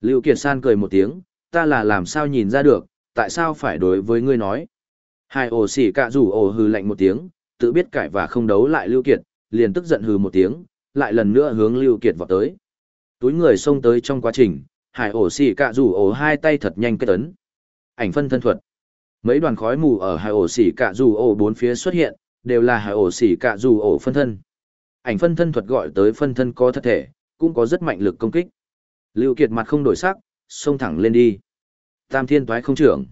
Lưu Kiệt San cười một tiếng, ta là làm sao nhìn ra được, tại sao phải đối với ngươi nói. Hai ổ xỉ cạ rủ ổ hừ lạnh một tiếng, tự biết cãi và không đấu lại Lưu Kiệt, liền tức giận hừ một tiếng, lại lần nữa hướng Lưu Kiệt vọt tới. Túi người xông tới trong quá trình, hải ổ xỉ cạ rủ ổ hai tay thật nhanh kết ấn. Ảnh phân thân thuật. Mấy đoàn khói mù ở hải ổ xỉ cạ rủ ổ bốn phía xuất hiện, đều là hải ổ xỉ cạ rủ ổ phân thân. Ảnh phân thân thuật gọi tới phân thân có thật thể, cũng có rất mạnh lực công kích. Lưu Kiệt mặt không đổi sắc, xông thẳng lên đi. Tam thiên toái không trưởng.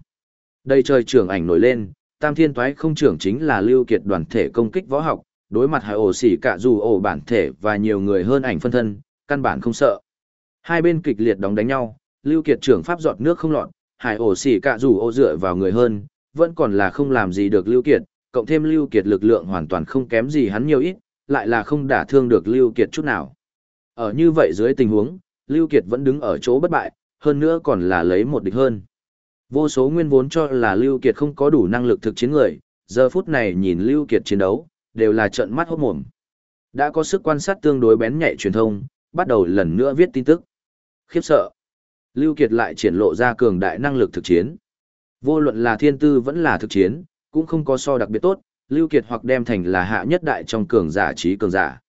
Đây trời trưởng ảnh nổi lên, tam thiên toái không trưởng chính là Lưu Kiệt đoàn thể công kích võ học, đối mặt hải ổ xỉ cả dù ổ bản thể và nhiều người hơn ảnh phân thân, căn bản không sợ. Hai bên kịch liệt đóng đánh nhau, Lưu Kiệt trưởng pháp giọt nước không lọt, hải ổ xỉ cả dù ổ dựa vào người hơn, vẫn còn là không làm gì được Lưu Kiệt, cộng thêm Lưu Kiệt lực lượng hoàn toàn không kém gì hắn nhiều ít, lại là không đả thương được Lưu Kiệt chút nào. Ở như vậy dưới tình huống, Lưu Kiệt vẫn đứng ở chỗ bất bại, hơn nữa còn là lấy một địch hơn. Vô số nguyên vốn cho là Lưu Kiệt không có đủ năng lực thực chiến người, giờ phút này nhìn Lưu Kiệt chiến đấu, đều là trợn mắt hốt mồm. Đã có sức quan sát tương đối bén nhạy truyền thông, bắt đầu lần nữa viết tin tức. Khiếp sợ. Lưu Kiệt lại triển lộ ra cường đại năng lực thực chiến. Vô luận là thiên tư vẫn là thực chiến, cũng không có so đặc biệt tốt, Lưu Kiệt hoặc đem thành là hạ nhất đại trong cường giả trí cường giả.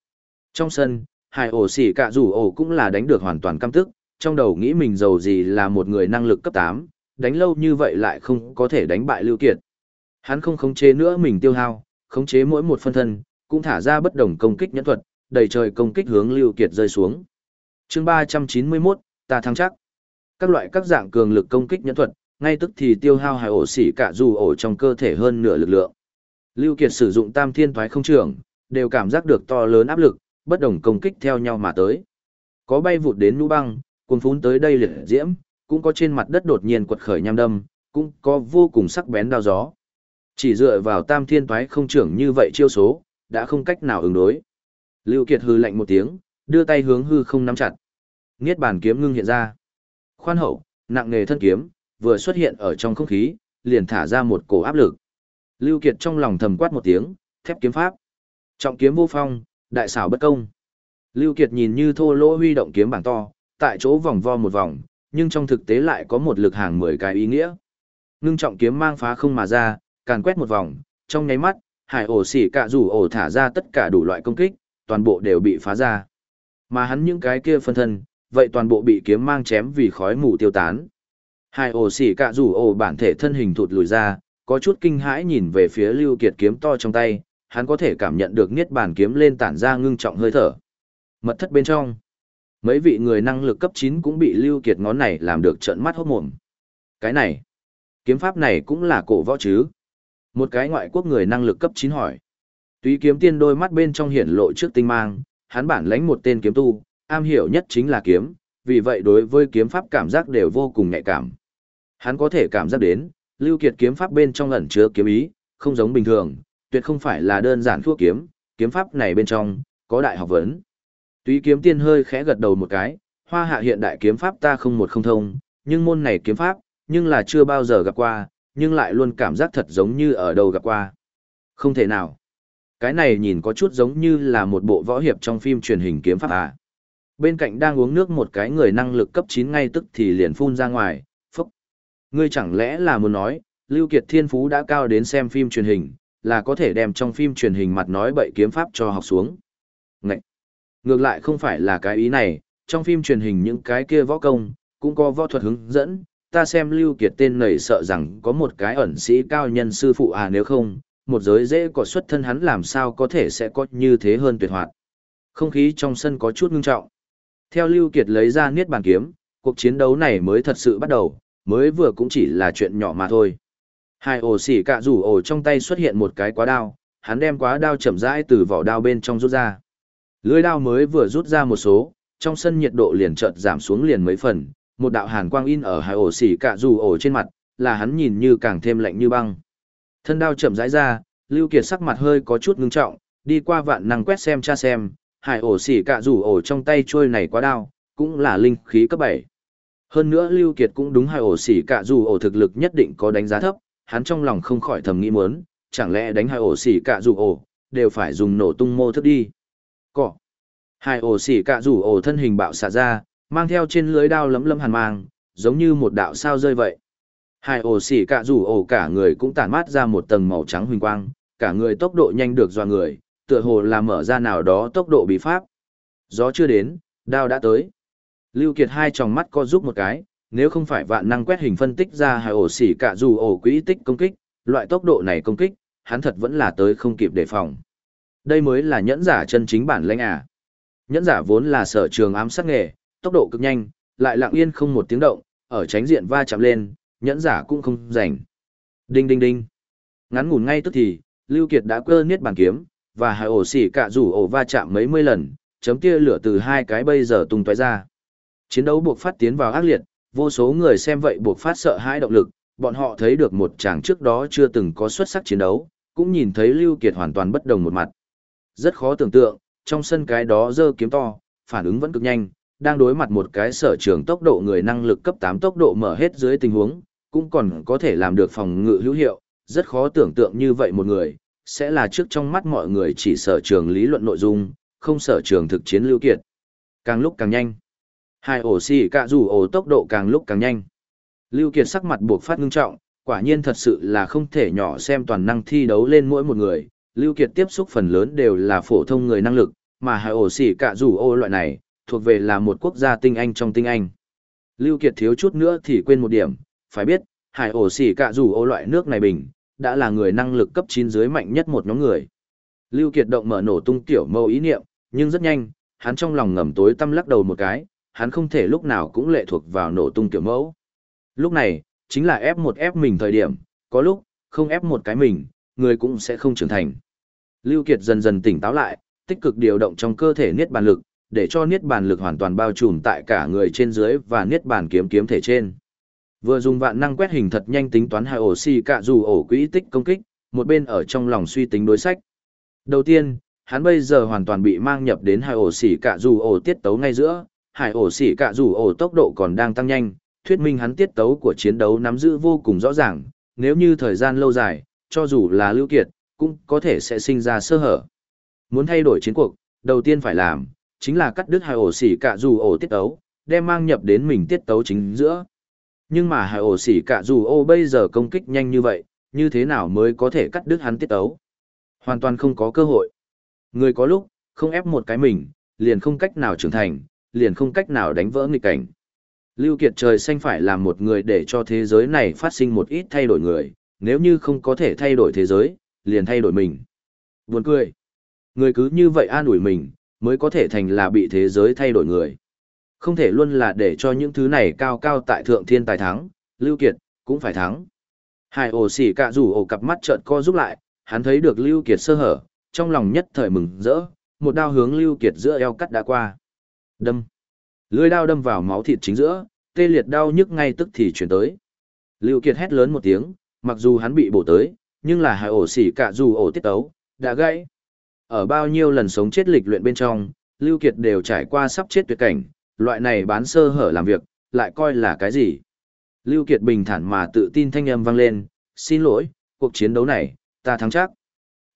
Trong sân, hải ổ xỉ cả rủ ổ cũng là đánh được hoàn toàn căm tức, trong đầu nghĩ mình giàu gì là một người năng lực cấp 8, đánh lâu như vậy lại không có thể đánh bại Lưu Kiệt. Hắn không khống chế nữa mình tiêu hao, khống chế mỗi một phân thân, cũng thả ra bất đồng công kích nhẫn thuật, đầy trời công kích hướng Lưu Kiệt rơi xuống. Chương 391, ta thắng chắc. Các loại các dạng cường lực công kích nhẫn thuật, ngay tức thì tiêu hao hải ổ xỉ cả dù ổ trong cơ thể hơn nửa lực lượng. Lưu Kiệt sử dụng tam thiên thoái không trường, đều cảm giác được to lớn áp lực, bất đồng công kích theo nhau mà tới. Có bay vụt đến nhũ băng, cuồng phún tới đây liệt diễm, cũng có trên mặt đất đột nhiên quật khởi nham đâm, cũng có vô cùng sắc bén đao gió. Chỉ dựa vào tam thiên toái không trưởng như vậy chiêu số, đã không cách nào ứng đối. Lưu Kiệt hừ lạnh một tiếng, đưa tay hướng hư không nắm chặt. Niết bàn kiếm ngưng hiện ra. Khoan hậu, nặng nghề thân kiếm, vừa xuất hiện ở trong không khí, liền thả ra một cổ áp lực. Lưu Kiệt trong lòng thầm quát một tiếng, thép kiếm pháp. Trọng kiếm vô phong, đại xảo bất công. Lưu Kiệt nhìn như thô lỗ huy động kiếm bảng to, tại chỗ vòng vo một vòng, nhưng trong thực tế lại có một lực hàng 10 cái ý nghĩa. Ngưng trọng kiếm mang phá không mà ra, càn quét một vòng, trong nháy mắt, hải ổ xỉ cả rủ ổ thả ra tất cả đủ loại công kích, toàn bộ đều bị phá ra. Mà hắn những cái kia phân thân, vậy toàn bộ bị kiếm mang chém vì khói mù tiêu tán. Hải ổ xỉ cả rủ ổ bản thể thân hình thụt lùi ra, có chút kinh hãi nhìn về phía Lưu Kiệt kiếm to trong tay, hắn có thể cảm nhận được niết bàn kiếm lên tản ra ngưng trọng hơi thở. Mật thất bên trong, mấy vị người năng lực cấp 9 cũng bị Lưu Kiệt ngón này làm được trợn mắt hốt mồm. Cái này, kiếm pháp này cũng là cổ võ chứ? Một cái ngoại quốc người năng lực cấp 9 hỏi. Túy kiếm tiên đôi mắt bên trong hiển lộ trước tinh mang, hắn bản lãnh một tên kiếm tu, am hiểu nhất chính là kiếm, vì vậy đối với kiếm pháp cảm giác đều vô cùng nhạy cảm. Hắn có thể cảm giác đến, Lưu Kiệt kiếm pháp bên trong ẩn chứa kiếm ý, không giống bình thường, tuyệt không phải là đơn giản thuốc kiếm, kiếm pháp này bên trong, có đại học vấn. Túy kiếm tiên hơi khẽ gật đầu một cái, hoa hạ hiện đại kiếm pháp ta không một không thông, nhưng môn này kiếm pháp, nhưng là chưa bao giờ gặp qua, nhưng lại luôn cảm giác thật giống như ở đâu gặp qua. Không thể nào. Cái này nhìn có chút giống như là một bộ võ hiệp trong phim truyền hình kiếm pháp à. Bên cạnh đang uống nước một cái người năng lực cấp 9 ngay tức thì liền phun ra ngoài, phúc. Ngươi chẳng lẽ là muốn nói, Lưu Kiệt Thiên Phú đã cao đến xem phim truyền hình, là có thể đem trong phim truyền hình mặt nói bậy kiếm pháp cho học xuống. Ngậy! Ngược lại không phải là cái ý này, trong phim truyền hình những cái kia võ công, cũng có võ thuật hướng dẫn, ta xem Lưu Kiệt tên này sợ rằng có một cái ẩn sĩ cao nhân sư phụ à nếu không, một giới dễ có xuất thân hắn làm sao có thể sẽ có như thế hơn tuyệt hoạt. Không khí trong sân có chút ngưng trọng. Theo Lưu Kiệt lấy ra niết bàn kiếm, cuộc chiến đấu này mới thật sự bắt đầu, mới vừa cũng chỉ là chuyện nhỏ mà thôi. Hai ổ xỉ cạ rủ ổ trong tay xuất hiện một cái quá đao, hắn đem quá đao chậm rãi từ vỏ đao bên trong rút ra. Lưỡi đao mới vừa rút ra một số, trong sân nhiệt độ liền chợt giảm xuống liền mấy phần, một đạo hàn quang in ở hai ổ xỉ cạ rủ ổ trên mặt, là hắn nhìn như càng thêm lạnh như băng. Thân đao chậm rãi ra, Lưu Kiệt sắc mặt hơi có chút ngưng trọng, đi qua vạn năng quét xem cha xem, hải ổ xỉ cạ rủ ổ trong tay trôi này quá đao, cũng là linh khí cấp 7. Hơn nữa Lưu Kiệt cũng đúng hải ổ xỉ cạ rủ ổ thực lực nhất định có đánh giá thấp, hắn trong lòng không khỏi thầm nghĩ muốn, chẳng lẽ đánh hai ổ xỉ cả dù ổ, đều phải dùng nổ tung mô thức đi. Cỏ. Hai ổ xỉ cả dù ổ thân hình bạo xạ ra, mang theo trên lưới đao lấm lấm hàn mang, giống như một đạo sao rơi vậy. Hai ổ xỉ cả dù ổ cả người cũng tản mát ra một tầng màu trắng huỳnh quang, cả người tốc độ nhanh được doa người, tựa hồ là mở ra nào đó tốc độ bí pháp. Gió chưa đến, đao đã tới. Lưu Kiệt hai tròng mắt co giúp một cái, nếu không phải vạn năng quét hình phân tích ra hai ổ xỉ cả dù ổ quỹ tích công kích, loại tốc độ này công kích, hắn thật vẫn là tới không kịp đề phòng. Đây mới là nhẫn giả chân chính bản lĩnh à. Nhẫn giả vốn là sở trường ám sát nghề, tốc độ cực nhanh, lại lặng yên không một tiếng động, ở tránh diện va chạm lên, nhẫn giả cũng không rảnh. Đinh đinh đinh. Ngắn ngủn ngay tức thì, Lưu Kiệt đã quơ niết bàn kiếm, và hai ổ xỉ cả rủ ổ va chạm mấy mươi lần, chấm tia lửa từ hai cái bây giờ tung tóe ra. Chiến đấu buộc phát tiến vào ác liệt, vô số người xem vậy buộc phát sợ hãi động lực, bọn họ thấy được một chàng trước đó chưa từng có xuất sắc chiến đấu, cũng nhìn thấy Lưu Kiệt hoàn toàn bất đồng một mặt. Rất khó tưởng tượng, trong sân cái đó dơ kiếm to, phản ứng vẫn cực nhanh, đang đối mặt một cái sở trường tốc độ người năng lực cấp 8 tốc độ mở hết dưới tình huống, cũng còn có thể làm được phòng ngự hữu hiệu, rất khó tưởng tượng như vậy một người, sẽ là trước trong mắt mọi người chỉ sở trường lý luận nội dung, không sở trường thực chiến lưu kiệt. Càng lúc càng nhanh. Hai ổ xì cạ rủ ổ tốc độ càng lúc càng nhanh. Lưu Kiệt sắc mặt buộc phát ngưng trọng, quả nhiên thật sự là không thể nhỏ xem toàn năng thi đấu lên mỗi một người. Lưu Kiệt tiếp xúc phần lớn đều là phổ thông người năng lực, mà hai ổ xì cạ rủ ổ loại này, thuộc về là một quốc gia tinh anh trong tinh anh. Lưu Kiệt thiếu chút nữa thì quên một điểm, phải biết, hải ổ xì cạ rủ ổ loại nước này bình, đã là người năng lực cấp 9 dưới mạnh nhất một nhóm người. Lưu Kiệt động mở nổ tung tiểu mâu ý niệm, nhưng rất nhanh, hắn trong lòng ngầm tối tâm lắc đầu một cái, hắn không thể lúc nào cũng lệ thuộc vào nổ tung kiểu mẫu. Lúc này, chính là ép một ép mình thời điểm, có lúc, không ép một cái mình, người cũng sẽ không trưởng thành. Lưu Kiệt dần dần tỉnh táo lại, tích cực điều động trong cơ thể niết bàn lực, để cho niết bàn lực hoàn toàn bao trùm tại cả người trên dưới và niết bàn kiếm kiếm thể trên. Vừa dùng vạn năng quét hình thật nhanh tính toán hai ổ xì cạ dù ổ quỹ tích công kích, một bên ở trong lòng suy tính đối sách. Đầu tiên, hắn bây giờ hoàn toàn bị mang nhập đến hai ổ xì cạ dù ổ tiết tấu ngay giữa, hải ổ xỉ cạ rủ ổ tốc độ còn đang tăng nhanh, thuyết minh hắn tiết tấu của chiến đấu nắm giữ vô cùng rõ ràng, nếu như thời gian lâu dài, cho dù là lưu kiệt, cũng có thể sẽ sinh ra sơ hở. Muốn thay đổi chiến cuộc, đầu tiên phải làm, chính là cắt đứt hải ổ xỉ cạ rủ ổ tiết tấu, đem mang nhập đến mình tiết tấu chính giữa. Nhưng mà hải ổ xỉ cạ rủ ổ bây giờ công kích nhanh như vậy, như thế nào mới có thể cắt đứt hắn tiết tấu? Hoàn toàn không có cơ hội. Người có lúc, không ép một cái mình, liền không cách nào trưởng thành, liền không cách nào đánh vỡ nghịch cảnh. Lưu Kiệt trời xanh phải làm một người để cho thế giới này phát sinh một ít thay đổi người, nếu như không có thể thay đổi thế giới, liền thay đổi mình. Buồn cười. Người cứ như vậy an ủi mình, mới có thể thành là bị thế giới thay đổi người. Không thể luôn là để cho những thứ này cao cao tại thượng thiên tài thắng, Lưu Kiệt, cũng phải thắng. Hai ổ xỉ cả rủ ổ cặp mắt trợn co giúp lại, hắn thấy được Lưu Kiệt sơ hở, trong lòng nhất thời mừng rỡ, một đao hướng Lưu Kiệt giữa eo cắt đã qua. Đâm. Lưỡi đao đâm vào máu thịt chính giữa, tê liệt đau nhức ngay tức thì chuyển tới. Lưu Kiệt hét lớn một tiếng, mặc dù hắn bị bổ tới, nhưng là hai ổ xỉ cả dù ổ tiết tấu, đã gãy. Ở bao nhiêu lần sống chết lịch luyện bên trong, Lưu Kiệt đều trải qua sắp chết tuyệt cảnh, loại này bán sơ hở làm việc, lại coi là cái gì. Lưu Kiệt bình thản mà tự tin thanh âm vang lên, xin lỗi, cuộc chiến đấu này, ta thắng chắc.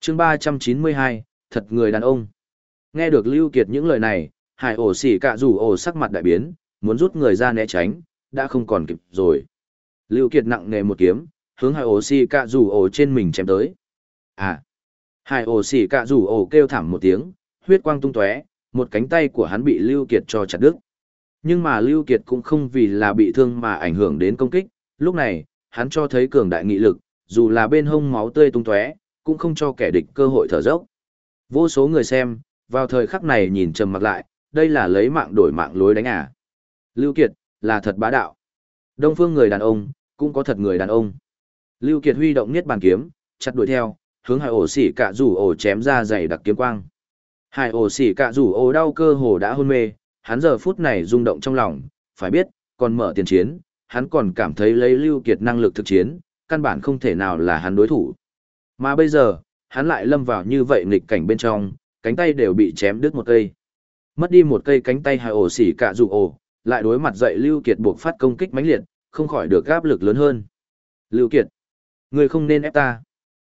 Chương 392, thật người đàn ông. Nghe được Lưu Kiệt những lời này, hải ổ xỉ cạ rủ ổ sắc mặt đại biến, muốn rút người ra né tránh, đã không còn kịp rồi. Lưu Kiệt nặng nề một kiếm, hướng hải ổ xỉ cạ rủ ổ trên mình chém tới. À! Hải ổ xỉ cạ rủ ổ kêu thảm một tiếng, huyết quang tung tóe, một cánh tay của hắn bị Lưu Kiệt cho chặt đứt. Nhưng mà Lưu Kiệt cũng không vì là bị thương mà ảnh hưởng đến công kích, lúc này, hắn cho thấy cường đại nghị lực, dù là bên hông máu tươi tung tóe, cũng không cho kẻ địch cơ hội thở dốc. Vô số người xem, vào thời khắc này nhìn trầm mặt lại, đây là lấy mạng đổi mạng lối đánh à. Lưu Kiệt, là thật bá đạo. Đông phương người đàn ông, cũng có thật người đàn ông. Lưu Kiệt huy động niết bàn kiếm, chặt đuổi theo, hướng hải ổ xỉ cạ rủ ổ chém ra dày đặc kiếm quang. Hải ổ xỉ cạ rủ ổ đau cơ hồ đã hôn mê, hắn giờ phút này rung động trong lòng, phải biết, còn mở tiền chiến, hắn còn cảm thấy lấy Lưu Kiệt năng lực thực chiến, căn bản không thể nào là hắn đối thủ. Mà bây giờ, hắn lại lâm vào như vậy nghịch cảnh bên trong, cánh tay đều bị chém đứt một cây. Mất đi một cây cánh tay hai ổ xỉ cả dù ổ, lại đối mặt dậy Lưu Kiệt buộc phát công kích mãnh liệt, không khỏi được áp lực lớn hơn. Lưu Kiệt, người không nên ép ta.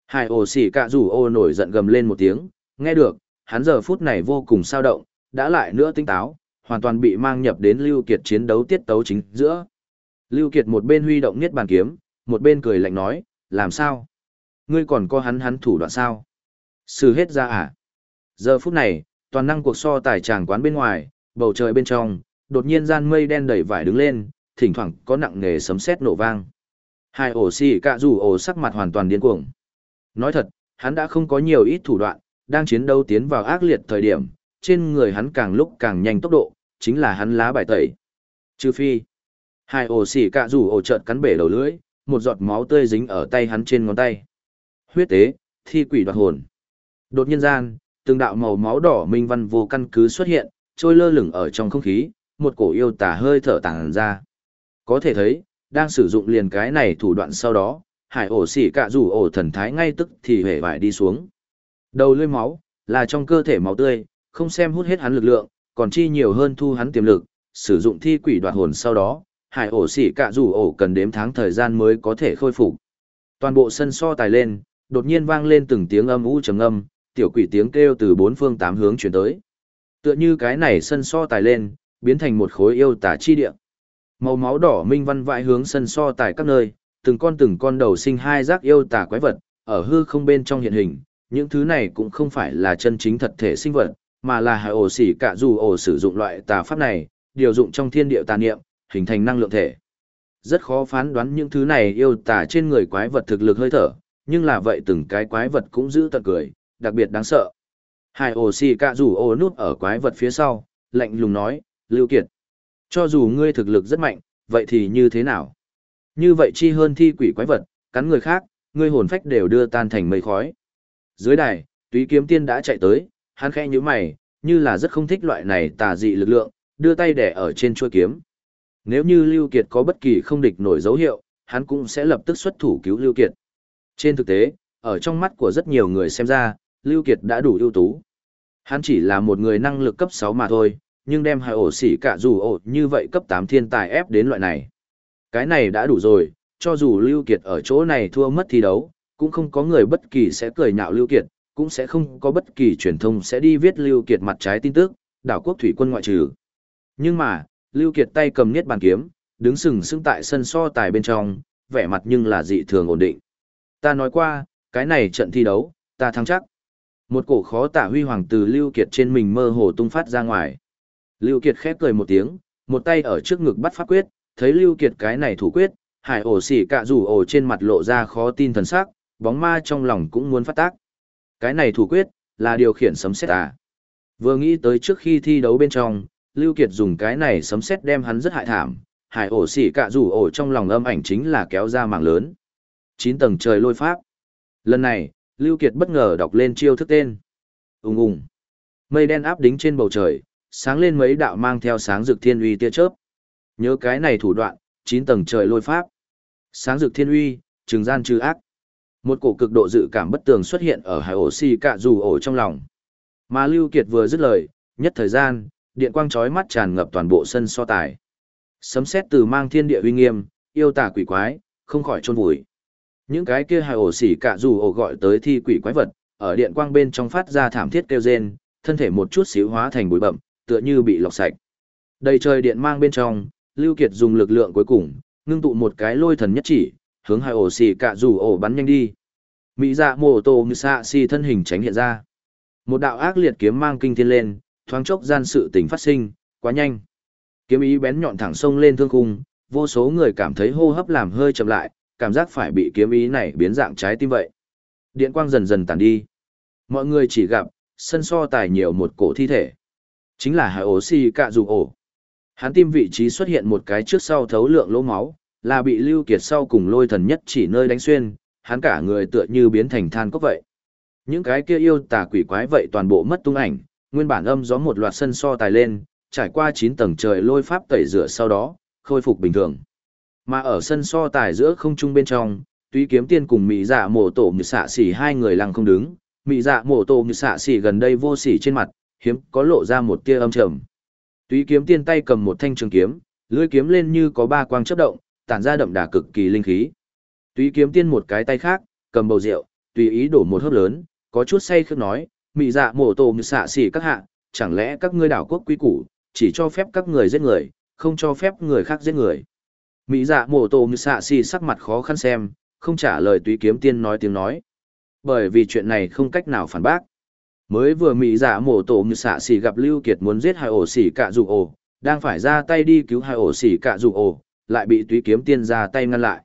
Hải ổ xỉ cả dù ổ nổi giận gầm lên một tiếng, nghe được, hắn giờ phút này vô cùng sao động, đã lại nữa tinh táo, hoàn toàn bị mang nhập đến Lưu Kiệt chiến đấu tiết tấu chính giữa. Lưu Kiệt một bên huy động niết bàn kiếm, một bên cười lạnh nói, làm sao? Ngươi còn có hắn hắn thủ đoạn sao? Sử hết ra à? Giờ phút này, toàn năng cuộc so tài tràng quán bên ngoài, bầu trời bên trong, đột nhiên gian mây đen đẩy vải đứng lên, thỉnh thoảng có nặng nề sấm sét nổ vang. Hai ổ xì cạ rủ ổ sắc mặt hoàn toàn điên cuồng. Nói thật, hắn đã không có nhiều ít thủ đoạn, đang chiến đấu tiến vào ác liệt thời điểm, trên người hắn càng lúc càng nhanh tốc độ, chính là hắn lá bài tẩy. Trừ phi, hai ổ xì cạ rủ ổ chợt cắn bể đầu lưỡi, một giọt máu tươi dính ở tay hắn trên ngón tay. Huyết tế, thi quỷ đoạt hồn. Đột nhiên gian, từng đạo màu máu đỏ minh văn vô căn cứ xuất hiện, trôi lơ lửng ở trong không khí, một cổ yêu tà hơi thở tàng ra. Có thể thấy, đang sử dụng liền cái này thủ đoạn sau đó, hải ổ xỉ cạ rủ ổ thần thái ngay tức thì hề vải đi xuống. Đầu lưỡi máu, là trong cơ thể máu tươi, không xem hút hết hắn lực lượng, còn chi nhiều hơn thu hắn tiềm lực, sử dụng thi quỷ đoạt hồn sau đó, hải ổ xỉ cạ rủ ổ cần đếm tháng thời gian mới có thể khôi phục. Toàn bộ sân so tài lên, đột nhiên vang lên từng tiếng âm u trầm âm, tiểu quỷ tiếng kêu từ bốn phương tám hướng chuyển tới. Tựa như cái này sân so tài lên, biến thành một khối yêu tả chi địa. Màu máu đỏ minh văn vãi hướng sân so tài các nơi, từng con từng con đầu sinh hai giác yêu tả quái vật, ở hư không bên trong hiện hình, những thứ này cũng không phải là chân chính thật thể sinh vật, mà là hải ổ xỉ cả dù ổ sử dụng loại tà pháp này, điều dụng trong thiên địa tà niệm, hình thành năng lượng thể. Rất khó phán đoán những thứ này yêu tà trên người quái vật thực lực hơi thở, nhưng là vậy từng cái quái vật cũng giữ tận cười, đặc biệt đáng sợ. Hải ổ Xì Cạ dù ô nút ở quái vật phía sau, lạnh lùng nói, Lưu Kiệt. Cho dù ngươi thực lực rất mạnh, vậy thì như thế nào? Như vậy chi hơn thi quỷ quái vật, cắn người khác, ngươi hồn phách đều đưa tan thành mây khói. Dưới đài, túy kiếm tiên đã chạy tới, hắn khẽ như mày, như là rất không thích loại này tà dị lực lượng, đưa tay đẻ ở trên chuôi kiếm. Nếu như Lưu Kiệt có bất kỳ không địch nổi dấu hiệu, hắn cũng sẽ lập tức xuất thủ cứu Lưu Kiệt. Trên thực tế, ở trong mắt của rất nhiều người xem ra, Lưu Kiệt đã đủ ưu tú. Hắn chỉ là một người năng lực cấp 6 mà thôi, nhưng đem hai ổ xỉ cả dù ổ như vậy cấp 8 thiên tài ép đến loại này. Cái này đã đủ rồi, cho dù Lưu Kiệt ở chỗ này thua mất thi đấu, cũng không có người bất kỳ sẽ cười nhạo Lưu Kiệt, cũng sẽ không có bất kỳ truyền thông sẽ đi viết Lưu Kiệt mặt trái tin tức, đảo quốc thủy quân ngoại trừ. Nhưng mà, Lưu Kiệt tay cầm niết bàn kiếm, đứng sừng sững tại sân so tài bên trong, vẻ mặt nhưng là dị thường ổn định. Ta nói qua, cái này trận thi đấu, ta thắng chắc. Một cổ khó tả huy hoàng từ Lưu Kiệt trên mình mơ hồ tung phát ra ngoài. Lưu Kiệt khép cười một tiếng, một tay ở trước ngực bắt pháp quyết, thấy Lưu Kiệt cái này thủ quyết, hải ổ xỉ cạ rủ ổ trên mặt lộ ra khó tin thần sắc, bóng ma trong lòng cũng muốn phát tác. Cái này thủ quyết, là điều khiển sấm sét à. Vừa nghĩ tới trước khi thi đấu bên trong, Lưu Kiệt dùng cái này sấm sét đem hắn rất hại thảm, hải ổ xỉ cạ rủ ổ trong lòng âm ảnh chính là kéo ra mảng lớn. 9 tầng trời lôi pháp. Lần này, Lưu Kiệt bất ngờ đọc lên chiêu thức tên. Ùng ùng. Mây đen áp đính trên bầu trời, sáng lên mấy đạo mang theo sáng rực thiên uy tia chớp. Nhớ cái này thủ đoạn, 9 tầng trời lôi pháp. Sáng rực thiên uy, trừng gian trừ ác. Một cổ cực độ dự cảm bất tường xuất hiện ở hải ổ xì cạ dù ổ trong lòng. Mà Lưu Kiệt vừa dứt lời, nhất thời gian, điện quang chói mắt tràn ngập toàn bộ sân so tài. Sấm sét từ mang thiên địa uy nghiêm, yêu tà quỷ quái, không khỏi chôn vùi. Những cái kia hài ổ xỉ cả dù ổ gọi tới thi quỷ quái vật, ở điện quang bên trong phát ra thảm thiết kêu rên, thân thể một chút xíu hóa thành bụi bậm, tựa như bị lọc sạch. Đầy trời điện mang bên trong, Lưu Kiệt dùng lực lượng cuối cùng, ngưng tụ một cái lôi thần nhất chỉ, hướng hai ổ xì cả rủ ổ bắn nhanh đi. Mỹ dạ mồ tổ như xạ xì thân hình tránh hiện ra. Một đạo ác liệt kiếm mang kinh thiên lên, thoáng chốc gian sự tình phát sinh, quá nhanh. Kiếm ý bén nhọn thẳng sông lên thương khung, vô số người cảm thấy hô hấp làm hơi chậm lại, cảm giác phải bị kiếm ý này biến dạng trái tim vậy. Điện quang dần dần tàn đi. Mọi người chỉ gặp, sân so tài nhiều một cổ thi thể. Chính là hải ổ xì cạ dù ổ. Hắn tim vị trí xuất hiện một cái trước sau thấu lượng lỗ máu, là bị lưu kiệt sau cùng lôi thần nhất chỉ nơi đánh xuyên, hắn cả người tựa như biến thành than cốc vậy. Những cái kia yêu tà quỷ quái vậy toàn bộ mất tung ảnh, nguyên bản âm gió một loạt sân so tài lên, trải qua 9 tầng trời lôi pháp tẩy rửa sau đó, khôi phục bình thường. Mà ở sân so tài giữa không trung bên trong, tuy kiếm tiên cùng mỹ dạ mổ tổ như xạ xỉ hai người lăng không đứng, mỹ dạ mổ tổ như xạ xỉ gần đây vô xỉ trên mặt, hiếm có lộ ra một tia âm trầm. Túy kiếm tiên tay cầm một thanh trường kiếm, lưỡi kiếm lên như có ba quang chớp động, tản ra đậm đà cực kỳ linh khí. Túy kiếm tiên một cái tay khác, cầm bầu rượu, tùy ý đổ một hớp lớn, có chút say khước nói, mị dạ mổ tổ như xạ xỉ các hạ, chẳng lẽ các ngươi đảo quốc quý củ, chỉ cho phép các người giết người, không cho phép người khác giết người. Mỹ dạ mổ tổ như xạ xì sắc mặt khó khăn xem, không trả lời túy kiếm tiên nói tiếng nói. Bởi vì chuyện này không cách nào phản bác. Mới vừa Mỹ dạ mổ tổ như xạ xì gặp Lưu Kiệt muốn giết hai ổ xỉ cả dù ổ, đang phải ra tay đi cứu hai ổ xỉ cả dù ổ, lại bị túy kiếm tiên ra tay ngăn lại.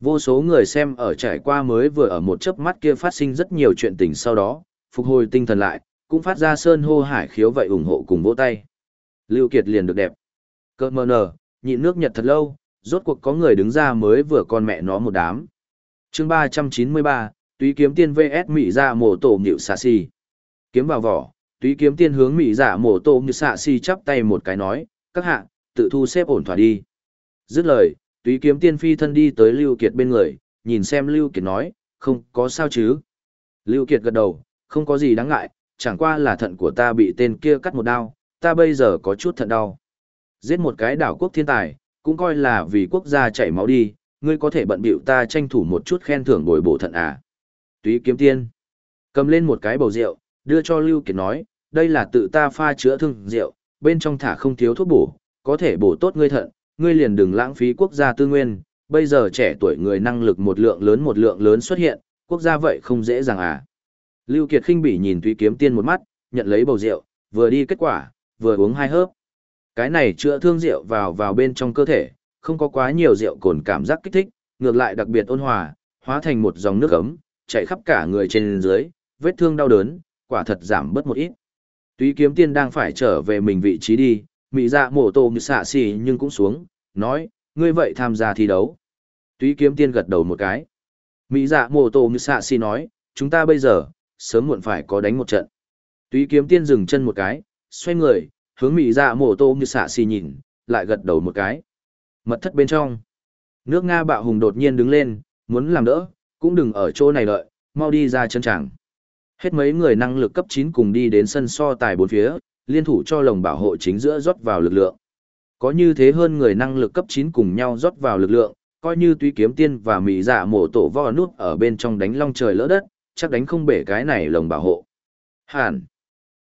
Vô số người xem ở trải qua mới vừa ở một chớp mắt kia phát sinh rất nhiều chuyện tình sau đó, phục hồi tinh thần lại, cũng phát ra sơn hô hải khiếu vậy ủng hộ cùng vỗ tay. Lưu Kiệt liền được đẹp. Cơ mờ nở, nhịn nước nhật thật lâu, rốt cuộc có người đứng ra mới vừa con mẹ nó một đám. Chương 393, Túy kiếm tiên VS Mỹ ra mổ tổ nhịu xà xì. Kiếm vào vỏ, Túy kiếm tiên hướng Mỹ giả mổ tổ nhịu xà xì chắp tay một cái nói, các hạ, tự thu xếp ổn thỏa đi. Dứt lời, Túy kiếm tiên phi thân đi tới Lưu Kiệt bên người, nhìn xem Lưu Kiệt nói, không có sao chứ. Lưu Kiệt gật đầu, không có gì đáng ngại, chẳng qua là thận của ta bị tên kia cắt một đao, ta bây giờ có chút thận đau. Giết một cái đảo quốc thiên tài, cũng coi là vì quốc gia chảy máu đi, ngươi có thể bận bịu ta tranh thủ một chút khen thưởng bồi bổ thận à. Túy kiếm tiên. Cầm lên một cái bầu rượu, đưa cho Lưu Kiệt nói, đây là tự ta pha chữa thương rượu, bên trong thả không thiếu thuốc bổ, có thể bổ tốt ngươi thận, ngươi liền đừng lãng phí quốc gia tư nguyên, bây giờ trẻ tuổi người năng lực một lượng lớn một lượng lớn xuất hiện, quốc gia vậy không dễ dàng à. Lưu Kiệt khinh bỉ nhìn Túy Kiếm Tiên một mắt, nhận lấy bầu rượu, vừa đi kết quả, vừa uống hai hớp. Cái này chữa thương rượu vào vào bên trong cơ thể, không có quá nhiều rượu cồn cảm giác kích thích, ngược lại đặc biệt ôn hòa, hóa thành một dòng nước ấm, chảy khắp cả người trên dưới, vết thương đau đớn, quả thật giảm bớt một ít. Túy Kiếm Tiên đang phải trở về mình vị trí đi, mỹ dạ mổ tô như xạ xì nhưng cũng xuống, nói, ngươi vậy tham gia thi đấu. Túy Kiếm Tiên gật đầu một cái. Mỹ dạ mổ tô như xạ xì nói, chúng ta bây giờ, sớm muộn phải có đánh một trận. Túy kiếm tiên dừng chân một cái, xoay người, hướng mỹ dạ mổ tô như xạ xì nhìn, lại gật đầu một cái. Mật thất bên trong. Nước Nga bạo hùng đột nhiên đứng lên, muốn làm đỡ, cũng đừng ở chỗ này đợi, mau đi ra chân tràng. Hết mấy người năng lực cấp chín cùng đi đến sân so tài bốn phía, liên thủ cho lồng bảo hộ chính giữa rót vào lực lượng. Có như thế hơn người năng lực cấp chín cùng nhau rót vào lực lượng, coi như tuy kiếm tiên và mỹ dạ mổ tổ vo nút ở bên trong đánh long trời lỡ đất, chắc đánh không bể cái này lồng bảo hộ. Hàn.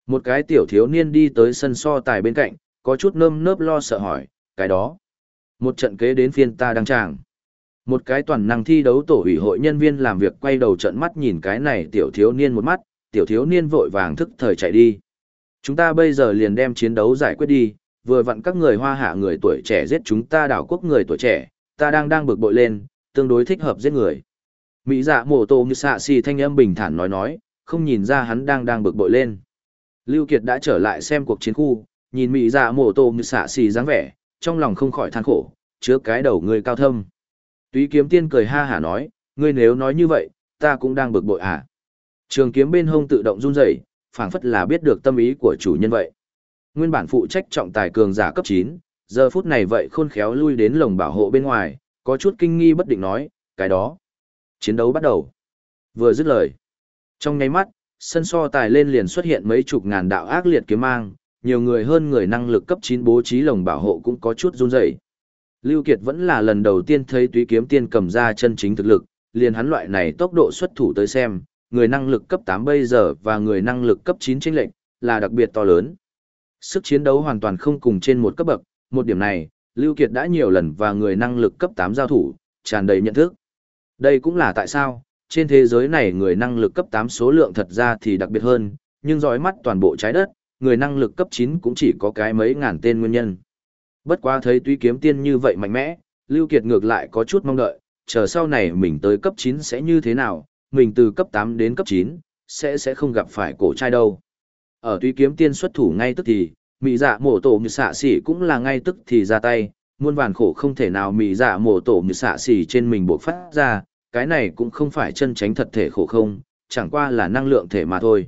Một cái tiểu thiếu niên đi tới sân so tài bên cạnh, có chút nơm nớp lo sợ hỏi, cái đó. Một trận kế đến phiên ta đăng tràng. Một cái toàn năng thi đấu tổ ủy hội nhân viên làm việc quay đầu trận mắt nhìn cái này tiểu thiếu niên một mắt, tiểu thiếu niên vội vàng thức thời chạy đi. Chúng ta bây giờ liền đem chiến đấu giải quyết đi, vừa vặn các người hoa hạ người tuổi trẻ giết chúng ta đảo quốc người tuổi trẻ, ta đang đang bực bội lên, tương đối thích hợp giết người. Mỹ dạ mổ tổ như xạ xì thanh âm bình thản nói nói, không nhìn ra hắn đang đang bực bội lên. Lưu Kiệt đã trở lại xem cuộc chiến khu, nhìn Mỹ dạ mổ tổ như xả xì dáng vẻ, trong lòng không khỏi than khổ, chứa cái đầu người cao thâm. Túy kiếm tiên cười ha hả nói, ngươi nếu nói như vậy, ta cũng đang bực bội à. Trường kiếm bên hông tự động run rẩy, phảng phất là biết được tâm ý của chủ nhân vậy. Nguyên bản phụ trách trọng tài cường giả cấp 9, giờ phút này vậy khôn khéo lui đến lồng bảo hộ bên ngoài, có chút kinh nghi bất định nói, cái đó. Chiến đấu bắt đầu. Vừa dứt lời. Trong nháy mắt, sân so tài lên liền xuất hiện mấy chục ngàn đạo ác liệt kiếm mang, nhiều người hơn người năng lực cấp 9 bố trí lồng bảo hộ cũng có chút run rẩy. Lưu Kiệt vẫn là lần đầu tiên thấy túy kiếm tiên cầm ra chân chính thực lực, liền hắn loại này tốc độ xuất thủ tới xem, người năng lực cấp 8 bây giờ và người năng lực cấp 9 chênh lệnh, là đặc biệt to lớn. Sức chiến đấu hoàn toàn không cùng trên một cấp bậc, một điểm này, Lưu Kiệt đã nhiều lần và người năng lực cấp 8 giao thủ, tràn đầy nhận thức. Đây cũng là tại sao, trên thế giới này người năng lực cấp 8 số lượng thật ra thì đặc biệt hơn, nhưng dõi mắt toàn bộ trái đất, người năng lực cấp 9 cũng chỉ có cái mấy ngàn tên nguyên nhân. Bất quá thấy tuy kiếm tiên như vậy mạnh mẽ, Lưu Kiệt ngược lại có chút mong đợi, chờ sau này mình tới cấp 9 sẽ như thế nào, mình từ cấp 8 đến cấp 9, sẽ sẽ không gặp phải cổ trai đâu. Ở tuy kiếm tiên xuất thủ ngay tức thì, Mị dạ mổ tổ như xạ xỉ cũng là ngay tức thì ra tay, muôn vàn khổ không thể nào Mị dạ mổ tổ như xạ xỉ trên mình buộc phát ra, cái này cũng không phải chân tránh thật thể khổ không, chẳng qua là năng lượng thể mà thôi.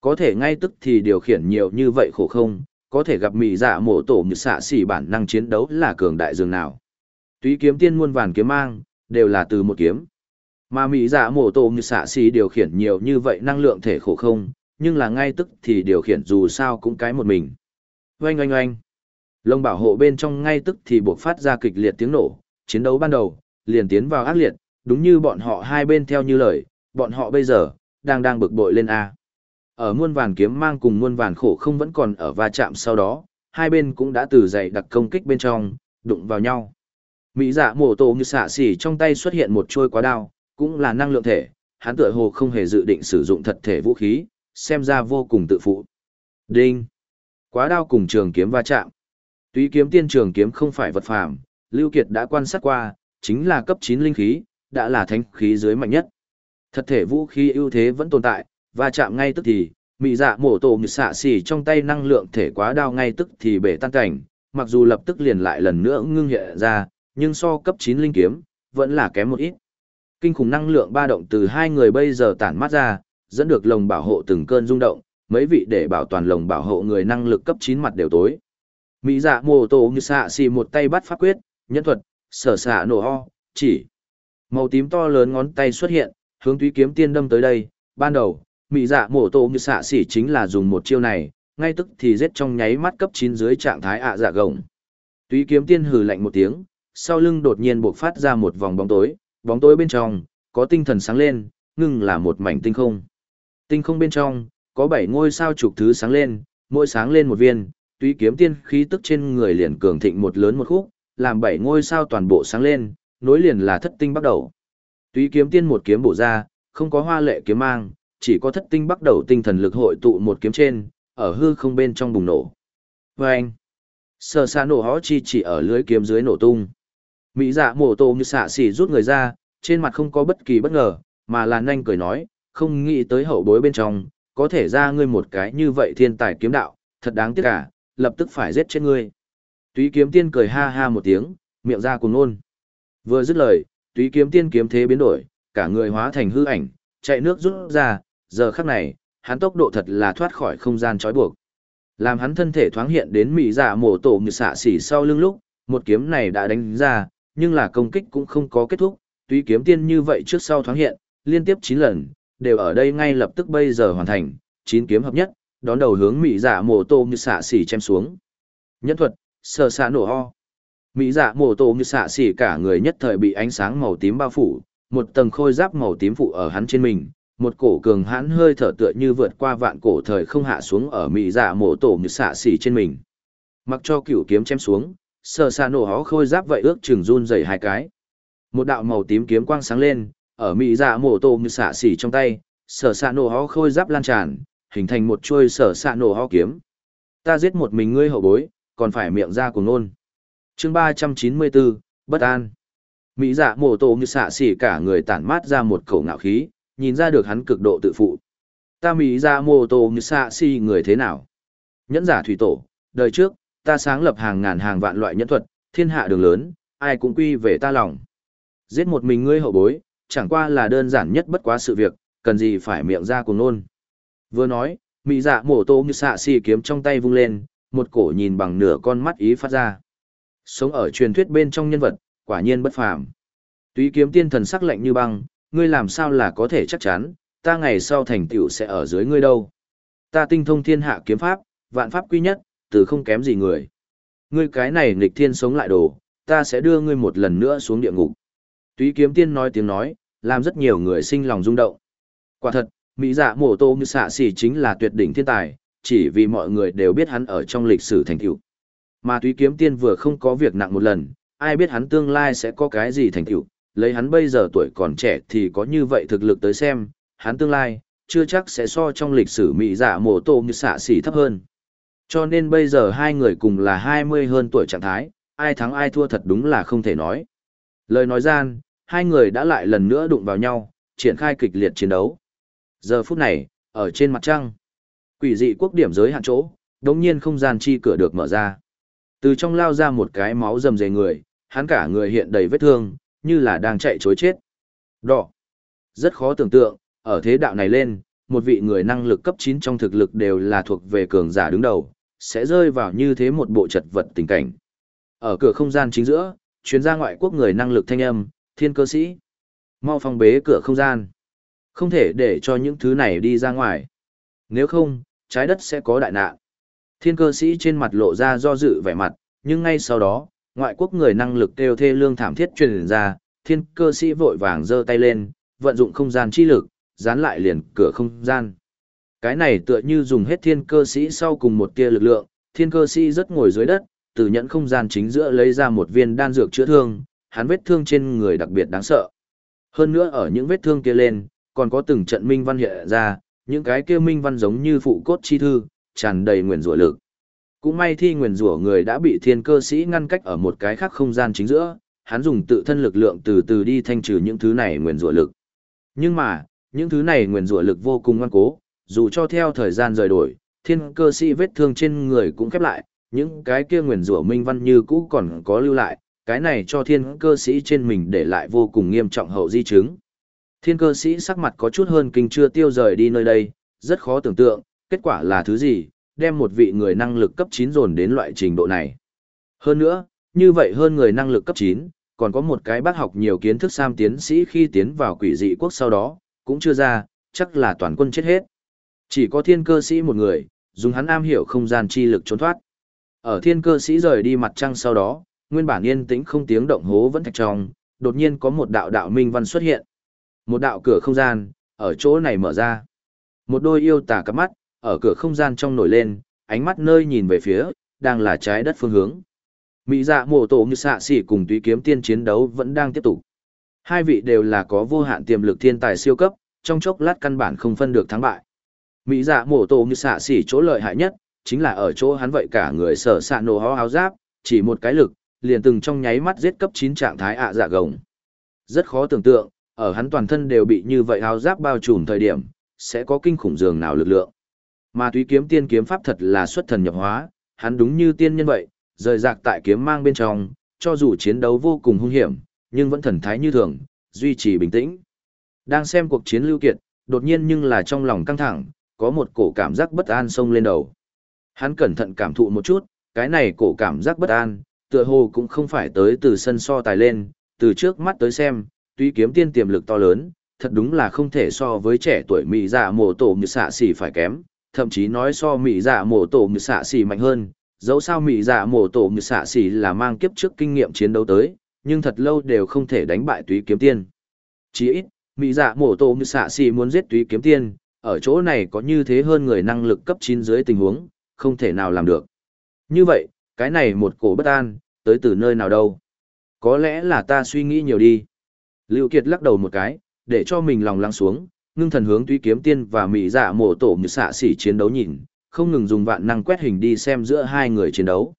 Có thể ngay tức thì điều khiển nhiều như vậy khổ không, có thể gặp mị dạ mổ tổ như xạ xỉ bản năng chiến đấu là cường đại dường nào. Tuy kiếm tiên muôn vàn kiếm mang, đều là từ một kiếm. Mà mị dạ mổ tổ như xạ xỉ điều khiển nhiều như vậy năng lượng thể khổ không, nhưng là ngay tức thì điều khiển dù sao cũng cái một mình. Oanh oanh oanh. Lông bảo hộ bên trong ngay tức thì buộc phát ra kịch liệt tiếng nổ, chiến đấu ban đầu, liền tiến vào ác liệt, đúng như bọn họ hai bên theo như lời, bọn họ bây giờ, đang đang bực bội lên A. Ở muôn vàn kiếm mang cùng muôn vàn khổ không vẫn còn ở va chạm sau đó, hai bên cũng đã từ dày đặc công kích bên trong, đụng vào nhau. Mỹ dạ mổ tổ như xạ xỉ trong tay xuất hiện một chuôi quá đao, cũng là năng lượng thể, hắn tựa hồ không hề dự định sử dụng thật thể vũ khí, xem ra vô cùng tự phụ. Đinh! Quá đao cùng trường kiếm va chạm. Tuy kiếm tiên trường kiếm không phải vật phàm, Lưu Kiệt đã quan sát qua, chính là cấp 9 linh khí, đã là thánh khí dưới mạnh nhất. Thật thể vũ khí ưu thế vẫn tồn tại, và chạm ngay tức thì, mị dạ mổ tổ như xạ xỉ trong tay năng lượng thể quá đao ngay tức thì bể tan cảnh, mặc dù lập tức liền lại lần nữa ngưng hiện ra, nhưng so cấp 9 linh kiếm, vẫn là kém một ít. Kinh khủng năng lượng ba động từ hai người bây giờ tản mát ra, dẫn được lồng bảo hộ từng cơn rung động, mấy vị để bảo toàn lồng bảo hộ người năng lực cấp 9 mặt đều tối. Mỹ dạ mồ tổ như xạ xì một tay bắt pháp quyết, nhân thuật, sở xạ nổ ho, chỉ. Màu tím to lớn ngón tay xuất hiện, hướng túy kiếm tiên đâm tới đây, ban đầu, mị dạ mổ tổ như xạ xỉ chính là dùng một chiêu này, ngay tức thì giết trong nháy mắt cấp 9 dưới trạng thái ạ dạ gồng. Túy kiếm tiên hừ lạnh một tiếng, sau lưng đột nhiên bộc phát ra một vòng bóng tối, bóng tối bên trong, có tinh thần sáng lên, ngưng là một mảnh tinh không. Tinh không bên trong, có bảy ngôi sao trục thứ sáng lên, mỗi sáng lên một viên, túy kiếm tiên khí tức trên người liền cường thịnh một lớn một khúc, làm bảy ngôi sao toàn bộ sáng lên, nối liền là thất tinh bắt đầu. Túy kiếm tiên một kiếm bổ ra, không có hoa lệ kiếm mang, chỉ có thất tinh bắt đầu tinh thần lực hội tụ một kiếm trên, ở hư không bên trong bùng nổ. Và anh, sờ xa nổ hó chi chỉ ở lưới kiếm dưới nổ tung. Mỹ dạ mổ tổ như xạ xỉ rút người ra, trên mặt không có bất kỳ bất ngờ, mà là nhanh cười nói, không nghĩ tới hậu bối bên trong, có thể ra ngươi một cái như vậy thiên tài kiếm đạo, thật đáng tiếc cả, lập tức phải giết chết ngươi. Túy kiếm tiên cười ha ha một tiếng, miệng ra cùng nôn. Vừa dứt lời, túy kiếm tiên kiếm thế biến đổi, cả người hóa thành hư ảnh, chạy nước rút ra, giờ khắc này, hắn tốc độ thật là thoát khỏi không gian trói buộc. Làm hắn thân thể thoáng hiện đến mỹ giả dạ mổ tổ như xạ xỉ sau lưng lúc, một kiếm này đã đánh ra, nhưng là công kích cũng không có kết thúc, túy kiếm tiên như vậy trước sau thoáng hiện, liên tiếp 9 lần, đều ở đây ngay lập tức bây giờ hoàn thành, 9 kiếm hợp nhất, đón đầu hướng mỹ giả dạ mổ tổ như xạ xỉ chém xuống. Nhân thuật, sờ xạ nổ ho. Mỹ dạ mổ tổ như xạ xỉ cả người nhất thời bị ánh sáng màu tím bao phủ, một tầng khôi giáp màu tím phụ ở hắn trên mình, một cổ cường hãn hơi thở tựa như vượt qua vạn cổ thời không hạ xuống ở mỹ dạ mổ tổ như xạ xỉ trên mình. Mặc cho cửu kiếm chém xuống, sờ xa nổ hó khôi giáp vậy ước chừng run dày hai cái. Một đạo màu tím kiếm quang sáng lên, ở mỹ dạ mổ tổ như xạ xỉ trong tay, sờ xa nổ hó khôi giáp lan tràn, hình thành một chuôi sờ xa nổ hó kiếm. Ta giết một mình ngươi hậu bối, còn phải miệng ra cùng nôn chương ba trăm chín mươi bốn bất an. Mỹ dạ mổ tổ như xạ xỉ cả người tản mát ra một khẩu ngạo khí, nhìn ra được hắn cực độ tự phụ. Ta Mỹ dạ mổ tổ như xạ xỉ người thế nào? Nhẫn giả thủy tổ, đời trước, ta sáng lập hàng ngàn hàng vạn loại nhẫn thuật, thiên hạ đường lớn, ai cũng quy về ta lòng. Giết một mình ngươi hậu bối, chẳng qua là đơn giản nhất bất quá sự việc, cần gì phải miệng ra cùng nôn. Vừa nói, Mỹ dạ mổ tổ như xạ xỉ kiếm trong tay vung lên, một cổ nhìn bằng nửa con mắt ý phát ra. Sống ở truyền thuyết bên trong nhân vật, quả nhiên bất phàm. Túy kiếm tiên thần sắc lạnh như băng, ngươi làm sao là có thể chắc chắn, ta ngày sau thành tựu sẽ ở dưới ngươi đâu. Ta tinh thông thiên hạ kiếm pháp, vạn pháp quy nhất, từ không kém gì người. Ngươi cái này nghịch thiên sống lại đồ, ta sẽ đưa ngươi một lần nữa xuống địa ngục. Túy kiếm tiên nói tiếng nói, làm rất nhiều người sinh lòng rung động. Quả thật, Mỹ dạ mổ tô như xạ xỉ chính là tuyệt đỉnh thiên tài, chỉ vì mọi người đều biết hắn ở trong lịch sử thành tựu. Mà Túy Kiếm Tiên vừa không có việc nặng một lần, ai biết hắn tương lai sẽ có cái gì thành tựu, lấy hắn bây giờ tuổi còn trẻ thì có như vậy thực lực tới xem, hắn tương lai chưa chắc sẽ so trong lịch sử mỹ giả mổ tổ như xạ xỉ thấp hơn. Cho nên bây giờ hai người cùng là 20 hơn tuổi trạng thái, ai thắng ai thua thật đúng là không thể nói. Lời nói gian, hai người đã lại lần nữa đụng vào nhau, triển khai kịch liệt chiến đấu. Giờ phút này, ở trên mặt trăng, Quỷ dị quốc điểm giới hạn chỗ, đống nhiên không gian chi cửa được mở ra. Từ trong lao ra một cái máu rầm rề người, hắn cả người hiện đầy vết thương, như là đang chạy chối chết. Đỏ. Rất khó tưởng tượng, ở thế đạo này lên, một vị người năng lực cấp 9 trong thực lực đều là thuộc về cường giả đứng đầu, sẽ rơi vào như thế một bộ chật vật tình cảnh. Ở cửa không gian chính giữa, chuyên gia ngoại quốc người năng lực thanh âm, thiên cơ sĩ. Mau phong bế cửa không gian. Không thể để cho những thứ này đi ra ngoài. Nếu không, trái đất sẽ có đại nạn. Thiên cơ sĩ trên mặt lộ ra do dự vẻ mặt, nhưng ngay sau đó, ngoại quốc người năng lực kêu thê lương thảm thiết truyền ra, thiên cơ sĩ vội vàng giơ tay lên, vận dụng không gian chi lực, dán lại liền cửa không gian. Cái này tựa như dùng hết thiên cơ sĩ sau cùng một tia lực lượng, thiên cơ sĩ rất ngồi dưới đất, từ nhẫn không gian chính giữa lấy ra một viên đan dược chữa thương, hắn vết thương trên người đặc biệt đáng sợ. Hơn nữa ở những vết thương kia lên, còn có từng trận minh văn hiện ra, những cái kia minh văn giống như phụ cốt chi thư, tràn đầy nguyền rủa lực. Cũng may thi nguyền rủa người đã bị thiên cơ sĩ ngăn cách ở một cái khác không gian chính giữa, hắn dùng tự thân lực lượng từ từ đi thanh trừ những thứ này nguyền rủa lực. Nhưng mà, những thứ này nguyền rủa lực vô cùng ngoan cố, dù cho theo thời gian rời đổi, thiên cơ sĩ vết thương trên người cũng khép lại, những cái kia nguyền rủa minh văn như cũ còn có lưu lại, cái này cho thiên cơ sĩ trên mình để lại vô cùng nghiêm trọng hậu di chứng. Thiên cơ sĩ sắc mặt có chút hơn kinh chưa tiêu rời đi nơi đây, rất khó tưởng tượng, kết quả là thứ gì, đem một vị người năng lực cấp 9 dồn đến loại trình độ này. Hơn nữa, như vậy hơn người năng lực cấp 9, còn có một cái bác học nhiều kiến thức sam tiến sĩ khi tiến vào quỷ dị quốc sau đó, cũng chưa ra, chắc là toàn quân chết hết. Chỉ có thiên cơ sĩ một người, dùng hắn am hiểu không gian chi lực trốn thoát. Ở thiên cơ sĩ rời đi mặt trăng sau đó, nguyên bản yên tĩnh không tiếng động hố vẫn thạch trong, đột nhiên có một đạo đạo minh văn xuất hiện. Một đạo cửa không gian, ở chỗ này mở ra. Một đôi yêu tà cắp mắt, ở cửa không gian trong nổi lên, ánh mắt nơi nhìn về phía, đang là trái đất phương hướng. Mỹ dạ mổ tổ như xạ xỉ cùng tùy kiếm tiên chiến đấu vẫn đang tiếp tục. Hai vị đều là có vô hạn tiềm lực thiên tài siêu cấp, trong chốc lát căn bản không phân được thắng bại. Mỹ dạ mổ tổ như xạ xỉ chỗ lợi hại nhất, chính là ở chỗ hắn vậy cả người sở xạ nổ ho áo giáp, chỉ một cái lực, liền từng trong nháy mắt giết cấp 9 trạng thái ạ dạ gồng. Rất khó tưởng tượng, ở hắn toàn thân đều bị như vậy áo giáp bao trùm thời điểm, sẽ có kinh khủng dường nào lực lượng. Mà túy kiếm tiên kiếm pháp thật là xuất thần nhập hóa, hắn đúng như tiên nhân vậy, rời rạc tại kiếm mang bên trong, cho dù chiến đấu vô cùng hung hiểm, nhưng vẫn thần thái như thường, duy trì bình tĩnh. Đang xem cuộc chiến lưu kiệt, đột nhiên nhưng là trong lòng căng thẳng, có một cổ cảm giác bất an xông lên đầu. Hắn cẩn thận cảm thụ một chút, cái này cổ cảm giác bất an, tựa hồ cũng không phải tới từ sân so tài lên, từ trước mắt tới xem, tuy kiếm tiên tiềm lực to lớn, thật đúng là không thể so với trẻ tuổi mỹ dạ mổ tổ như xạ xỉ phải kém, thậm chí nói so mỹ dạ mổ tổ ngự xạ xỉ mạnh hơn, dẫu sao mỹ dạ mổ tổ ngự xạ xỉ là mang kiếp trước kinh nghiệm chiến đấu tới, nhưng thật lâu đều không thể đánh bại túy kiếm tiên. chí ít, mỹ dạ mổ tổ ngự xạ xỉ muốn giết túy kiếm tiên, ở chỗ này có như thế hơn người năng lực cấp chín dưới tình huống, không thể nào làm được. Như vậy, cái này một cổ bất an, tới từ nơi nào đâu? Có lẽ là ta suy nghĩ nhiều đi. Lưu Kiệt lắc đầu một cái, để cho mình lòng lắng xuống, ngưng thần hướng tuy Kiếm Tiên và Mỹ Dạ Mộ Tổ như xạ xỉ chiến đấu nhìn, không ngừng dùng vạn năng quét hình đi xem giữa hai người chiến đấu.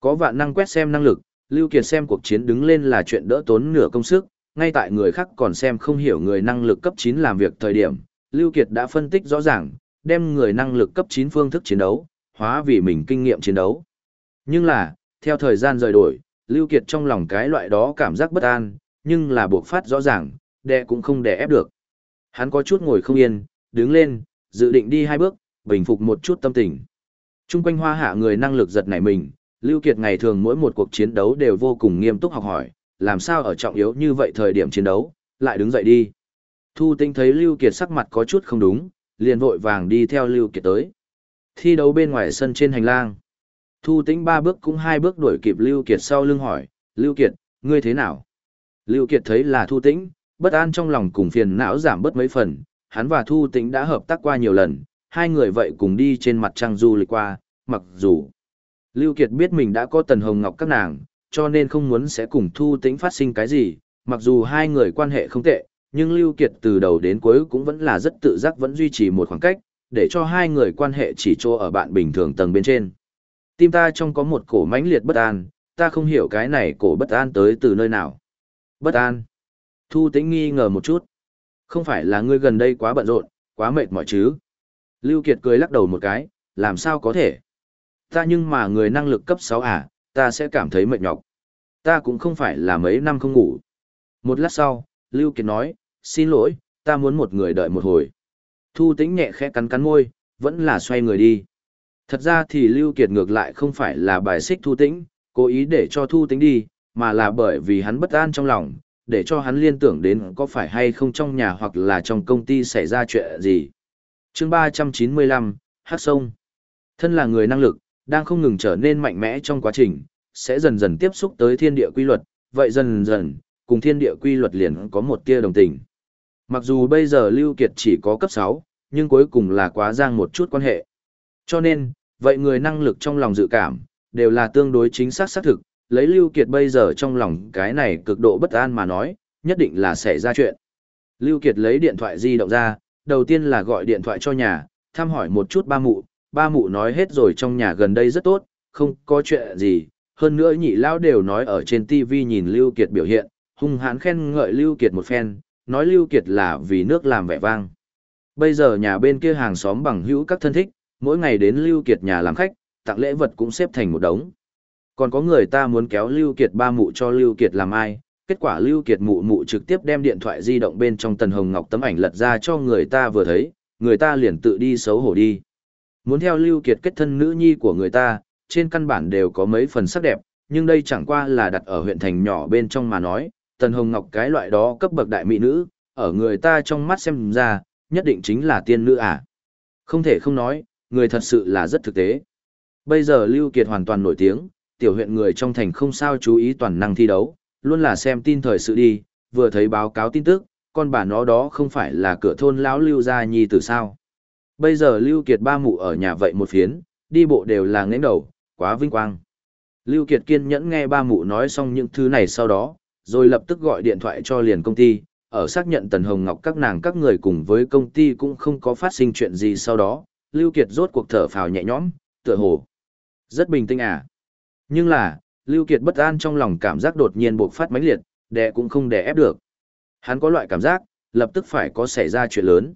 Có vạn năng quét xem năng lực, Lưu Kiệt xem cuộc chiến đứng lên là chuyện đỡ tốn nửa công sức, ngay tại người khác còn xem không hiểu người năng lực cấp 9 làm việc thời điểm, Lưu Kiệt đã phân tích rõ ràng, đem người năng lực cấp 9 phương thức chiến đấu, hóa vì mình kinh nghiệm chiến đấu. Nhưng là, theo thời gian rời đổi, Lưu Kiệt trong lòng cái loại đó cảm giác bất an, nhưng là buộc phát rõ ràng, đè cũng không đè ép được. Hắn có chút ngồi không yên, đứng lên, dự định đi hai bước, bình phục một chút tâm tình. Trung quanh hoa hạ người năng lực giật nảy mình, Lưu Kiệt ngày thường mỗi một cuộc chiến đấu đều vô cùng nghiêm túc học hỏi, làm sao ở trọng yếu như vậy thời điểm chiến đấu, lại đứng dậy đi. Thu Tinh thấy Lưu Kiệt sắc mặt có chút không đúng, liền vội vàng đi theo Lưu Kiệt tới. Thi đấu bên ngoài sân trên hành lang. Thu Tĩnh ba bước cũng hai bước đuổi kịp Lưu Kiệt sau lưng hỏi, Lưu Kiệt, ngươi thế nào? Lưu Kiệt thấy là Thu Tĩnh, bất an trong lòng cùng phiền não giảm bớt mấy phần, hắn và Thu Tĩnh đã hợp tác qua nhiều lần, hai người vậy cùng đi trên mặt trăng du lịch qua, mặc dù Lưu Kiệt biết mình đã có Tần Hồng Ngọc các nàng, cho nên không muốn sẽ cùng Thu Tĩnh phát sinh cái gì, mặc dù hai người quan hệ không tệ, nhưng Lưu Kiệt từ đầu đến cuối cũng vẫn là rất tự giác vẫn duy trì một khoảng cách, để cho hai người quan hệ chỉ cho ở bạn bình thường tầng bên trên. Tim ta trong có một cổ mãnh liệt bất an, ta không hiểu cái này cổ bất an tới từ nơi nào. Bất an. Thu tĩnh nghi ngờ một chút. Không phải là ngươi gần đây quá bận rộn, quá mệt mỏi chứ. Lưu Kiệt cười lắc đầu một cái, làm sao có thể. Ta nhưng mà người năng lực cấp 6 à, ta sẽ cảm thấy mệt nhọc. Ta cũng không phải là mấy năm không ngủ. Một lát sau, Lưu Kiệt nói, xin lỗi, ta muốn một người đợi một hồi. Thu tĩnh nhẹ khẽ cắn cắn môi, vẫn là xoay người đi. Thật ra thì Lưu Kiệt ngược lại không phải là bài xích Thu Tĩnh, cố ý để cho Thu Tĩnh đi, mà là bởi vì hắn bất an trong lòng, để cho hắn liên tưởng đến có phải hay không trong nhà hoặc là trong công ty xảy ra chuyện gì. Chương 395, Hát Sông Thân là người năng lực, đang không ngừng trở nên mạnh mẽ trong quá trình, sẽ dần dần tiếp xúc tới thiên địa quy luật, vậy dần dần, cùng thiên địa quy luật liền có một tia đồng tình. Mặc dù bây giờ Lưu Kiệt chỉ có cấp 6, nhưng cuối cùng là quá giang một chút quan hệ. Cho nên, vậy người năng lực trong lòng dự cảm, đều là tương đối chính xác xác thực, lấy Lưu Kiệt bây giờ trong lòng cái này cực độ bất an mà nói, nhất định là sẽ ra chuyện. Lưu Kiệt lấy điện thoại di động ra, đầu tiên là gọi điện thoại cho nhà, thăm hỏi một chút ba mụ, ba mụ nói hết rồi trong nhà gần đây rất tốt, không có chuyện gì, hơn nữa nhị lão đều nói ở trên TV nhìn Lưu Kiệt biểu hiện, hung hãn khen ngợi Lưu Kiệt một phen, nói Lưu Kiệt là vì nước làm vẻ vang. Bây giờ nhà bên kia hàng xóm bằng hữu các thân thích, mỗi ngày đến Lưu Kiệt nhà làm khách, tặng lễ vật cũng xếp thành một đống. Còn có người ta muốn kéo Lưu Kiệt ba mụ cho Lưu Kiệt làm ai, kết quả Lưu Kiệt mụ mụ trực tiếp đem điện thoại di động bên trong tần hồng ngọc tấm ảnh lật ra cho người ta vừa thấy, người ta liền tự đi xấu hổ đi. Muốn theo Lưu Kiệt kết thân nữ nhi của người ta, trên căn bản đều có mấy phần sắc đẹp, nhưng đây chẳng qua là đặt ở huyện thành nhỏ bên trong mà nói, tần hồng ngọc cái loại đó cấp bậc đại mỹ nữ, ở người ta trong mắt xem ra, nhất định chính là tiên nữ à. Không thể không nói, người thật sự là rất thực tế. Bây giờ Lưu Kiệt hoàn toàn nổi tiếng, tiểu huyện người trong thành không sao chú ý toàn năng thi đấu, luôn là xem tin thời sự đi, vừa thấy báo cáo tin tức, con bà nó đó không phải là cửa thôn lão Lưu gia nhi từ sao. Bây giờ Lưu Kiệt ba mụ ở nhà vậy một phiến, đi bộ đều là ngẩng đầu, quá vinh quang. Lưu Kiệt kiên nhẫn nghe ba mụ nói xong những thứ này sau đó, rồi lập tức gọi điện thoại cho liền công ty, ở xác nhận Tần Hồng Ngọc các nàng các người cùng với công ty cũng không có phát sinh chuyện gì sau đó, Lưu Kiệt rốt cuộc thở phào nhẹ nhõm, tựa hồ rất bình tĩnh à. Nhưng là, Lưu Kiệt bất an trong lòng cảm giác đột nhiên bộc phát mãnh liệt, đè cũng không đè ép được. Hắn có loại cảm giác, lập tức phải có xảy ra chuyện lớn.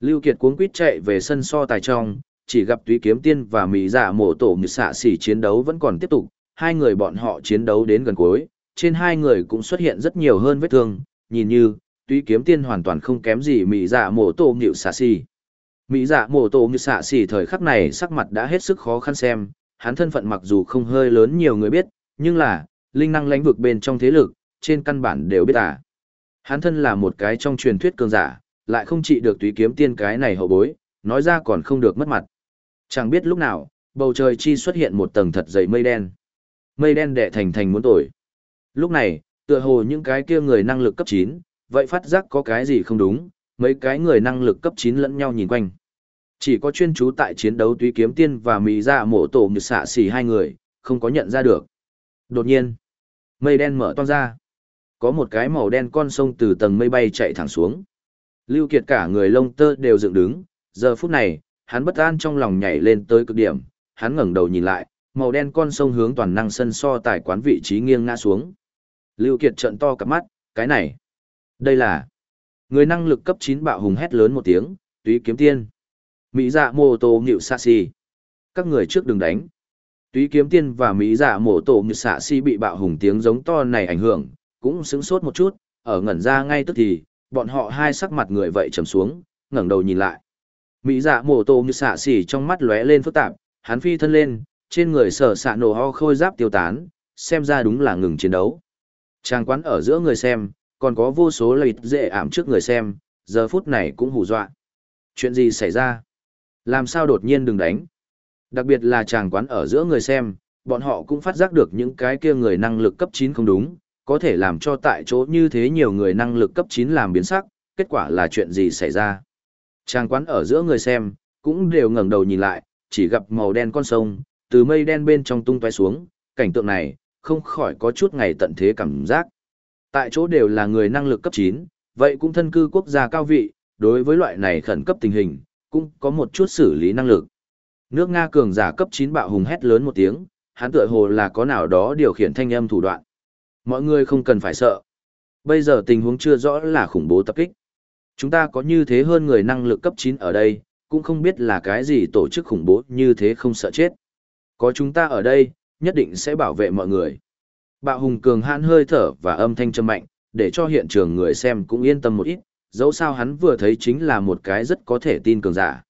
Lưu Kiệt cuống quýt chạy về sân so tài trong, chỉ gặp Túy Kiếm Tiên và Mỹ Dạ Mộ Tổ như xạ xỉ chiến đấu vẫn còn tiếp tục, hai người bọn họ chiến đấu đến gần cuối, trên hai người cũng xuất hiện rất nhiều hơn vết thương, nhìn như, Túy Kiếm Tiên hoàn toàn không kém gì Mỹ Dạ Mộ Tổ như xạ xỉ. Mỹ Dạ Mộ Tổ như xạ xỉ thời khắc này sắc mặt đã hết sức khó khăn xem, hắn thân phận mặc dù không hơi lớn nhiều người biết, nhưng là, linh năng lãnh vực bên trong thế lực, trên căn bản đều biết à. Hắn thân là một cái trong truyền thuyết cường giả, lại không trị được túy kiếm tiên cái này hậu bối, nói ra còn không được mất mặt. Chẳng biết lúc nào, bầu trời chi xuất hiện một tầng thật dày mây đen. Mây đen đẻ thành thành muốn tội. Lúc này, tựa hồ những cái kia người năng lực cấp 9, vậy phát giác có cái gì không đúng, mấy cái người năng lực cấp 9 lẫn nhau nhìn quanh. Chỉ có chuyên chú tại chiến đấu túy kiếm tiên và mỹ dạ mộ tổ như xạ xỉ hai người, không có nhận ra được. Đột nhiên, mây đen mở toan ra. Có một cái màu đen con sông từ tầng mây bay chạy thẳng xuống. Lưu Kiệt cả người lông tơ đều dựng đứng, giờ phút này, hắn bất an trong lòng nhảy lên tới cực điểm, hắn ngẩng đầu nhìn lại, màu đen con sông hướng toàn năng sân so tài quán vị trí nghiêng ngã xuống. Lưu Kiệt trợn to cả mắt, cái này, đây là người năng lực cấp 9 bạo hùng hét lớn một tiếng, túy kiếm tiên. Mỹ dạ mô tô nhịu xạ xì. Các người trước đừng đánh. Túy kiếm tiên và Mỹ dạ mô tô nhịu xạ xì bị bạo hùng tiếng giống to này ảnh hưởng, cũng sững sốt một chút, ở ngẩn ra ngay tức thì, bọn họ hai sắc mặt người vậy trầm xuống, ngẩng đầu nhìn lại. Mỹ dạ mô tô Ngự xạ xì trong mắt lóe lên phức tạp, hắn phi thân lên, trên người sở xạ nổ ho khôi giáp tiêu tán, xem ra đúng là ngừng chiến đấu. Trang quán ở giữa người xem, còn có vô số lợi dễ ảm trước người xem, giờ phút này cũng hù dọa. Chuyện gì xảy ra? Làm sao đột nhiên đừng đánh? Đặc biệt là chàng quán ở giữa người xem, bọn họ cũng phát giác được những cái kia người năng lực cấp 9 không đúng, có thể làm cho tại chỗ như thế nhiều người năng lực cấp 9 làm biến sắc, kết quả là chuyện gì xảy ra. chàng quán ở giữa người xem, cũng đều ngẩng đầu nhìn lại, chỉ gặp màu đen con sông, từ mây đen bên trong tung tóe xuống, cảnh tượng này, không khỏi có chút ngày tận thế cảm giác. Tại chỗ đều là người năng lực cấp 9, vậy cũng thân cư quốc gia cao vị, đối với loại này khẩn cấp tình hình, cũng có một chút xử lý năng lực. Nước Nga cường giả cấp 9 bạo hùng hét lớn một tiếng, hắn tựa hồ là có nào đó điều khiển thanh âm thủ đoạn. Mọi người không cần phải sợ. Bây giờ tình huống chưa rõ là khủng bố tập kích. Chúng ta có như thế hơn người năng lực cấp 9 ở đây, cũng không biết là cái gì tổ chức khủng bố như thế không sợ chết. Có chúng ta ở đây, nhất định sẽ bảo vệ mọi người. Bạo hùng cường hãn hơi thở và âm thanh trầm mạnh, để cho hiện trường người xem cũng yên tâm một ít, dẫu sao hắn vừa thấy chính là một cái rất có thể tin cường giả.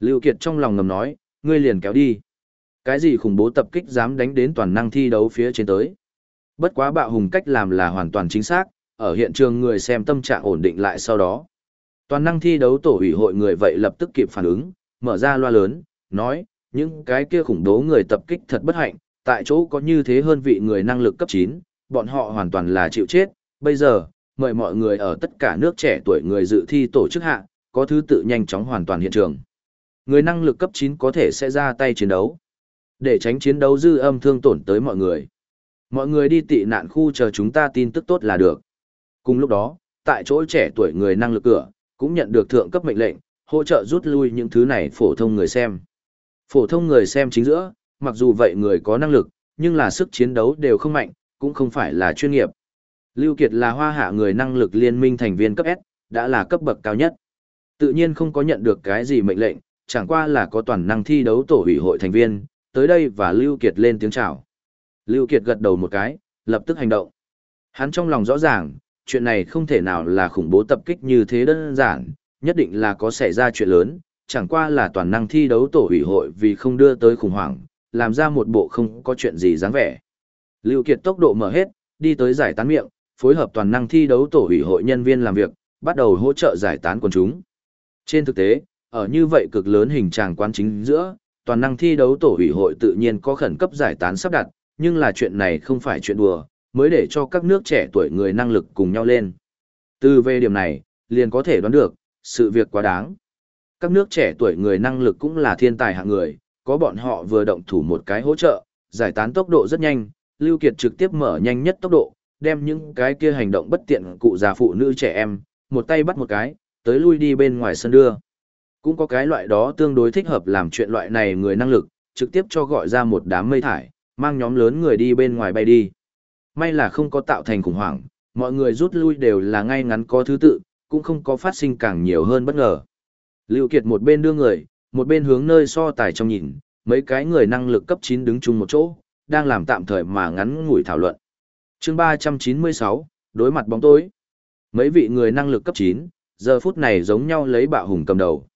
Lưu Kiệt trong lòng ngầm nói, ngươi liền kéo đi. Cái gì khủng bố tập kích dám đánh đến toàn năng thi đấu phía trên tới. Bất quá bạo hùng cách làm là hoàn toàn chính xác, ở hiện trường người xem tâm trạng ổn định lại sau đó. Toàn năng thi đấu tổ ủy hội người vậy lập tức kịp phản ứng, mở ra loa lớn, nói, những cái kia khủng bố người tập kích thật bất hạnh, tại chỗ có như thế hơn vị người năng lực cấp 9, bọn họ hoàn toàn là chịu chết, bây giờ, mời mọi người ở tất cả nước trẻ tuổi người dự thi tổ chức hạ, có thứ tự nhanh chóng hoàn toàn hiện trường. Người năng lực cấp 9 có thể sẽ ra tay chiến đấu. Để tránh chiến đấu dư âm thương tổn tới mọi người. Mọi người đi tị nạn khu chờ chúng ta tin tức tốt là được. Cùng lúc đó, tại chỗ trẻ tuổi người năng lực cửa, cũng nhận được thượng cấp mệnh lệnh, hỗ trợ rút lui những thứ này phổ thông người xem. Phổ thông người xem chính giữa, mặc dù vậy người có năng lực, nhưng là sức chiến đấu đều không mạnh, cũng không phải là chuyên nghiệp. Lưu Kiệt là hoa hạ người năng lực liên minh thành viên cấp S, đã là cấp bậc cao nhất. Tự nhiên không có nhận được cái gì mệnh lệnh, chẳng qua là có toàn năng thi đấu tổ ủy hội thành viên, tới đây và Lưu Kiệt lên tiếng chào. Lưu Kiệt gật đầu một cái, lập tức hành động. Hắn trong lòng rõ ràng, chuyện này không thể nào là khủng bố tập kích như thế đơn giản, nhất định là có xảy ra chuyện lớn, chẳng qua là toàn năng thi đấu tổ ủy hội vì không đưa tới khủng hoảng, làm ra một bộ không có chuyện gì dáng vẻ. Lưu Kiệt tốc độ mở hết, đi tới giải tán miệng, phối hợp toàn năng thi đấu tổ ủy hội nhân viên làm việc, bắt đầu hỗ trợ giải tán quần chúng. Trên thực tế, ở như vậy cực lớn hình tràng quan chính giữa, toàn năng thi đấu tổ ủy hội tự nhiên có khẩn cấp giải tán sắp đặt, nhưng là chuyện này không phải chuyện đùa, mới để cho các nước trẻ tuổi người năng lực cùng nhau lên. Từ về điểm này, liền có thể đoán được, sự việc quá đáng. Các nước trẻ tuổi người năng lực cũng là thiên tài hạng người, có bọn họ vừa động thủ một cái hỗ trợ, giải tán tốc độ rất nhanh, Lưu Kiệt trực tiếp mở nhanh nhất tốc độ, đem những cái kia hành động bất tiện cụ già phụ nữ trẻ em, một tay bắt một cái, tới lui đi bên ngoài sân đưa. Cũng có cái loại đó tương đối thích hợp làm chuyện loại này người năng lực, trực tiếp cho gọi ra một đám mây thải, mang nhóm lớn người đi bên ngoài bay đi. May là không có tạo thành khủng hoảng, mọi người rút lui đều là ngay ngắn có thứ tự, cũng không có phát sinh càng nhiều hơn bất ngờ. Lưu Kiệt một bên đưa người, một bên hướng nơi so tài trong nhìn, mấy cái người năng lực cấp 9 đứng chung một chỗ, đang làm tạm thời mà ngắn ngủi thảo luận. Chương 396, đối mặt bóng tối. Mấy vị người năng lực cấp 9, giờ phút này giống nhau lấy bạo hùng cầm đầu.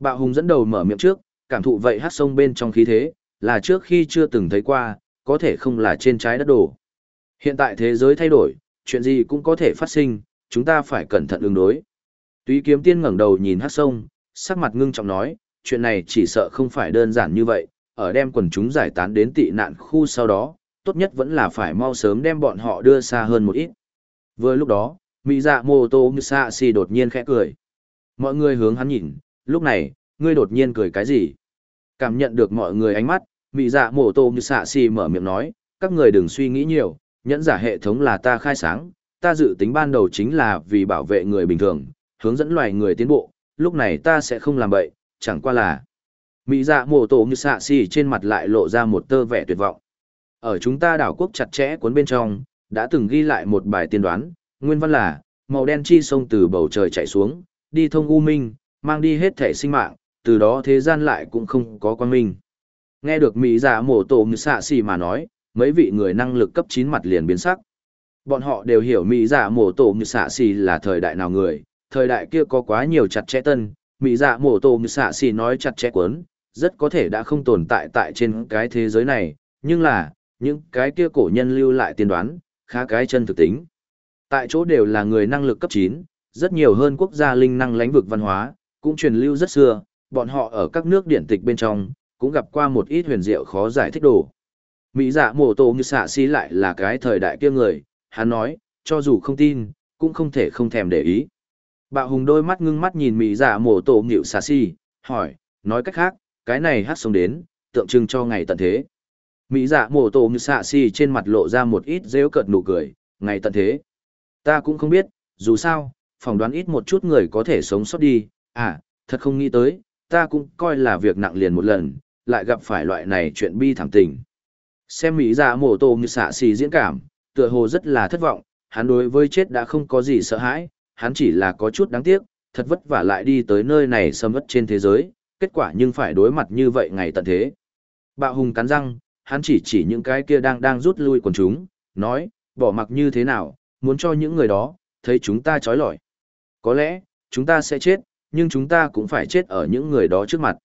Bạo hùng dẫn đầu mở miệng trước, cảm thụ vậy hát sông bên trong khí thế, là trước khi chưa từng thấy qua, có thể không là trên trái đất đổ. Hiện tại thế giới thay đổi, chuyện gì cũng có thể phát sinh, chúng ta phải cẩn thận ứng đối. Túy kiếm tiên ngẩng đầu nhìn hát sông, sắc mặt ngưng trọng nói, chuyện này chỉ sợ không phải đơn giản như vậy, ở đem quần chúng giải tán đến tị nạn khu sau đó, tốt nhất vẫn là phải mau sớm đem bọn họ đưa xa hơn một ít. Vừa lúc đó, Mỹ dạ mô tô như xạ xì đột nhiên khẽ cười. Mọi người hướng hắn nhìn, lúc này, ngươi đột nhiên cười cái gì? Cảm nhận được mọi người ánh mắt, Mỹ dạ mô tô như xạ xì mở miệng nói, các người đừng suy nghĩ nhiều, nhẫn giả hệ thống là ta khai sáng, ta dự tính ban đầu chính là vì bảo vệ người bình thường, hướng dẫn loài người tiến bộ, lúc này ta sẽ không làm bậy, chẳng qua là. Mỹ dạ mô tô như xạ xì trên mặt lại lộ ra một tơ vẻ tuyệt vọng. Ở chúng ta đảo quốc chặt chẽ cuốn bên trong, đã từng ghi lại một bài tiên đoán, nguyên văn là, màu đen chi sông từ bầu trời chạy xuống, đi thông u minh, mang đi hết thể sinh mạng, từ đó thế gian lại cũng không có quan minh. Nghe được Mỹ giả mổ tổ như xạ xì mà nói, mấy vị người năng lực cấp 9 mặt liền biến sắc. Bọn họ đều hiểu Mỹ giả mổ tổ như xạ xì là thời đại nào người, thời đại kia có quá nhiều chặt chẽ tân, Mỹ giả mổ tổ như xạ xì nói chặt chẽ cuốn rất có thể đã không tồn tại tại trên cái thế giới này, nhưng là, những cái kia cổ nhân lưu lại tiên đoán, khá cái chân thực tính. Tại chỗ đều là người năng lực cấp 9, rất nhiều hơn quốc gia linh năng lãnh vực văn hóa, cũng truyền lưu rất xưa, bọn họ ở các nước điển tịch bên trong, cũng gặp qua một ít huyền diệu khó giải thích đồ. Mỹ dạ mổ tổ như xạ xí lại là cái thời đại kia người, hắn nói, cho dù không tin, cũng không thể không thèm để ý. Bạo hùng đôi mắt ngưng mắt nhìn Mỹ dạ mổ tổ nghịu xạ xí, hỏi, nói cách khác, cái này hát sống đến, tượng trưng cho ngày tận thế. Mỹ dạ mổ tổ ngự xạ xì trên mặt lộ ra một ít rêu cợt nụ cười, ngày tận thế. Ta cũng không biết, dù sao, phỏng đoán ít một chút người có thể sống sót đi, à, thật không nghĩ tới, ta cũng coi là việc nặng liền một lần, lại gặp phải loại này chuyện bi thảm tình. Xem Mỹ dạ mổ tổ ngự xạ xì diễn cảm, tựa hồ rất là thất vọng, hắn đối với chết đã không có gì sợ hãi, hắn chỉ là có chút đáng tiếc, thật vất vả lại đi tới nơi này xâm ất trên thế giới, kết quả nhưng phải đối mặt như vậy ngày tận thế. Bạo hùng cắn răng, hắn chỉ chỉ những cái kia đang đang rút lui quần chúng, nói, bỏ mặc như thế nào, muốn cho những người đó, thấy chúng ta trói lọi. Có lẽ, chúng ta sẽ chết, nhưng chúng ta cũng phải chết ở những người đó trước mặt.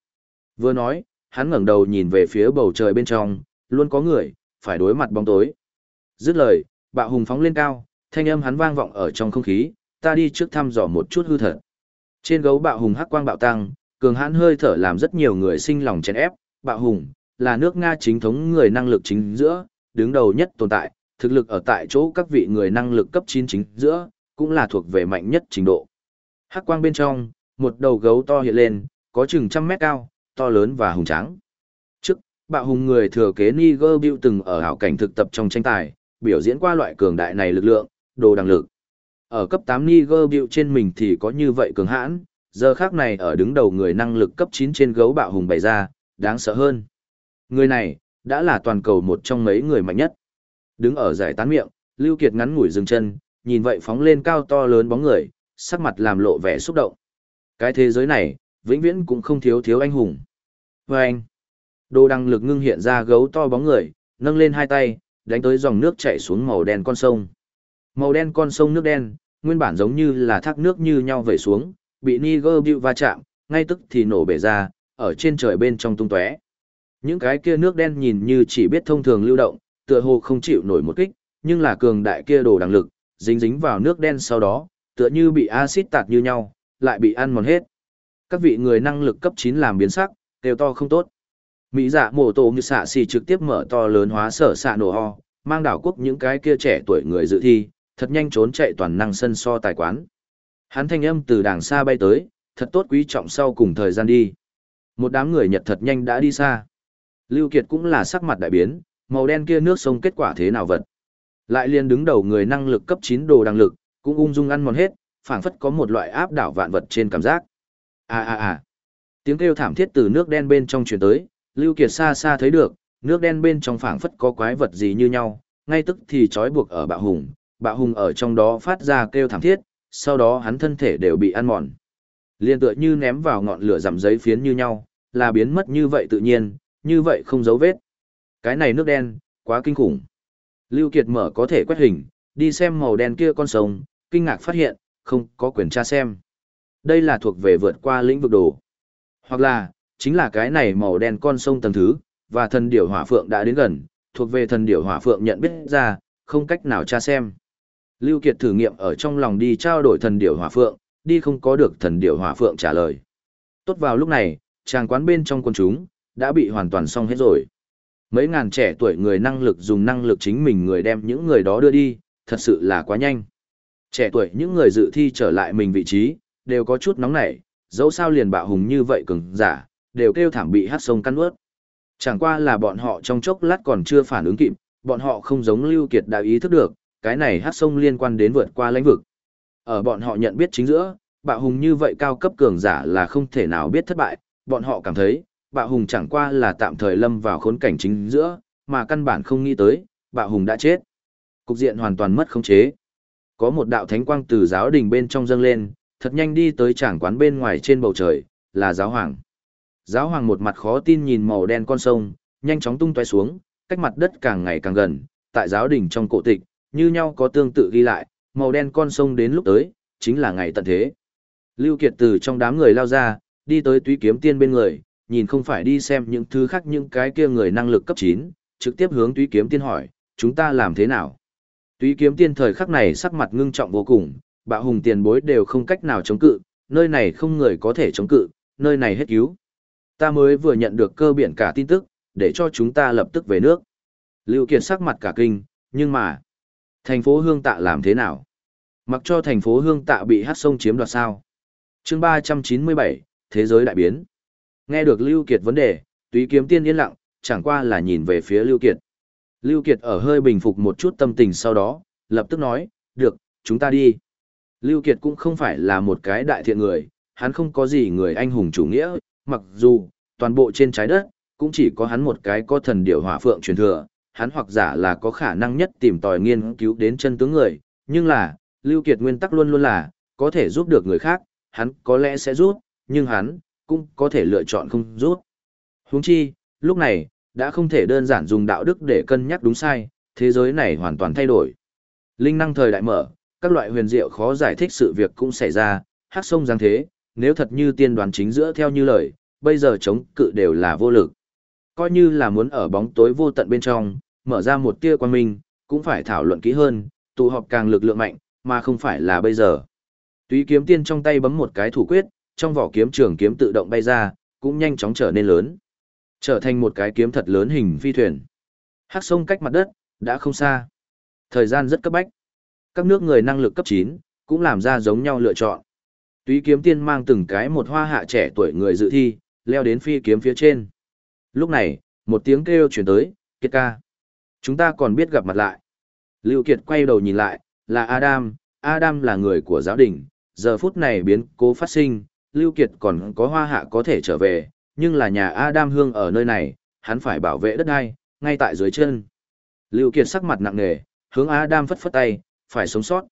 Vừa nói, hắn ngẩng đầu nhìn về phía bầu trời bên trong, luôn có người, phải đối mặt bóng tối. Dứt lời, bạo hùng phóng lên cao, thanh âm hắn vang vọng ở trong không khí, ta đi trước thăm dò một chút hư thật. Trên gấu bạo hùng hắc quang bạo tăng, cường hãn hơi thở làm rất nhiều người sinh lòng chèn ép, bạo hùng, là nước Nga chính thống người năng lực chính giữa, đứng đầu nhất tồn tại, thực lực ở tại chỗ các vị người năng lực cấp 9 chính giữa, cũng là thuộc về mạnh nhất trình độ. Hắc quang bên trong, một đầu gấu to hiện lên, có chừng trăm mét cao, to lớn và hùng tráng. Trước, bạo hùng người thừa kế Niger Bill từng ở hảo cảnh thực tập trong tranh tài, biểu diễn qua loại cường đại này lực lượng, đồ đằng lực. Ở cấp 8 Niger Bill trên mình thì có như vậy cường hãn, giờ khác này ở đứng đầu người năng lực cấp 9 trên gấu bạo hùng bày ra, đáng sợ hơn. Người này, đã là toàn cầu một trong mấy người mạnh nhất. Đứng ở giải tán miệng, Lưu Kiệt ngắn ngủi dừng chân, nhìn vậy phóng lên cao to lớn bóng người, sắc mặt làm lộ vẻ xúc động. Cái thế giới này, vĩnh viễn cũng không thiếu thiếu anh hùng. Và anh, đồ đăng lực ngưng hiện ra gấu to bóng người, nâng lên hai tay, đánh tới dòng nước chảy xuống màu đen con sông. Màu đen con sông nước đen, nguyên bản giống như là thác nước như nhau vẩy xuống, bị Niger Bill va chạm, ngay tức thì nổ bể ra, ở trên trời bên trong tung tóe. Những cái kia nước đen nhìn như chỉ biết thông thường lưu động, tựa hồ không chịu nổi một kích, nhưng là cường đại kia đồ đằng lực, dính dính vào nước đen sau đó, tựa như bị axit tạt như nhau, lại bị ăn mòn hết. Các vị người năng lực cấp 9 làm biến sắc, đều to không tốt. Mỹ dạ mổ tổ như xạ xì trực tiếp mở to lớn hóa sở xạ nổ ho, mang đảo quốc những cái kia trẻ tuổi người dự thi, thật nhanh trốn chạy toàn năng sân so tài quán. Hắn thanh âm từ đàng xa bay tới, thật tốt quý trọng sau cùng thời gian đi. Một đám người Nhật thật nhanh đã đi xa. Lưu Kiệt cũng là sắc mặt đại biến, màu đen kia nước sông kết quả thế nào vật. Lại liền đứng đầu người năng lực cấp 9 đồ đằng lực, cũng ung dung ăn mòn hết, phảng phất có một loại áp đảo vạn vật trên cảm giác. À à à. Tiếng kêu thảm thiết từ nước đen bên trong truyền tới, Lưu Kiệt xa xa thấy được, nước đen bên trong phảng phất có quái vật gì như nhau, ngay tức thì trói buộc ở bạo hùng, bạo hùng ở trong đó phát ra kêu thảm thiết, sau đó hắn thân thể đều bị ăn mòn. Liên tựa như ném vào ngọn lửa giảm giấy phiến như nhau, là biến mất như vậy tự nhiên, như vậy không dấu vết. Cái này nước đen, quá kinh khủng. Lưu Kiệt mở có thể quét hình, đi xem màu đen kia con sông, kinh ngạc phát hiện, không có quyền tra xem. Đây là thuộc về vượt qua lĩnh vực đồ. Hoặc là, chính là cái này màu đen con sông tầng thứ, và thần điểu hỏa phượng đã đến gần, thuộc về thần điểu hỏa phượng nhận biết ra, không cách nào tra xem. Lưu Kiệt thử nghiệm ở trong lòng đi trao đổi thần điểu hỏa phượng, đi không có được thần điểu hỏa phượng trả lời. Tốt vào lúc này, chàng quán bên trong quân chúng, đã bị hoàn toàn xong hết rồi. Mấy ngàn trẻ tuổi người năng lực dùng năng lực chính mình người đem những người đó đưa đi, thật sự là quá nhanh. Trẻ tuổi những người dự thi trở lại mình vị trí, đều có chút nóng nảy, dẫu sao liền bạo hùng như vậy cứng, giả, đều kêu thảm bị hát sông căn ướt. Chẳng qua là bọn họ trong chốc lát còn chưa phản ứng kịp, bọn họ không giống Lưu Kiệt đã ý thức được, cái này hát sông liên quan đến vượt qua lãnh vực. Ở bọn họ nhận biết chính giữa, bạo hùng như vậy cao cấp cường giả là không thể nào biết thất bại, bọn họ cảm thấy, bạo hùng chẳng qua là tạm thời lâm vào khốn cảnh chính giữa, mà căn bản không nghĩ tới, bạo hùng đã chết. Cục diện hoàn toàn mất khống chế. Có một đạo thánh quang từ giáo đình bên trong dâng lên, thật nhanh đi tới trảng quán bên ngoài trên bầu trời, là giáo hoàng. Giáo hoàng một mặt khó tin nhìn màu đen con sông, nhanh chóng tung tóe xuống, cách mặt đất càng ngày càng gần, tại giáo đình trong cổ tịch, như nhau có tương tự ghi lại, màu đen con sông đến lúc tới, chính là ngày tận thế. Lưu Kiệt từ trong đám người lao ra, đi tới túy kiếm tiên bên người, nhìn không phải đi xem những thứ khác những cái kia người năng lực cấp 9, trực tiếp hướng túy kiếm tiên hỏi, chúng ta làm thế nào? Túy kiếm tiên thời khắc này sắc mặt ngưng trọng vô cùng, bạo hùng tiền bối đều không cách nào chống cự, nơi này không người có thể chống cự, nơi này hết cứu. Ta mới vừa nhận được cơ biển cả tin tức, để cho chúng ta lập tức về nước. Lưu Kiệt sắc mặt cả kinh, nhưng mà, thành phố Hương Tạ làm thế nào? Mặc cho thành phố Hương Tạ bị hát sông chiếm đoạt sao? Chương 397, Thế giới đại biến. Nghe được Lưu Kiệt vấn đề, túy kiếm tiên yên lặng, chẳng qua là nhìn về phía Lưu Kiệt. Lưu Kiệt ở hơi bình phục một chút tâm tình sau đó, lập tức nói, được, chúng ta đi. Lưu Kiệt cũng không phải là một cái đại thiện người, hắn không có gì người anh hùng chủ nghĩa, mặc dù, toàn bộ trên trái đất, cũng chỉ có hắn một cái có thần điểu hỏa phượng truyền thừa, hắn hoặc giả là có khả năng nhất tìm tòi nghiên cứu đến chân tướng người, nhưng là, Lưu Kiệt nguyên tắc luôn luôn là, có thể giúp được người khác, hắn có lẽ sẽ giúp, nhưng hắn, cũng có thể lựa chọn không rút. Huống chi, lúc này, đã không thể đơn giản dùng đạo đức để cân nhắc đúng sai, thế giới này hoàn toàn thay đổi. Linh năng thời đại mở, các loại huyền diệu khó giải thích sự việc cũng xảy ra, hắc sông giáng thế, nếu thật như tiên đoán chính giữa theo như lời, bây giờ chống cự đều là vô lực. Coi như là muốn ở bóng tối vô tận bên trong, mở ra một tia quan minh, cũng phải thảo luận kỹ hơn, tụ họp càng lực lượng mạnh, mà không phải là bây giờ. Túy kiếm tiên trong tay bấm một cái thủ quyết, trong vỏ kiếm trường kiếm tự động bay ra, cũng nhanh chóng trở nên lớn. Trở thành một cái kiếm thật lớn hình phi thuyền. Hắc sông cách mặt đất, đã không xa. Thời gian rất cấp bách. Các nước người năng lực cấp 9, cũng làm ra giống nhau lựa chọn. Túy kiếm tiên mang từng cái một hoa hạ trẻ tuổi người dự thi, leo đến phi kiếm phía trên. Lúc này, một tiếng kêu chuyển tới, Kiệt ca. Chúng ta còn biết gặp mặt lại. Lưu Kiệt quay đầu nhìn lại, là Adam, Adam là người của giáo đình, giờ phút này biến cố phát sinh, Lưu Kiệt còn có hoa hạ có thể trở về, nhưng là nhà Adam hương ở nơi này, hắn phải bảo vệ đất đai, ngay tại dưới chân. Lưu Kiệt sắc mặt nặng nề, hướng Adam phất phất tay, phải sống sót.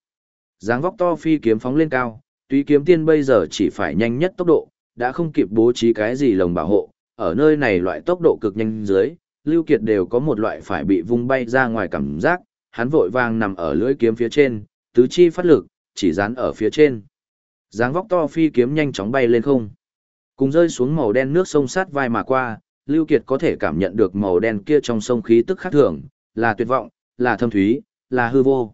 Giáng vóc to phi kiếm phóng lên cao, tuy kiếm tiên bây giờ chỉ phải nhanh nhất tốc độ, đã không kịp bố trí cái gì lồng bảo hộ, ở nơi này loại tốc độ cực nhanh dưới, Lưu Kiệt đều có một loại phải bị vung bay ra ngoài cảm giác, hắn vội vàng nằm ở lưỡi kiếm phía trên, tứ chi phát lực, chỉ dán ở phía trên. Giáng vóc to phi kiếm nhanh chóng bay lên không. Cùng rơi xuống màu đen nước sông sát vai mà qua, Lưu Kiệt có thể cảm nhận được màu đen kia trong sông khí tức khác thường, là tuyệt vọng, là thâm thúy, là hư vô.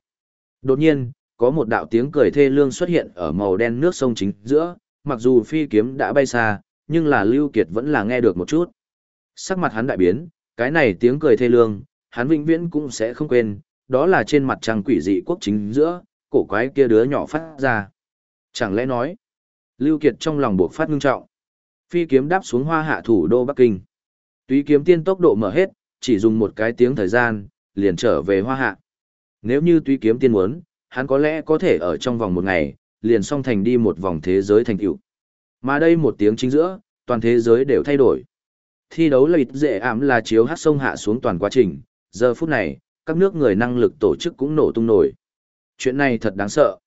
Đột nhiên, có một đạo tiếng cười thê lương xuất hiện ở màu đen nước sông chính giữa, mặc dù phi kiếm đã bay xa, nhưng là Lưu Kiệt vẫn là nghe được một chút. Sắc mặt hắn đại biến, cái này tiếng cười thê lương, hắn vĩnh viễn cũng sẽ không quên, đó là trên mặt trăng quỷ dị quốc chính giữa, cổ quái kia đứa nhỏ phát ra. Chẳng lẽ nói, Lưu Kiệt trong lòng buộc phát ngưng trọng. Phi kiếm đáp xuống hoa hạ thủ đô Bắc Kinh. Túy kiếm tiên tốc độ mở hết, chỉ dùng một cái tiếng thời gian, liền trở về hoa hạ. Nếu như túy kiếm tiên muốn, hắn có lẽ có thể ở trong vòng một ngày, liền song thành đi một vòng thế giới thành tựu. Mà đây một tiếng chính giữa, toàn thế giới đều thay đổi. Thi đấu lợi dễ ảm là chiếu hát sông hạ xuống toàn quá trình, giờ phút này, các nước người năng lực tổ chức cũng nổ tung nổi. Chuyện này thật đáng sợ.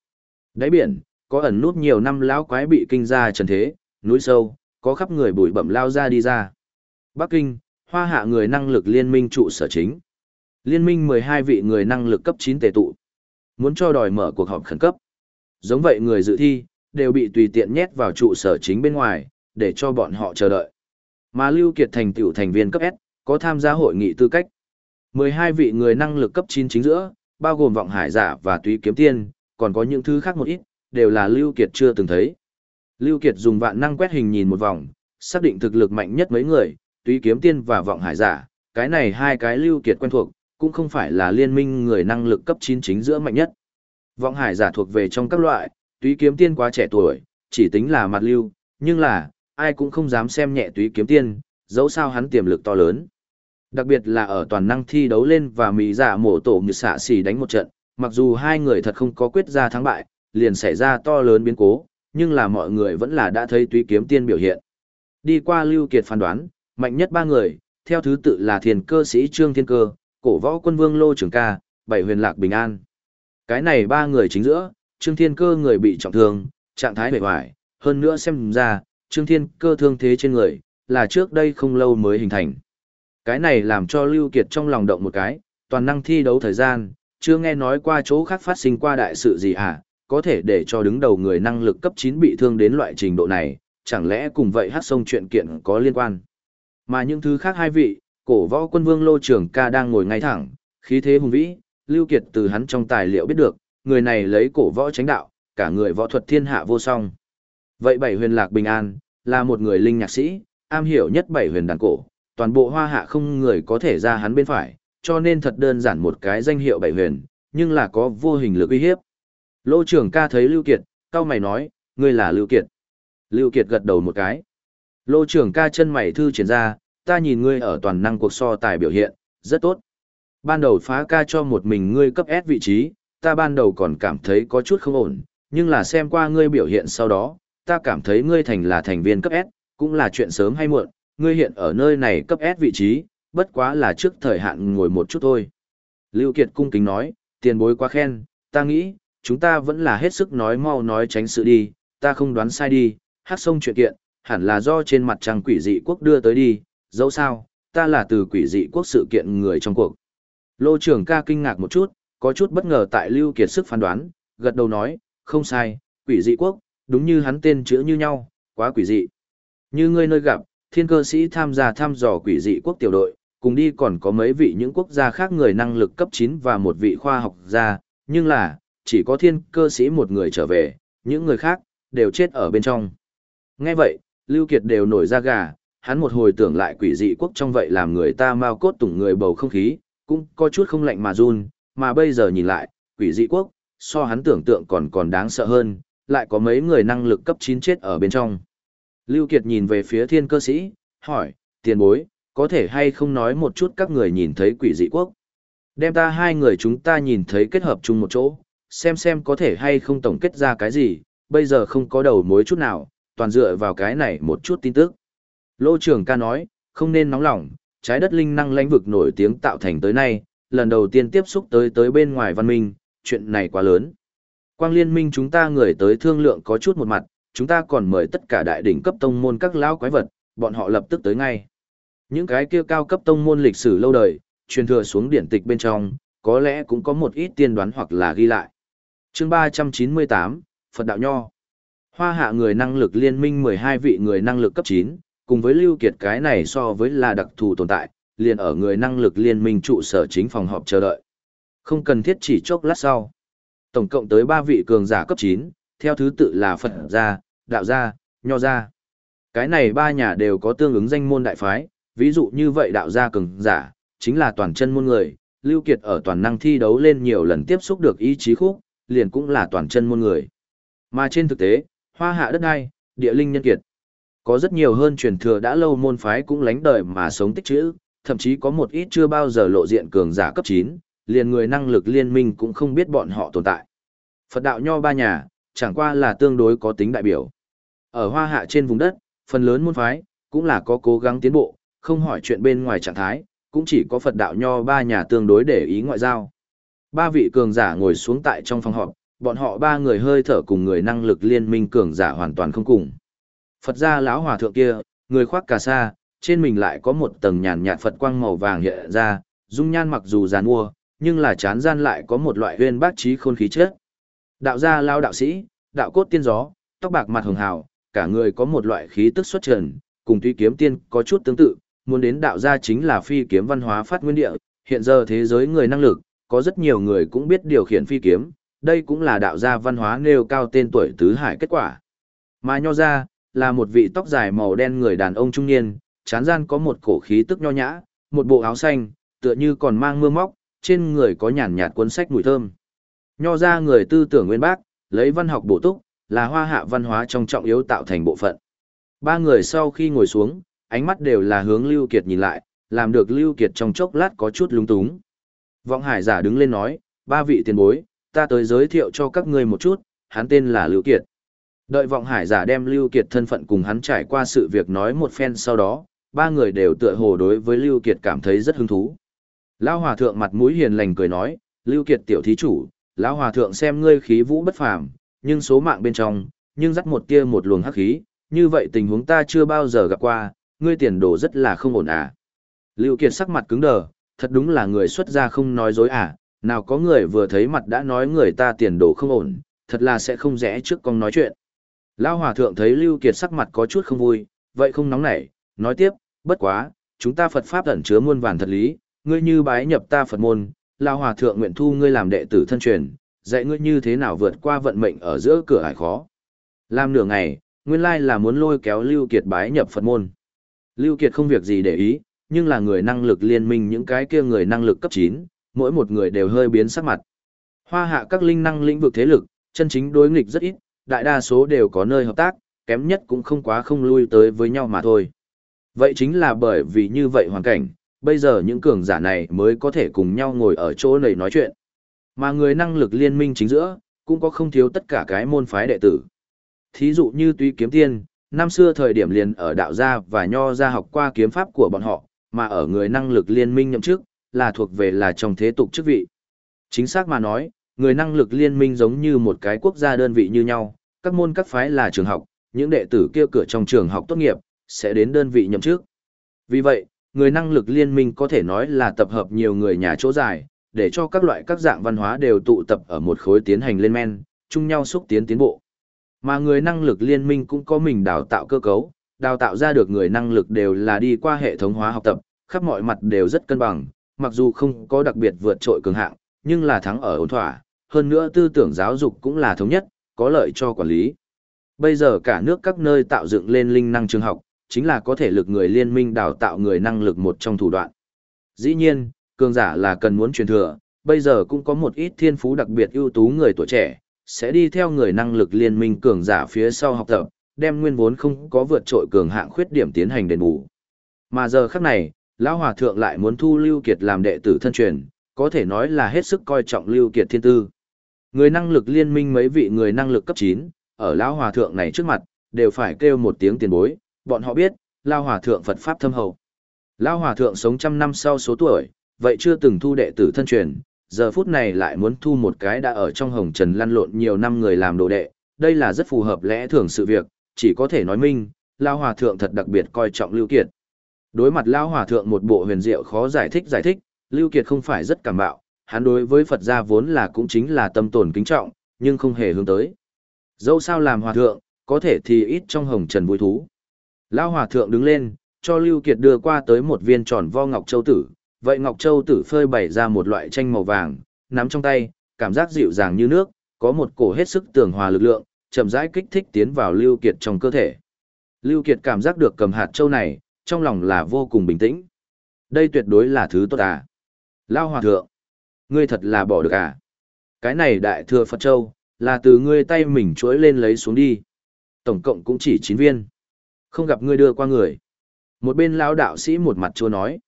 Đáy biển, có ẩn nút nhiều năm lão quái bị kinh ra trần thế, núi sâu, có khắp người bụi bẩm lao ra đi ra. Bắc Kinh, hoa hạ người năng lực liên minh trụ sở chính. Liên minh 12 vị người năng lực cấp 9 tề tụ. Muốn cho đòi mở cuộc họp khẩn cấp. Giống vậy người dự thi, đều bị tùy tiện nhét vào trụ sở chính bên ngoài, để cho bọn họ chờ đợi. Mà Lưu Kiệt thành tiểu thành viên cấp S, có tham gia hội nghị tư cách. 12 vị người năng lực cấp 9 chính giữa, bao gồm vọng hải giả và túy kiếm tiên, còn có những thứ khác một ít, đều là Lưu Kiệt chưa từng thấy. Lưu Kiệt dùng vạn năng quét hình nhìn một vòng, xác định thực lực mạnh nhất mấy người, túy kiếm tiên và vọng hải giả, cái này hai cái Lưu Kiệt quen thuộc, cũng không phải là liên minh người năng lực cấp 9 chính giữa mạnh nhất. Vọng hải giả thuộc về trong các loại, túy kiếm tiên quá trẻ tuổi, chỉ tính là mặt lưu, nhưng là, ai cũng không dám xem nhẹ túy kiếm tiên, dẫu sao hắn tiềm lực to lớn. Đặc biệt là ở toàn năng thi đấu lên và mỹ giả mổ tổ như xạ xì đánh một trận, mặc dù hai người thật không có quyết ra thắng bại, liền xảy ra to lớn biến cố, nhưng là mọi người vẫn là đã thấy túy kiếm tiên biểu hiện. Đi qua lưu kiệt phán đoán, mạnh nhất ba người, theo thứ tự là thiền cơ sĩ Trương Thiên Cơ, cổ võ quân vương Lô Trường Ca, bảy huyền lạc bình an. Cái này ba người chính giữa, Trương Thiên Cơ người bị trọng thương, trạng thái bề hoài, hơn nữa xem ra, Trương Thiên Cơ thương thế trên người, là trước đây không lâu mới hình thành. Cái này làm cho Lưu Kiệt trong lòng động một cái, toàn năng thi đấu thời gian, chưa nghe nói qua chỗ khác phát sinh qua đại sự gì hả, có thể để cho đứng đầu người năng lực cấp 9 bị thương đến loại trình độ này, chẳng lẽ cùng vậy hát sông chuyện kiện có liên quan. Mà những thứ khác hai vị, cổ võ quân vương Lô Trường ca đang ngồi ngay thẳng, khí thế hùng vĩ, Lưu Kiệt từ hắn trong tài liệu biết được, người này lấy cổ võ tránh đạo, cả người võ thuật thiên hạ vô song. Vậy bảy huyền lạc bình an, là một người linh nhạc sĩ, am hiểu nhất bảy huyền đàn cổ, toàn bộ hoa hạ không người có thể ra hắn bên phải, cho nên thật đơn giản một cái danh hiệu bảy huyền, nhưng là có vô hình lực uy hiếp. Lô trưởng ca thấy Lưu Kiệt, cao mày nói, ngươi là Lưu Kiệt. Lưu Kiệt gật đầu một cái. Lô trưởng ca chân mày thư triển ra, ta nhìn ngươi ở toàn năng cuộc so tài biểu hiện, rất tốt. Ban đầu phá ca cho một mình ngươi cấp S vị trí, ta ban đầu còn cảm thấy có chút không ổn, nhưng là xem qua ngươi biểu hiện sau đó, ta cảm thấy ngươi thành là thành viên cấp S, cũng là chuyện sớm hay muộn, ngươi hiện ở nơi này cấp S vị trí, bất quá là trước thời hạn ngồi một chút thôi. Lưu Kiệt cung kính nói, tiền bối quá khen, ta nghĩ, chúng ta vẫn là hết sức nói mau nói tránh sự đi, ta không đoán sai đi, hát sông chuyện kiện, hẳn là do trên mặt trăng quỷ dị quốc đưa tới đi, dẫu sao, ta là từ quỷ dị quốc sự kiện người trong cuộc. Lô trưởng ca kinh ngạc một chút, có chút bất ngờ tại Lưu Kiệt sức phán đoán, gật đầu nói, không sai, quỷ dị quốc, đúng như hắn tên chữ như nhau, quá quỷ dị. Như ngươi nơi gặp, thiên cơ sĩ tham gia thăm dò quỷ dị quốc tiểu đội, cùng đi còn có mấy vị những quốc gia khác người năng lực cấp 9 và một vị khoa học gia, nhưng là, chỉ có thiên cơ sĩ một người trở về, những người khác, đều chết ở bên trong. Nghe vậy, Lưu Kiệt đều nổi da gà, hắn một hồi tưởng lại quỷ dị quốc trong vậy làm người ta mau cốt tủng người bầu không khí, cũng có chút không lạnh mà run, mà bây giờ nhìn lại, quỷ dị quốc, so hắn tưởng tượng còn còn đáng sợ hơn, lại có mấy người năng lực cấp 9 chết ở bên trong. Lưu Kiệt nhìn về phía thiên cơ sĩ, hỏi, tiền bối, có thể hay không nói một chút các người nhìn thấy quỷ dị quốc? Đem ta hai người chúng ta nhìn thấy kết hợp chung một chỗ, xem xem có thể hay không tổng kết ra cái gì, bây giờ không có đầu mối chút nào, toàn dựa vào cái này một chút tin tức. Lô trưởng ca nói, không nên nóng lòng, trái đất linh năng lãnh vực nổi tiếng tạo thành tới nay, lần đầu tiên tiếp xúc tới tới bên ngoài văn minh, chuyện này quá lớn. Quang liên minh chúng ta người tới thương lượng có chút một mặt, chúng ta còn mời tất cả đại đỉnh cấp tông môn các lão quái vật, bọn họ lập tức tới ngay. Những cái kia cao cấp tông môn lịch sử lâu đời, truyền thừa xuống điển tịch bên trong, có lẽ cũng có một ít tiên đoán hoặc là ghi lại. Chương 398, Phật Đạo Nho Hoa hạ người năng lực liên minh 12 vị người năng lực cấp 9, cùng với lưu kiệt cái này so với là đặc thù tồn tại, liền ở người năng lực liên minh trụ sở chính phòng họp chờ đợi. Không cần thiết chỉ chốc lát sau. Tổng cộng tới 3 vị cường giả cấp 9, theo thứ tự là Phật gia, Đạo gia, Nho gia. Cái này ba nhà đều có tương ứng danh môn đại phái, ví dụ như vậy đạo gia cường giả, chính là toàn chân môn người, Lưu Kiệt ở toàn năng thi đấu lên nhiều lần tiếp xúc được ý chí khúc, liền cũng là toàn chân môn người. Mà trên thực tế, hoa hạ đất đai, địa linh nhân kiệt. Có rất nhiều hơn truyền thừa đã lâu môn phái cũng lánh đời mà sống tích chữ, thậm chí có một ít chưa bao giờ lộ diện cường giả cấp 9, liền người năng lực liên minh cũng không biết bọn họ tồn tại. Phật đạo nho ba nhà, chẳng qua là tương đối có tính đại biểu. Ở hoa hạ trên vùng đất, phần lớn môn phái, cũng là có cố gắng tiến bộ, không hỏi chuyện bên ngoài trạng thái, cũng chỉ có Phật đạo nho ba nhà tương đối để ý ngoại giao. Ba vị cường giả ngồi xuống tại trong phòng họp, bọn họ ba người hơi thở cùng người năng lực liên minh cường giả hoàn toàn không cùng. Phật gia lão hòa thượng kia, người khoác cà sa, trên mình lại có một tầng nhàn nhạt Phật quang màu vàng hiện ra, dung nhan mặc dù giàn mua, nhưng là chán gian lại có một loại huyên bác trí khôn khí chất. Đạo gia lao đạo sĩ, đạo cốt tiên gió, tóc bạc mặt hường hào, cả người có một loại khí tức xuất trần, cùng tuy kiếm tiên có chút tương tự, muốn đến đạo gia chính là phi kiếm văn hóa phát nguyên địa, hiện giờ thế giới người năng lực, có rất nhiều người cũng biết điều khiển phi kiếm, đây cũng là đạo gia văn hóa nêu cao tên tuổi tứ hải kết quả. Mà nho gia, là một vị tóc dài màu đen người đàn ông trung niên, chán gian có một cổ khí tức nho nhã, một bộ áo xanh, tựa như còn mang mưa móc, trên người có nhàn nhạt cuốn sách mùi thơm. Nho gia người tư tưởng nguyên bác, lấy văn học bổ túc, là hoa hạ văn hóa trong trọng yếu tạo thành bộ phận. Ba người sau khi ngồi xuống, ánh mắt đều là hướng Lưu Kiệt nhìn lại, làm được Lưu Kiệt trong chốc lát có chút lung túng. Vọng Hải giả đứng lên nói, ba vị tiền bối, ta tới giới thiệu cho các ngươi một chút, hắn tên là Lưu Kiệt. Đợi Vọng Hải giả đem Lưu Kiệt thân phận cùng hắn trải qua sự việc nói một phen sau đó, ba người đều tựa hồ đối với Lưu Kiệt cảm thấy rất hứng thú. Lão Hòa Thượng mặt mũi hiền lành cười nói, Lưu Kiệt tiểu thí chủ, Lão Hòa Thượng xem ngươi khí vũ bất phàm, nhưng số mạng bên trong, nhưng dắt một tia một luồng hắc khí, như vậy tình huống ta chưa bao giờ gặp qua, ngươi tiền đồ rất là không ổn à. Lưu Kiệt sắc mặt cứng đờ, thật đúng là người xuất gia không nói dối à, nào có người vừa thấy mặt đã nói người ta tiền đồ không ổn, thật là sẽ không rẽ trước con nói chuyện. Lão Hòa Thượng thấy Lưu Kiệt sắc mặt có chút không vui, vậy không nóng nảy, nói tiếp, bất quá, chúng ta Phật Pháp ẩn chứa muôn vàn thật lý, ngươi như bái nhập ta Phật môn, Lão Hòa Thượng nguyện thu ngươi làm đệ tử thân truyền, dạy ngươi như thế nào vượt qua vận mệnh ở giữa cửa hải khó. Làm nửa ngày, nguyên lai là muốn lôi kéo Lưu Kiệt bái nhập Phật môn. Lưu Kiệt không việc gì để ý, nhưng là người năng lực liên minh những cái kia người năng lực cấp 9, mỗi một người đều hơi biến sắc mặt. Hoa hạ các linh năng lĩnh vực thế lực, chân chính đối nghịch rất ít, đại đa số đều có nơi hợp tác, kém nhất cũng không quá không lui tới với nhau mà thôi. Vậy chính là bởi vì như vậy hoàn cảnh, bây giờ những cường giả này mới có thể cùng nhau ngồi ở chỗ này nói chuyện. Mà người năng lực liên minh chính giữa, cũng có không thiếu tất cả cái môn phái đệ tử. Thí dụ như tuy kiếm tiên, năm xưa thời điểm liền ở đạo gia và nho gia học qua kiếm pháp của bọn họ, mà ở người năng lực liên minh nhậm chức, là thuộc về là trong thế tục chức vị. Chính xác mà nói, người năng lực liên minh giống như một cái quốc gia đơn vị như nhau, các môn các phái là trường học, những đệ tử kia cửa trong trường học tốt nghiệp, sẽ đến đơn vị nhậm chức. Vì vậy, người năng lực liên minh có thể nói là tập hợp nhiều người nhà chỗ dài, để cho các loại các dạng văn hóa đều tụ tập ở một khối tiến hành lên men, chung nhau xúc tiến tiến bộ. Mà người năng lực liên minh cũng có mình đào tạo cơ cấu, đào tạo ra được người năng lực đều là đi qua hệ thống hóa học tập, khắp mọi mặt đều rất cân bằng, mặc dù không có đặc biệt vượt trội cường hạng, nhưng là thắng ở ổn thỏa, hơn nữa tư tưởng giáo dục cũng là thống nhất, có lợi cho quản lý. Bây giờ cả nước các nơi tạo dựng lên linh năng trường học, chính là có thể lực người liên minh đào tạo người năng lực một trong thủ đoạn. Dĩ nhiên, cường giả là cần muốn truyền thừa, bây giờ cũng có một ít thiên phú đặc biệt ưu tú người tuổi trẻ, sẽ đi theo người năng lực liên minh cường giả phía sau học tập, đem nguyên vốn không có vượt trội cường hạng khuyết điểm tiến hành đền bù. Mà giờ khắc này, lão hòa thượng lại muốn thu Lưu Kiệt làm đệ tử thân truyền, có thể nói là hết sức coi trọng Lưu Kiệt thiên tư. Người năng lực liên minh mấy vị người năng lực cấp 9, ở lão hòa thượng này trước mặt, đều phải kêu một tiếng tiền bối, bọn họ biết, lão hòa thượng Phật pháp thâm hậu. Lão hòa thượng sống trăm năm sau số tuổi, vậy chưa từng thu đệ tử thân truyền, giờ phút này lại muốn thu một cái đã ở trong hồng trần lăn lộn nhiều năm người làm đồ đệ, đây là rất phù hợp lẽ thường sự việc, chỉ có thể nói minh, lão hòa thượng thật đặc biệt coi trọng Lưu Kiệt. Đối mặt lão hòa thượng một bộ huyền diệu khó giải thích giải thích, Lưu Kiệt không phải rất cảm bạo, hắn đối với Phật gia vốn là cũng chính là tâm tồn kính trọng, nhưng không hề hướng tới. Dẫu sao làm hòa thượng, có thể thì ít trong hồng trần vui thú. Lão hòa thượng đứng lên, cho Lưu Kiệt đưa qua tới một viên tròn vo ngọc châu tử, vậy ngọc châu tử phơi bày ra một loại tranh màu vàng, nắm trong tay, cảm giác dịu dàng như nước, có một cổ hết sức tường hòa lực lượng, chậm rãi kích thích tiến vào Lưu Kiệt trong cơ thể. Lưu Kiệt cảm giác được cầm hạt châu này, trong lòng là vô cùng bình tĩnh. Đây tuyệt đối là thứ tốt à. Lao hòa thượng. Ngươi thật là bỏ được à. Cái này đại thừa Phật châu, là từ ngươi tay mình chuỗi lên lấy xuống đi. Tổng cộng cũng chỉ 9 viên. Không gặp ngươi đưa qua người. Một bên lão đạo sĩ một mặt chua nói.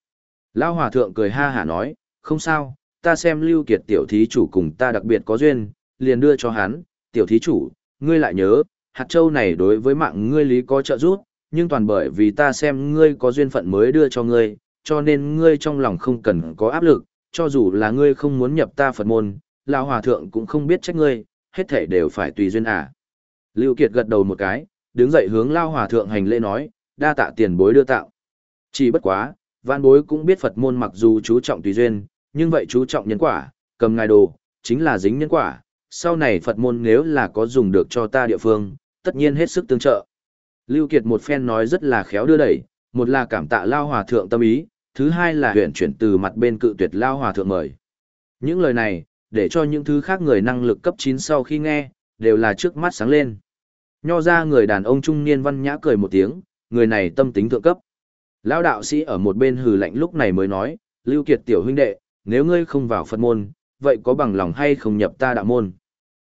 Lão hòa thượng cười ha hả nói, không sao, ta xem lưu kiệt tiểu thí chủ cùng ta đặc biệt có duyên, liền đưa cho hắn, tiểu thí chủ, ngươi lại nhớ, hạt châu này đối với mạng ngươi lý có trợ giúp, nhưng toàn bởi vì ta xem ngươi có duyên phận mới đưa cho ngươi, cho nên ngươi trong lòng không cần có áp lực, cho dù là ngươi không muốn nhập ta Phật môn, lão hòa thượng cũng không biết trách ngươi, hết thảy đều phải tùy duyên à. Lưu Kiệt gật đầu một cái, đứng dậy hướng lão hòa thượng hành lễ nói, đa tạ tiền bối đưa tạo. Chỉ bất quá, văn bối cũng biết Phật môn mặc dù chú trọng tùy duyên, nhưng vậy chú trọng nhân quả, cầm ngài đồ, chính là dính nhân quả, sau này Phật môn nếu là có dùng được cho ta địa phương, tất nhiên hết sức tương trợ. Lưu Kiệt một phen nói rất là khéo đưa đẩy, một là cảm tạ Lao Hòa Thượng tâm ý, thứ hai là huyện chuyển từ mặt bên cự tuyệt Lao Hòa Thượng mời. Những lời này, để cho những thứ khác người năng lực cấp 9 sau khi nghe, đều là trước mắt sáng lên. Nho ra người đàn ông trung niên văn nhã cười một tiếng, người này tâm tính thượng cấp. Lão đạo sĩ ở một bên hừ lạnh lúc này mới nói, Lưu Kiệt tiểu huynh đệ, nếu ngươi không vào Phật môn, vậy có bằng lòng hay không nhập ta đạo môn?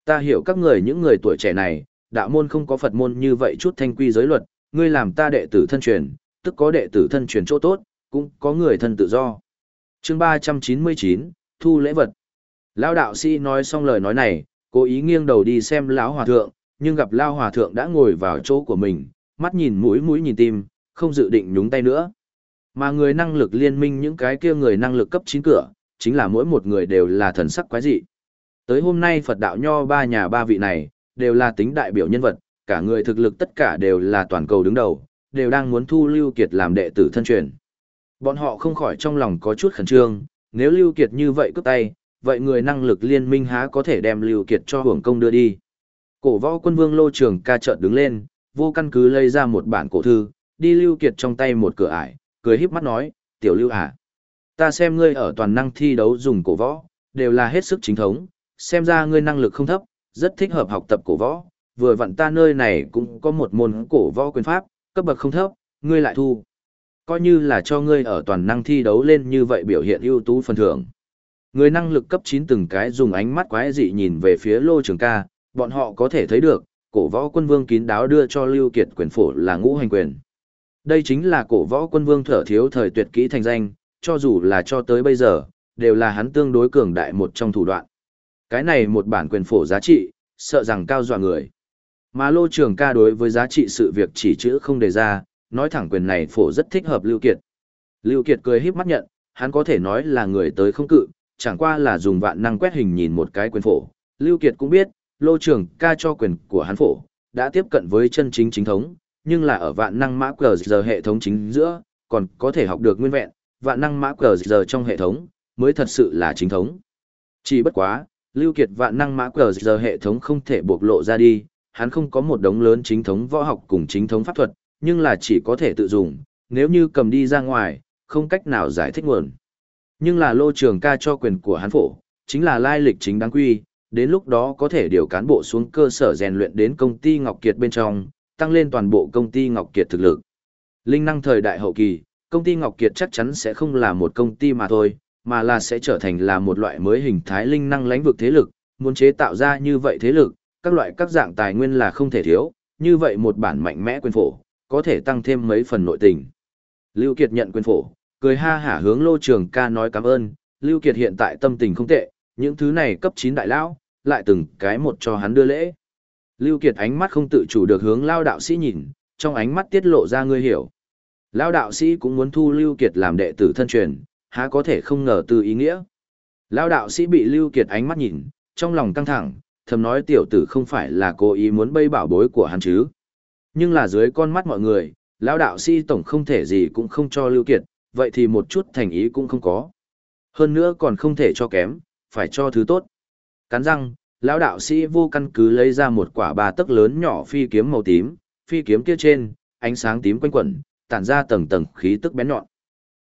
Ta hiểu các người những người tuổi trẻ này, đạo môn không có Phật môn như vậy chút thanh quy giới luật, ngươi làm ta đệ tử thân truyền, tức có đệ tử thân truyền chỗ tốt, cũng có người thân tự do. Chương 399, thu lễ vật. Lão đạo sĩ nói xong lời nói này, cố ý nghiêng đầu đi xem lão hòa thượng, nhưng gặp lão hòa thượng đã ngồi vào chỗ của mình, mắt nhìn mũi mũi nhìn tim, không dự định nhúng tay nữa. Mà người năng lực liên minh những cái kia người năng lực cấp 9 cửa, chính là mỗi một người đều là thần sắc quái dị. Tới hôm nay Phật đạo nho ba nhà ba vị này, đều là tính đại biểu nhân vật, cả người thực lực tất cả đều là toàn cầu đứng đầu, đều đang muốn thu Lưu Kiệt làm đệ tử thân truyền. Bọn họ không khỏi trong lòng có chút khẩn trương, nếu Lưu Kiệt như vậy cướp tay, vậy người năng lực liên minh há có thể đem Lưu Kiệt cho hưởng công đưa đi. Cổ võ quân vương Lô Trường ca chợt đứng lên, vô căn cứ lấy ra một bản cổ thư, đi Lưu Kiệt trong tay một cửa ải, cười híp mắt nói, tiểu Lưu à. Ta xem ngươi ở toàn năng thi đấu dùng cổ võ, đều là hết sức chính thống, xem ra ngươi năng lực không thấp, rất thích hợp học tập cổ võ, vừa vặn ta nơi này cũng có một môn cổ võ quyền pháp, cấp bậc không thấp, ngươi lại thu. Coi như là cho ngươi ở toàn năng thi đấu lên như vậy biểu hiện ưu tú phần thưởng. Người năng lực cấp 9 từng cái dùng ánh mắt quái dị nhìn về phía Lô Trường Ca, bọn họ có thể thấy được, cổ võ quân vương kín đáo đưa cho Lưu Kiệt quyền phổ là ngũ hành quyền. Đây chính là cổ võ quân vương thở thiếu thời tuyệt kỹ thành danh, cho dù là cho tới bây giờ, đều là hắn tương đối cường đại một trong thủ đoạn. Cái này một bản quyền phổ giá trị, sợ rằng cao dọa người. Mà Lô Trường ca đối với giá trị sự việc chỉ chữ không đề ra, nói thẳng quyền này phổ rất thích hợp Lưu Kiệt. Lưu Kiệt cười híp mắt nhận, hắn có thể nói là người tới không cự, chẳng qua là dùng vạn năng quét hình nhìn một cái quyền phổ. Lưu Kiệt cũng biết, Lô Trường ca cho quyền của hắn phổ, đã tiếp cận với chân chính chính thống, nhưng là ở vạn năng mã cờ giờ hệ thống chính giữa, còn có thể học được nguyên vẹn, vạn năng mã cờ giờ trong hệ thống, mới thật sự là chính thống. Chỉ bất quá, Lưu Kiệt vạn năng mã cờ giờ hệ thống không thể bộc lộ ra đi, hắn không có một đống lớn chính thống võ học cùng chính thống pháp thuật, nhưng là chỉ có thể tự dùng, nếu như cầm đi ra ngoài, không cách nào giải thích nguồn. Nhưng là lô trường ca cho quyền của hắn phổ, chính là lai lịch chính đáng quy, đến lúc đó có thể điều cán bộ xuống cơ sở rèn luyện đến công ty Ngọc Kiệt bên trong, tăng lên toàn bộ công ty Ngọc Kiệt thực lực. Linh năng thời đại hậu kỳ, công ty Ngọc Kiệt chắc chắn sẽ không là một công ty mà thôi, mà là sẽ trở thành là một loại mới hình thái linh năng lãnh vực thế lực, muốn chế tạo ra như vậy thế lực, các loại các dạng tài nguyên là không thể thiếu, như vậy một bản mạnh mẽ quyền phổ, có thể tăng thêm mấy phần nội tình. Lưu Kiệt nhận quyền phổ, cười ha hả hướng Lô Trường ca nói cảm ơn, Lưu Kiệt hiện tại tâm tình không tệ, những thứ này cấp 9 đại lão, lại từng cái một cho hắn đưa lễ. Lưu Kiệt ánh mắt không tự chủ được hướng lao đạo sĩ nhìn, trong ánh mắt tiết lộ ra ngươi hiểu. Lao đạo sĩ cũng muốn thu Lưu Kiệt làm đệ tử thân truyền, há có thể không ngờ từ ý nghĩa. Lao đạo sĩ bị Lưu Kiệt ánh mắt nhìn, trong lòng căng thẳng, thầm nói tiểu tử không phải là cố ý muốn bây bảo bối của hắn chứ. Nhưng là dưới con mắt mọi người, Lao đạo sĩ tổng không thể gì cũng không cho Lưu Kiệt, vậy thì một chút thành ý cũng không có. Hơn nữa còn không thể cho kém, phải cho thứ tốt. Cắn răng, lão đạo sĩ vô căn cứ lấy ra một quả ba tấc lớn nhỏ phi kiếm màu tím, phi kiếm kia trên, ánh sáng tím quanh quẩn, tản ra tầng tầng khí tức bén nhọn.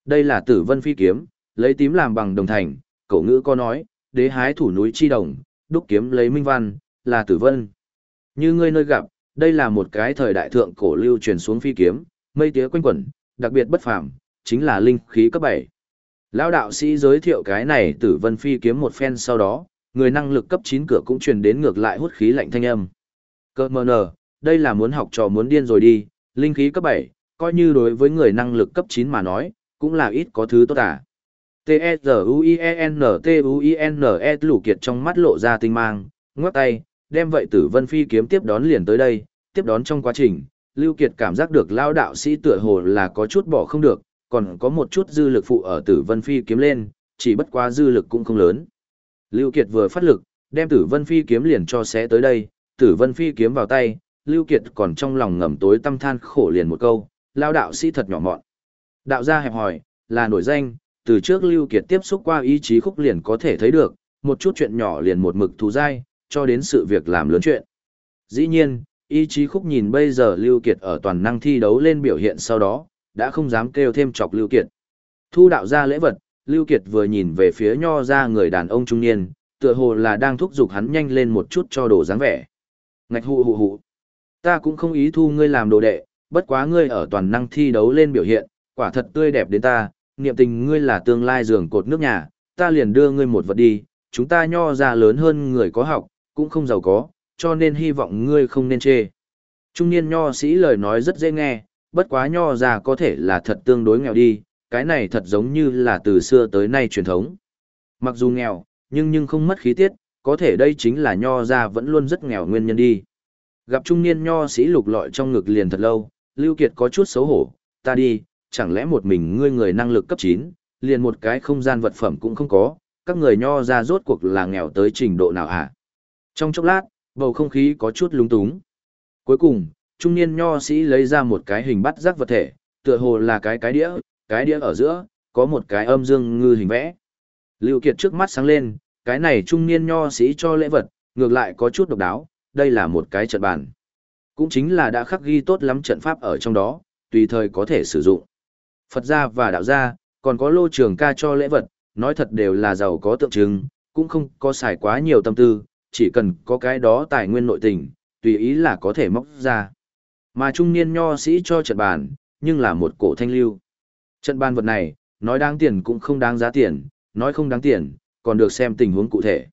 Đây là tử vân phi kiếm, lấy tím làm bằng đồng thành, cổ ngữ có nói, đế hái thủ núi chi đồng, đúc kiếm lấy minh văn, là tử vân. Như ngươi nơi gặp, đây là một cái thời đại thượng cổ lưu truyền xuống phi kiếm, mây tía quanh quẩn, đặc biệt bất phàm, chính là linh khí cấp 7. Lão đạo sĩ giới thiệu cái này tử vân phi kiếm một phen sau đó, người năng lực cấp 9 cửa cũng truyền đến ngược lại hút khí lạnh thanh âm. Cơ mờ nở đây là muốn học trò muốn điên rồi đi, linh khí cấp 7, coi như đối với người năng lực cấp 9 mà nói, cũng là ít có thứ tốt à. T-E-Z-U-I-E-N-T-U-I-N-E lũ kiệt trong mắt lộ ra tinh mang, ngoắc tay, đem vậy tử vân phi kiếm tiếp đón liền tới đây, tiếp đón trong quá trình, Lưu Kiệt cảm giác được lao đạo sĩ tựa hồ là có chút bỏ không được, còn có một chút dư lực phụ ở tử vân phi kiếm lên, chỉ bất quá dư lực cũng không lớn. Lưu Kiệt vừa phát lực, đem tử vân phi kiếm liền cho xé tới đây, tử vân phi kiếm vào tay, Lưu Kiệt còn trong lòng ngầm tối tâm than khổ liền một câu, lao đạo sĩ thật nhỏ mọn. Đạo gia hẹp hỏi, là nổi danh, từ trước Lưu Kiệt tiếp xúc qua ý chí khúc liền có thể thấy được, một chút chuyện nhỏ liền một mực thù dai, cho đến sự việc làm lớn chuyện. Dĩ nhiên, ý chí khúc nhìn bây giờ Lưu Kiệt ở toàn năng thi đấu lên biểu hiện sau đó, đã không dám kêu thêm chọc Lưu Kiệt. Thu đạo gia lễ vật, Lưu Kiệt vừa nhìn về phía nho ra người đàn ông trung niên, tựa hồ là đang thúc giục hắn nhanh lên một chút cho đồ dáng vẻ. Ngạch hụ hụ hụ. Ta cũng không ý thu ngươi làm đồ đệ, bất quá ngươi ở toàn năng thi đấu lên biểu hiện, quả thật tươi đẹp đến ta, niệm tình ngươi là tương lai giường cột nước nhà, ta liền đưa ngươi một vật đi, chúng ta nho ra lớn hơn người có học, cũng không giàu có, cho nên hy vọng ngươi không nên chê. Trung niên nho sĩ lời nói rất dễ nghe, bất quá nho ra có thể là thật tương đối nghèo đi, cái này thật giống như là từ xưa tới nay truyền thống. Mặc dù nghèo, nhưng nhưng không mất khí tiết, có thể đây chính là nho ra vẫn luôn rất nghèo nguyên nhân đi. Gặp trung niên nho sĩ lục lọi trong ngực liền thật lâu, Lưu Kiệt có chút xấu hổ, ta đi, chẳng lẽ một mình ngươi người năng lực cấp 9, liền một cái không gian vật phẩm cũng không có, các người nho ra rốt cuộc là nghèo tới trình độ nào hả? Trong chốc lát, bầu không khí có chút lúng túng. Cuối cùng, trung niên nho sĩ lấy ra một cái hình bắt rác vật thể, tựa hồ là cái cái đĩa, cái đĩa ở giữa, có một cái âm dương ngư hình vẽ. Lưu Kiệt trước mắt sáng lên, cái này trung niên nho sĩ cho lễ vật, ngược lại có chút độc đáo, đây là một cái trận bàn. Cũng chính là đã khắc ghi tốt lắm trận pháp ở trong đó, tùy thời có thể sử dụng. Phật gia và đạo gia, còn có lô trường ca cho lễ vật, nói thật đều là giàu có tượng trưng, cũng không có xài quá nhiều tâm tư, chỉ cần có cái đó tài nguyên nội tình, tùy ý là có thể móc ra. Mà trung niên nho sĩ cho trận bàn, nhưng là một cổ thanh lưu. Trận bàn vật này, nói đáng tiền cũng không đáng giá tiền, nói không đáng tiền, còn được xem tình huống cụ thể.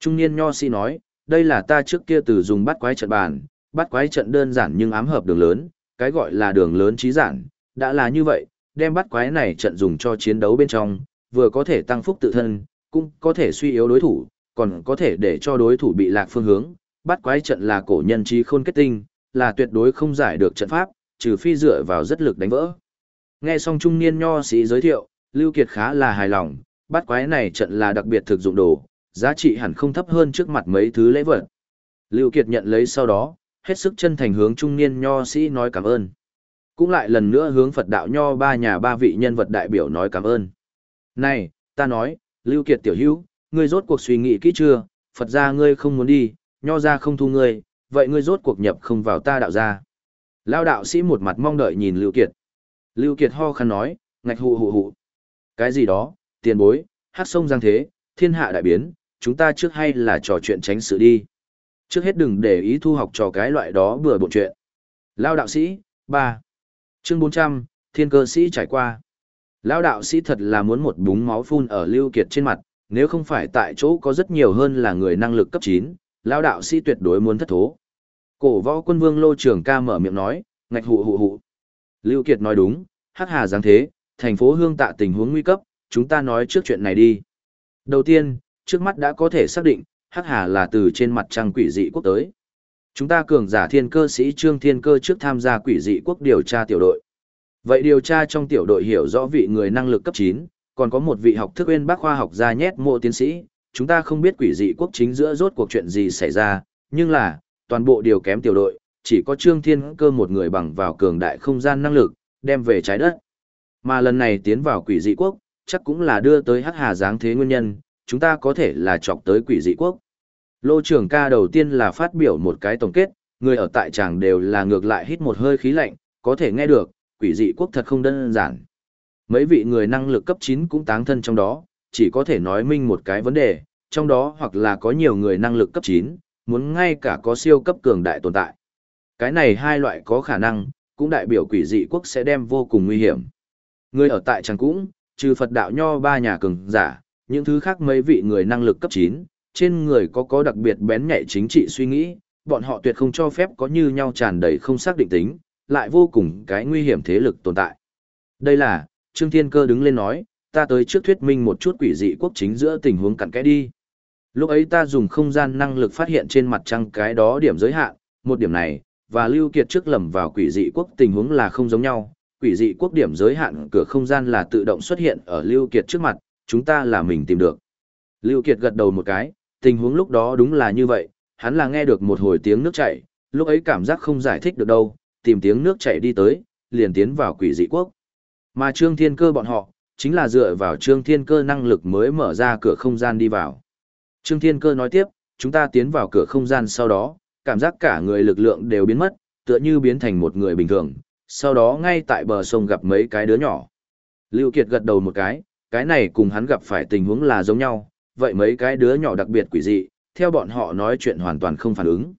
Trung niên nho sĩ nói, đây là ta trước kia từ dùng bắt quái trận bàn, bắt quái trận đơn giản nhưng ám hợp đường lớn, cái gọi là đường lớn trí giản, đã là như vậy, đem bắt quái này trận dùng cho chiến đấu bên trong, vừa có thể tăng phúc tự thân, cũng có thể suy yếu đối thủ, còn có thể để cho đối thủ bị lạc phương hướng. Bắt quái trận là cổ nhân trí khôn kết tinh, là tuyệt đối không giải được trận pháp, trừ phi dựa vào rất lực đánh vỡ. Nghe xong trung niên nho sĩ giới thiệu, Lưu Kiệt khá là hài lòng, bắt quái này trận là đặc biệt thực dụng đồ, giá trị hẳn không thấp hơn trước mặt mấy thứ lễ vật. Lưu Kiệt nhận lấy sau đó, hết sức chân thành hướng trung niên nho sĩ nói cảm ơn. Cũng lại lần nữa hướng Phật đạo nho ba nhà ba vị nhân vật đại biểu nói cảm ơn. Này, ta nói, Lưu Kiệt tiểu hữu, ngươi rốt cuộc suy nghĩ kỹ chưa, Phật gia ngươi không muốn đi, nho gia không thu ngươi, vậy ngươi rốt cuộc nhập không vào ta đạo gia. Lao đạo sĩ một mặt mong đợi nhìn Lưu Kiệt. Lưu Kiệt ho khăn nói, ngạch hụ hụ hụ. Cái gì đó, tiền bối, hát sông giang thế, thiên hạ đại biến, chúng ta trước hay là trò chuyện tránh sự đi. Trước hết đừng để ý thu học trò cái loại đó vừa bộn chuyện. Lao đạo sĩ, ba Chương 400, thiên cơ sĩ trải qua. lão đạo sĩ thật là muốn một búng máu phun ở Lưu Kiệt trên mặt, nếu không phải tại chỗ có rất nhiều hơn là người năng lực cấp 9, lão đạo sĩ tuyệt đối muốn thất thố. Cổ võ quân vương Lô Trường ca mở miệng nói, ngạch hụ hụ hụ. Lưu Kiệt nói đúng, hắc hà giáng thế, thành phố hương tạ tình huống nguy cấp, chúng ta nói trước chuyện này đi. Đầu tiên, trước mắt đã có thể xác định, hắc hà là từ trên mặt trăng quỷ dị quốc tới. Chúng ta cường giả thiên cơ sĩ Trương Thiên Cơ trước tham gia quỷ dị quốc điều tra tiểu đội. Vậy điều tra trong tiểu đội hiểu rõ vị người năng lực cấp 9, còn có một vị học thức bên bác khoa học gia nhét mộ tiến sĩ, chúng ta không biết quỷ dị quốc chính giữa rốt cuộc chuyện gì xảy ra, nhưng là, toàn bộ điều kém tiểu đội, chỉ có Trương Thiên Cơ một người bằng vào cường đại không gian năng lực, đem về trái đất. Mà lần này tiến vào quỷ dị quốc, chắc cũng là đưa tới hắc hà giáng thế nguyên nhân, chúng ta có thể là chọc tới quỷ dị quốc. Lô trưởng ca đầu tiên là phát biểu một cái tổng kết, người ở tại tràng đều là ngược lại hít một hơi khí lạnh, có thể nghe được, quỷ dị quốc thật không đơn giản. Mấy vị người năng lực cấp 9 cũng táng thân trong đó, chỉ có thể nói minh một cái vấn đề, trong đó hoặc là có nhiều người năng lực cấp 9, muốn ngay cả có siêu cấp cường đại tồn tại. Cái này hai loại có khả năng, cũng đại biểu quỷ dị quốc sẽ đem vô cùng nguy hiểm. Người ở tại tràng cũng, trừ Phật đạo nho ba nhà cường giả, những thứ khác mấy vị người năng lực cấp 9, trên người có có đặc biệt bén nhạy chính trị suy nghĩ, bọn họ tuyệt không cho phép có như nhau tràn đầy không xác định tính, lại vô cùng cái nguy hiểm thế lực tồn tại. Đây là, Trương Thiên Cơ đứng lên nói, ta tới trước thuyết minh một chút quỷ dị quốc chính giữa tình huống cặn kẽ đi. Lúc ấy ta dùng không gian năng lực phát hiện trên mặt trăng cái đó điểm giới hạn, một điểm này, và Lưu Kiệt trước lầm vào quỷ dị quốc tình huống là không giống nhau. Quỷ dị quốc điểm giới hạn cửa không gian là tự động xuất hiện ở Lưu Kiệt trước mặt, chúng ta là mình tìm được. Lưu Kiệt gật đầu một cái, tình huống lúc đó đúng là như vậy, hắn là nghe được một hồi tiếng nước chảy, lúc ấy cảm giác không giải thích được đâu, tìm tiếng nước chảy đi tới, liền tiến vào quỷ dị quốc. Mà Trương Thiên Cơ bọn họ, chính là dựa vào Trương Thiên Cơ năng lực mới mở ra cửa không gian đi vào. Trương Thiên Cơ nói tiếp, chúng ta tiến vào cửa không gian sau đó, cảm giác cả người lực lượng đều biến mất, tựa như biến thành một người bình thường, sau đó ngay tại bờ sông gặp mấy cái đứa nhỏ. Lưu Kiệt gật đầu một cái, cái này cùng hắn gặp phải tình huống là giống nhau, vậy mấy cái đứa nhỏ đặc biệt quỷ dị, theo bọn họ nói chuyện hoàn toàn không phản ứng.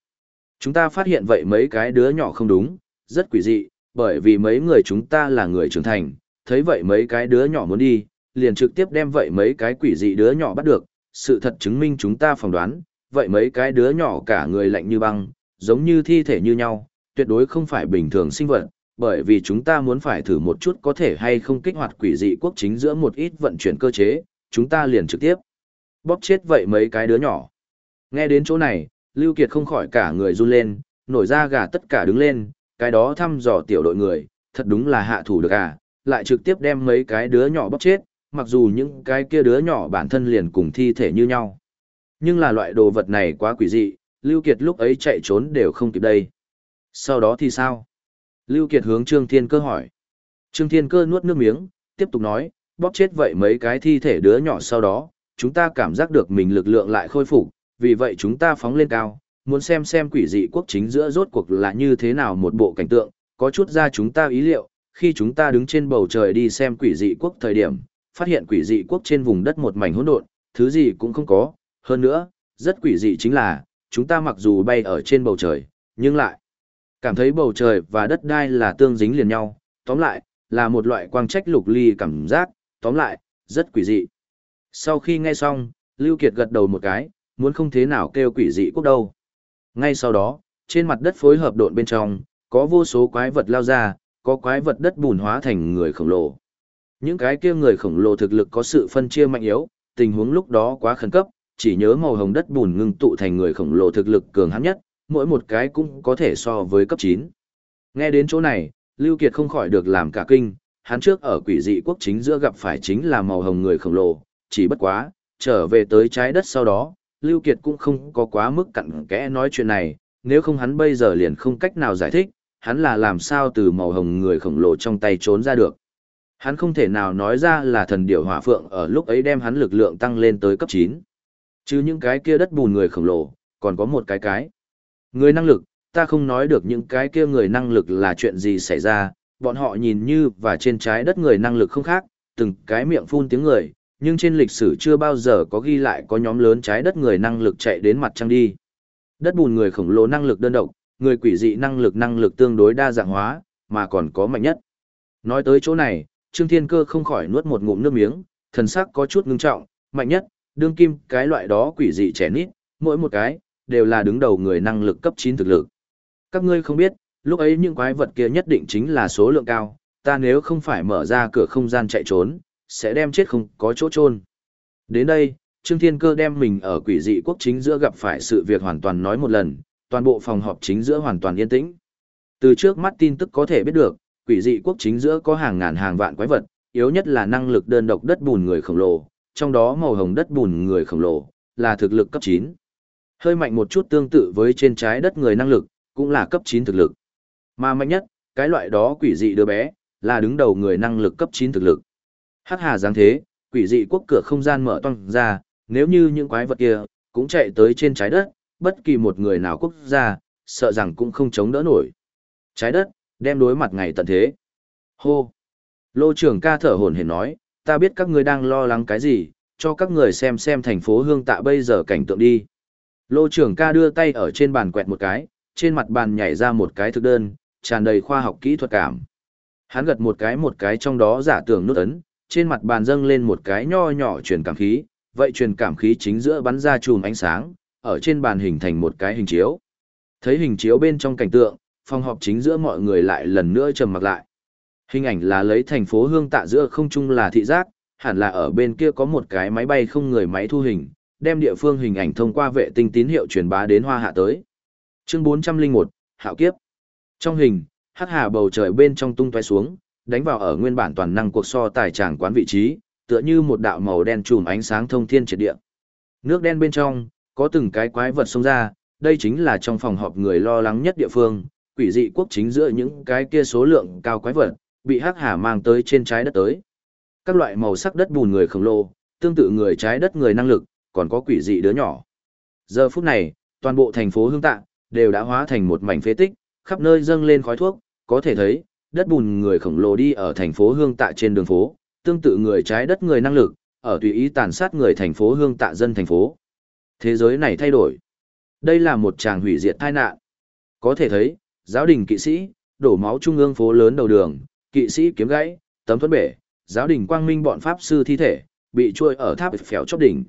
Chúng ta phát hiện vậy mấy cái đứa nhỏ không đúng, rất quỷ dị, bởi vì mấy người chúng ta là người trưởng thành, thấy vậy mấy cái đứa nhỏ muốn đi, liền trực tiếp đem vậy mấy cái quỷ dị đứa nhỏ bắt được, sự thật chứng minh chúng ta phỏng đoán, vậy mấy cái đứa nhỏ cả người lạnh như băng, giống như thi thể như nhau, tuyệt đối không phải bình thường sinh vật, bởi vì chúng ta muốn phải thử một chút có thể hay không kích hoạt quỷ dị quốc chính giữa một ít vận chuyển cơ chế, chúng ta liền trực tiếp bóp chết vậy mấy cái đứa nhỏ. Nghe đến chỗ này, Lưu Kiệt không khỏi cả người run lên, nổi da gà tất cả đứng lên, cái đó thăm dò tiểu đội người, thật đúng là hạ thủ được à, lại trực tiếp đem mấy cái đứa nhỏ bóp chết, mặc dù những cái kia đứa nhỏ bản thân liền cùng thi thể như nhau. Nhưng là loại đồ vật này quá quỷ dị, Lưu Kiệt lúc ấy chạy trốn đều không kịp đây. Sau đó thì sao? Lưu Kiệt hướng Trương Thiên Cơ hỏi. Trương Thiên Cơ nuốt nước miếng, tiếp tục nói, bóp chết vậy mấy cái thi thể đứa nhỏ sau đó, chúng ta cảm giác được mình lực lượng lại khôi phục, vì vậy chúng ta phóng lên cao, muốn xem xem quỷ dị quốc chính giữa rốt cuộc là như thế nào một bộ cảnh tượng, có chút ra chúng ta ý liệu, khi chúng ta đứng trên bầu trời đi xem quỷ dị quốc thời điểm, phát hiện quỷ dị quốc trên vùng đất một mảnh hỗn độn, thứ gì cũng không có, hơn nữa, rất quỷ dị chính là, chúng ta mặc dù bay ở trên bầu trời, nhưng lại cảm thấy bầu trời và đất đai là tương dính liền nhau, tóm lại, là một loại quang trách lục ly cảm giác, tóm lại, rất quỷ dị. Sau khi nghe xong, Lưu Kiệt gật đầu một cái, muốn không thế nào kêu quỷ dị quốc đâu. Ngay sau đó, trên mặt đất phối hợp độn bên trong, có vô số quái vật lao ra, có quái vật đất bùn hóa thành người khổng lồ. Những cái kia người khổng lồ thực lực có sự phân chia mạnh yếu, tình huống lúc đó quá khẩn cấp, chỉ nhớ màu hồng đất bùn ngưng tụ thành người khổng lồ thực lực cường hãn nhất, mỗi một cái cũng có thể so với cấp 9. Nghe đến chỗ này, Lưu Kiệt không khỏi được làm cả kinh, hắn trước ở quỷ dị quốc chính giữa gặp phải chính là màu hồng người khổng lồ, chỉ bất quá, trở về tới trái đất sau đó, Lưu Kiệt cũng không có quá mức cặn kẽ nói chuyện này, nếu không hắn bây giờ liền không cách nào giải thích, hắn là làm sao từ màu hồng người khổng lồ trong tay trốn ra được. Hắn không thể nào nói ra là thần điểu hỏa phượng ở lúc ấy đem hắn lực lượng tăng lên tới cấp 9. Chứ những cái kia đất bùn người khổng lồ, còn có một cái cái. Người năng lực, ta không nói được những cái kia người năng lực là chuyện gì xảy ra, bọn họ nhìn như và trên trái đất người năng lực không khác, từng cái miệng phun tiếng người, nhưng trên lịch sử chưa bao giờ có ghi lại có nhóm lớn trái đất người năng lực chạy đến mặt trăng đi. Đất bùn người khổng lồ năng lực đơn độc, người quỷ dị năng lực năng lực tương đối đa dạng hóa, mà còn có mạnh nhất. Nói tới chỗ này, Trương Thiên Cơ không khỏi nuốt một ngụm nước miếng, thần sắc có chút ngưng trọng, mạnh nhất, đương kim, cái loại đó quỷ dị trẻ nít, mỗi một cái, đều là đứng đầu người năng lực cấp 9 thực lực. Các ngươi không biết, lúc ấy những quái vật kia nhất định chính là số lượng cao, ta nếu không phải mở ra cửa không gian chạy trốn, sẽ đem chết không có chỗ trôn. Đến đây, Trương Thiên Cơ đem mình ở quỷ dị quốc chính giữa gặp phải sự việc hoàn toàn nói một lần, toàn bộ phòng họp chính giữa hoàn toàn yên tĩnh. Từ trước mắt tin tức có thể biết được, quỷ dị quốc chính giữa có hàng ngàn hàng vạn quái vật, yếu nhất là năng lực đơn độc đất bùn người khổng lồ, trong đó màu hồng đất bùn người khổng lồ, là thực lực cấp 9. Hơi mạnh một chút tương tự với trên trái đất người năng lực, cũng là cấp 9 thực lực. Mà mạnh nhất, cái loại đó quỷ dị đứa bé, là đứng đầu người năng lực cấp 9 thực lực. Hắc hà giáng thế, quỷ dị quốc cửa không gian mở toang ra, nếu như những quái vật kia, cũng chạy tới trên trái đất, bất kỳ một người nào quốc gia, sợ rằng cũng không chống đỡ nổi. Trái đất, đem đối mặt ngày tận thế. Hô! Lô trưởng ca thở hổn hển nói, ta biết các ngươi đang lo lắng cái gì, cho các người xem xem thành phố hương tạ bây giờ cảnh tượng đi. Lô trưởng ca đưa tay ở trên bàn quẹt một cái, trên mặt bàn nhảy ra một cái thực đơn, tràn đầy khoa học kỹ thuật cảm. Hắn gật một cái một cái trong đó giả tưởng nút ấn, trên mặt bàn dâng lên một cái nho nhỏ truyền cảm khí, vậy truyền cảm khí chính giữa bắn ra chùm ánh sáng, ở trên bàn hình thành một cái hình chiếu. Thấy hình chiếu bên trong cảnh tượng, phòng họp chính giữa mọi người lại lần nữa trầm mặc lại. Hình ảnh là lấy thành phố hương tạ giữa không trung là thị giác, hẳn là ở bên kia có một cái máy bay không người máy thu hình, đem địa phương hình ảnh thông qua vệ tinh tín hiệu truyền bá đến hoa hạ tới. Chương 401, Hạo Kiếp. Trong hình, hắc hà bầu trời bên trong tung tóe xuống, đánh vào ở nguyên bản toàn năng cuộc so tài tràng quán vị trí, tựa như một đạo màu đen trùm ánh sáng thông thiên triệt địa. Nước đen bên trong, có từng cái quái vật xông ra, đây chính là trong phòng họp người lo lắng nhất địa phương, quỷ dị quốc chính giữa những cái kia số lượng cao quái vật, bị hắc hà mang tới trên trái đất tới. Các loại màu sắc đất bùn người khổng lồ, tương tự người trái đất người năng lực, còn có quỷ dị đứa nhỏ. Giờ phút này, toàn bộ thành phố Hương Tạ, đều đã hóa thành một mảnh phế tích, khắp nơi dâng lên khói thuốc, có thể thấy, đất bùn người khổng lồ đi ở thành phố Hương Tạ trên đường phố, tương tự người trái đất người năng lực, ở tùy ý tàn sát người thành phố Hương Tạ dân thành phố. Thế giới này thay đổi. Đây là một tràng hủy diệt tai nạn. Có thể thấy, giáo đình kỵ sĩ, đổ máu trung ương phố lớn đầu đường, kỵ sĩ kiếm gãy, tấm thuẫn bể, giáo đình quang minh bọn pháp sư thi thể, bị trôi ở tháp phèo chóp đỉnh.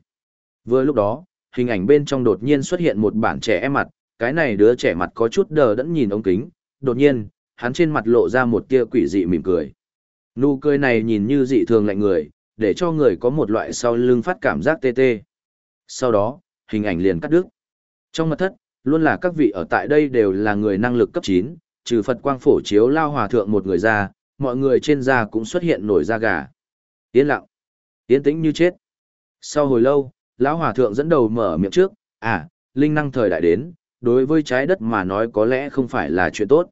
Vừa lúc đó, hình ảnh bên trong đột nhiên xuất hiện một bản trẻ em mặt, cái này đứa trẻ mặt có chút đờ đẫn nhìn ống kính, đột nhiên, hắn trên mặt lộ ra một tia quỷ dị mỉm cười. Nụ cười này nhìn như dị thường lạnh người, để cho người có một loại sau lưng phát cảm giác tê tê. Sau đó, hình ảnh liền cắt đứt. Trong mật thất, luôn là các vị ở tại đây đều là người năng lực cấp 9, trừ Phật quang phổ chiếu lao hòa thượng một người ra, mọi người trên da cũng xuất hiện nổi da gà. Yên lặng, yên tĩnh như chết. Sau hồi lâu, lão hòa thượng dẫn đầu mở miệng trước, à, linh năng thời đại đến, đối với trái đất mà nói có lẽ không phải là chuyện tốt.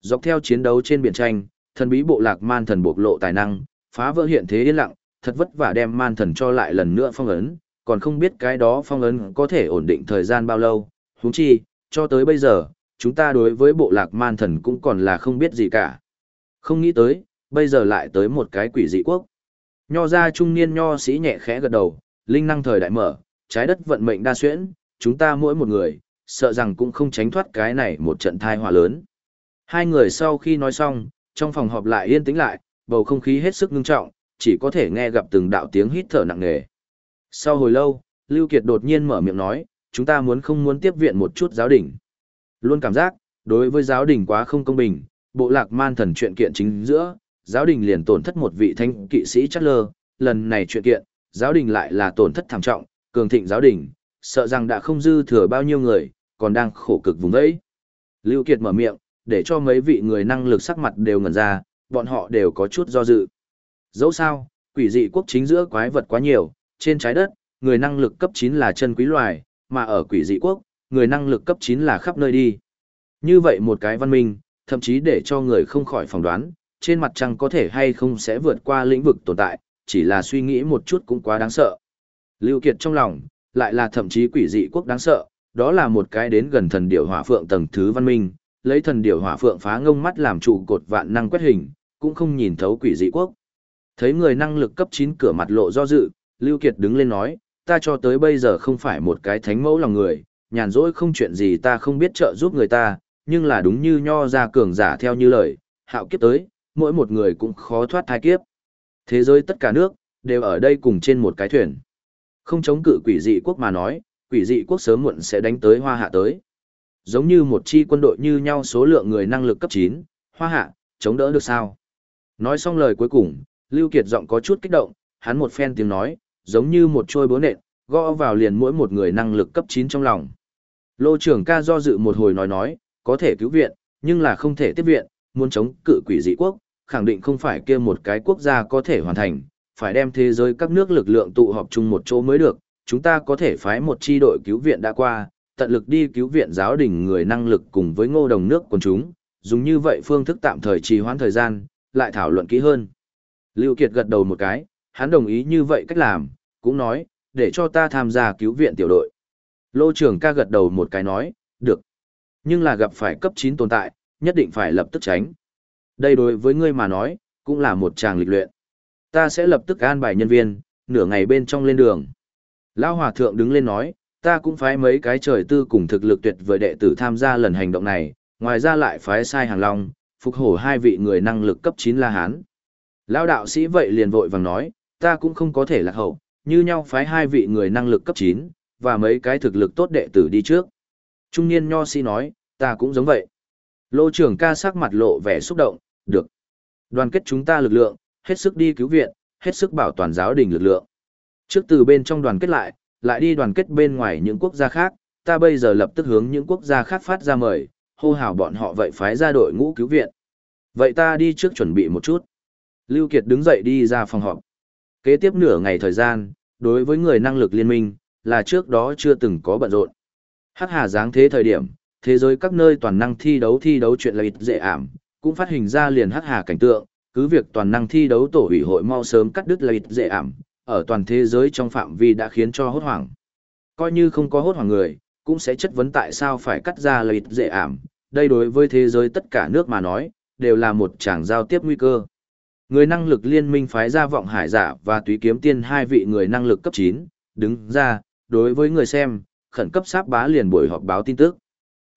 Dọc theo chiến đấu trên biển tranh, thần bí bộ lạc man thần bộc lộ tài năng, phá vỡ hiện thế yên lặng, thật vất vả đem man thần cho lại lần nữa phong ấn, còn không biết cái đó phong ấn có thể ổn định thời gian bao lâu, huống chi, cho tới bây giờ, chúng ta đối với bộ lạc man thần cũng còn là không biết gì cả. Không nghĩ tới, bây giờ lại tới một cái quỷ dị quốc. Nho ra trung niên nho sĩ nhẹ khẽ gật đầu, linh năng thời đại mở, trái đất vận mệnh đa xuyễn, chúng ta mỗi một người, sợ rằng cũng không tránh thoát cái này một trận thai họa lớn. Hai người sau khi nói xong, trong phòng họp lại yên tĩnh lại, bầu không khí hết sức ngưng trọng, chỉ có thể nghe gặp từng đạo tiếng hít thở nặng nề. Sau hồi lâu, Lưu Kiệt đột nhiên mở miệng nói, chúng ta muốn không muốn tiếp viện một chút giáo đình. Luôn cảm giác, đối với giáo đình quá không công bình, bộ lạc man thần chuyện kiện chính giữa, giáo đình liền tổn thất một vị thanh kỵ sĩ chắc lơ, lần này chuyện kiện, giáo đình lại là tổn thất thảm trọng, cường thịnh giáo đình, sợ rằng đã không dư thừa bao nhiêu người, còn đang khổ cực vùng đấy. Lưu Kiệt mở miệng, để cho mấy vị người năng lực sắc mặt đều ngẩn ra, bọn họ đều có chút do dự. Dẫu sao, quỷ dị quốc chính giữa quái vật quá nhiều, trên trái đất, người năng lực cấp 9 là chân quý loài, mà ở quỷ dị quốc, người năng lực cấp 9 là khắp nơi đi. Như vậy một cái văn minh, thậm chí để cho người không khỏi phỏng đoán, trên mặt trăng có thể hay không sẽ vượt qua lĩnh vực tồn tại, chỉ là suy nghĩ một chút cũng quá đáng sợ. Lưu Kiệt trong lòng, lại là thậm chí quỷ dị quốc đáng sợ, đó là một cái đến gần thần điểu hỏa phượng tầng thứ văn minh, lấy thần điểu hỏa phượng phá ngông mắt làm trụ cột vạn năng quét hình, cũng không nhìn thấu quỷ dị quốc. Thấy người năng lực cấp 9 cửa mặt lộ do dự, Lưu Kiệt đứng lên nói, ta cho tới bây giờ không phải một cái thánh mẫu lòng người, nhàn rỗi không chuyện gì ta không biết trợ giúp người ta, nhưng là đúng như nho ra cường giả theo như lời, hạo kiếp tới, mỗi một người cũng khó thoát thai kiếp. Thế giới tất cả nước, đều ở đây cùng trên một cái thuyền. Không chống cự quỷ dị quốc mà nói, quỷ dị quốc sớm muộn sẽ đánh tới hoa hạ tới giống như một chi quân đội như nhau số lượng người năng lực cấp 9, hoa hạ, chống đỡ được sao? Nói xong lời cuối cùng, Lưu Kiệt giọng có chút kích động, hắn một phen tiếng nói, giống như một trôi búa nện, gõ vào liền mỗi một người năng lực cấp 9 trong lòng. Lô trưởng ca do dự một hồi nói nói, có thể cứu viện, nhưng là không thể tiếp viện, muốn chống cự quỷ dị quốc, khẳng định không phải kia một cái quốc gia có thể hoàn thành, phải đem thế giới các nước lực lượng tụ họp chung một chỗ mới được, chúng ta có thể phái một chi đội cứu viện đã qua, tận lực đi cứu viện giáo đình người năng lực cùng với ngô đồng nước quần chúng, dùng như vậy phương thức tạm thời trì hoãn thời gian, lại thảo luận kỹ hơn. Lưu Kiệt gật đầu một cái, hắn đồng ý như vậy cách làm, cũng nói, để cho ta tham gia cứu viện tiểu đội. Lô trưởng ca gật đầu một cái nói, được. Nhưng là gặp phải cấp 9 tồn tại, nhất định phải lập tức tránh. Đây đối với ngươi mà nói, cũng là một tràng lịch luyện. Ta sẽ lập tức an bài nhân viên, nửa ngày bên trong lên đường. Lão Hòa Thượng đứng lên nói, ta cũng phái mấy cái trời tư cùng thực lực tuyệt vời đệ tử tham gia lần hành động này, ngoài ra lại phái sai hàng long, phục hổ hai vị người năng lực cấp 9 La Hán. Lão đạo sĩ vậy liền vội vàng nói, ta cũng không có thể lạc hậu, như nhau phái hai vị người năng lực cấp 9, và mấy cái thực lực tốt đệ tử đi trước. Trung niên nho sĩ nói, ta cũng giống vậy. Lô trưởng ca sắc mặt lộ vẻ xúc động, được. Đoàn kết chúng ta lực lượng, hết sức đi cứu viện, hết sức bảo toàn giáo đình lực lượng. Trước từ bên trong đoàn kết lại, lại đi đoàn kết bên ngoài những quốc gia khác, ta bây giờ lập tức hướng những quốc gia khác phát ra mời, hô hào bọn họ vậy phái ra đội ngũ cứu viện. Vậy ta đi trước chuẩn bị một chút. Lưu Kiệt đứng dậy đi ra phòng họp. Kế tiếp nửa ngày thời gian, đối với người năng lực liên minh, là trước đó chưa từng có bận rộn. Hắc hà dáng thế thời điểm, thế giới các nơi toàn năng thi đấu thi đấu chuyện là ít dễ ảm, cũng phát hình ra liền hắc hà cảnh tượng, cứ việc toàn năng thi đấu tổ ủy hội mau sớm cắt đứt là ít dễ ảm, ở toàn thế giới trong phạm vi đã khiến cho hốt hoảng. Coi như không có hốt hoảng người, cũng sẽ chất vấn tại sao phải cắt ra lợi dễ ảm, đây đối với thế giới tất cả nước mà nói, đều là một tràng giao tiếp nguy cơ. Người năng lực liên minh phái ra vọng hải giả và túy kiếm tiên hai vị người năng lực cấp 9, đứng ra, đối với người xem, khẩn cấp sáp bá liền buổi họp báo tin tức.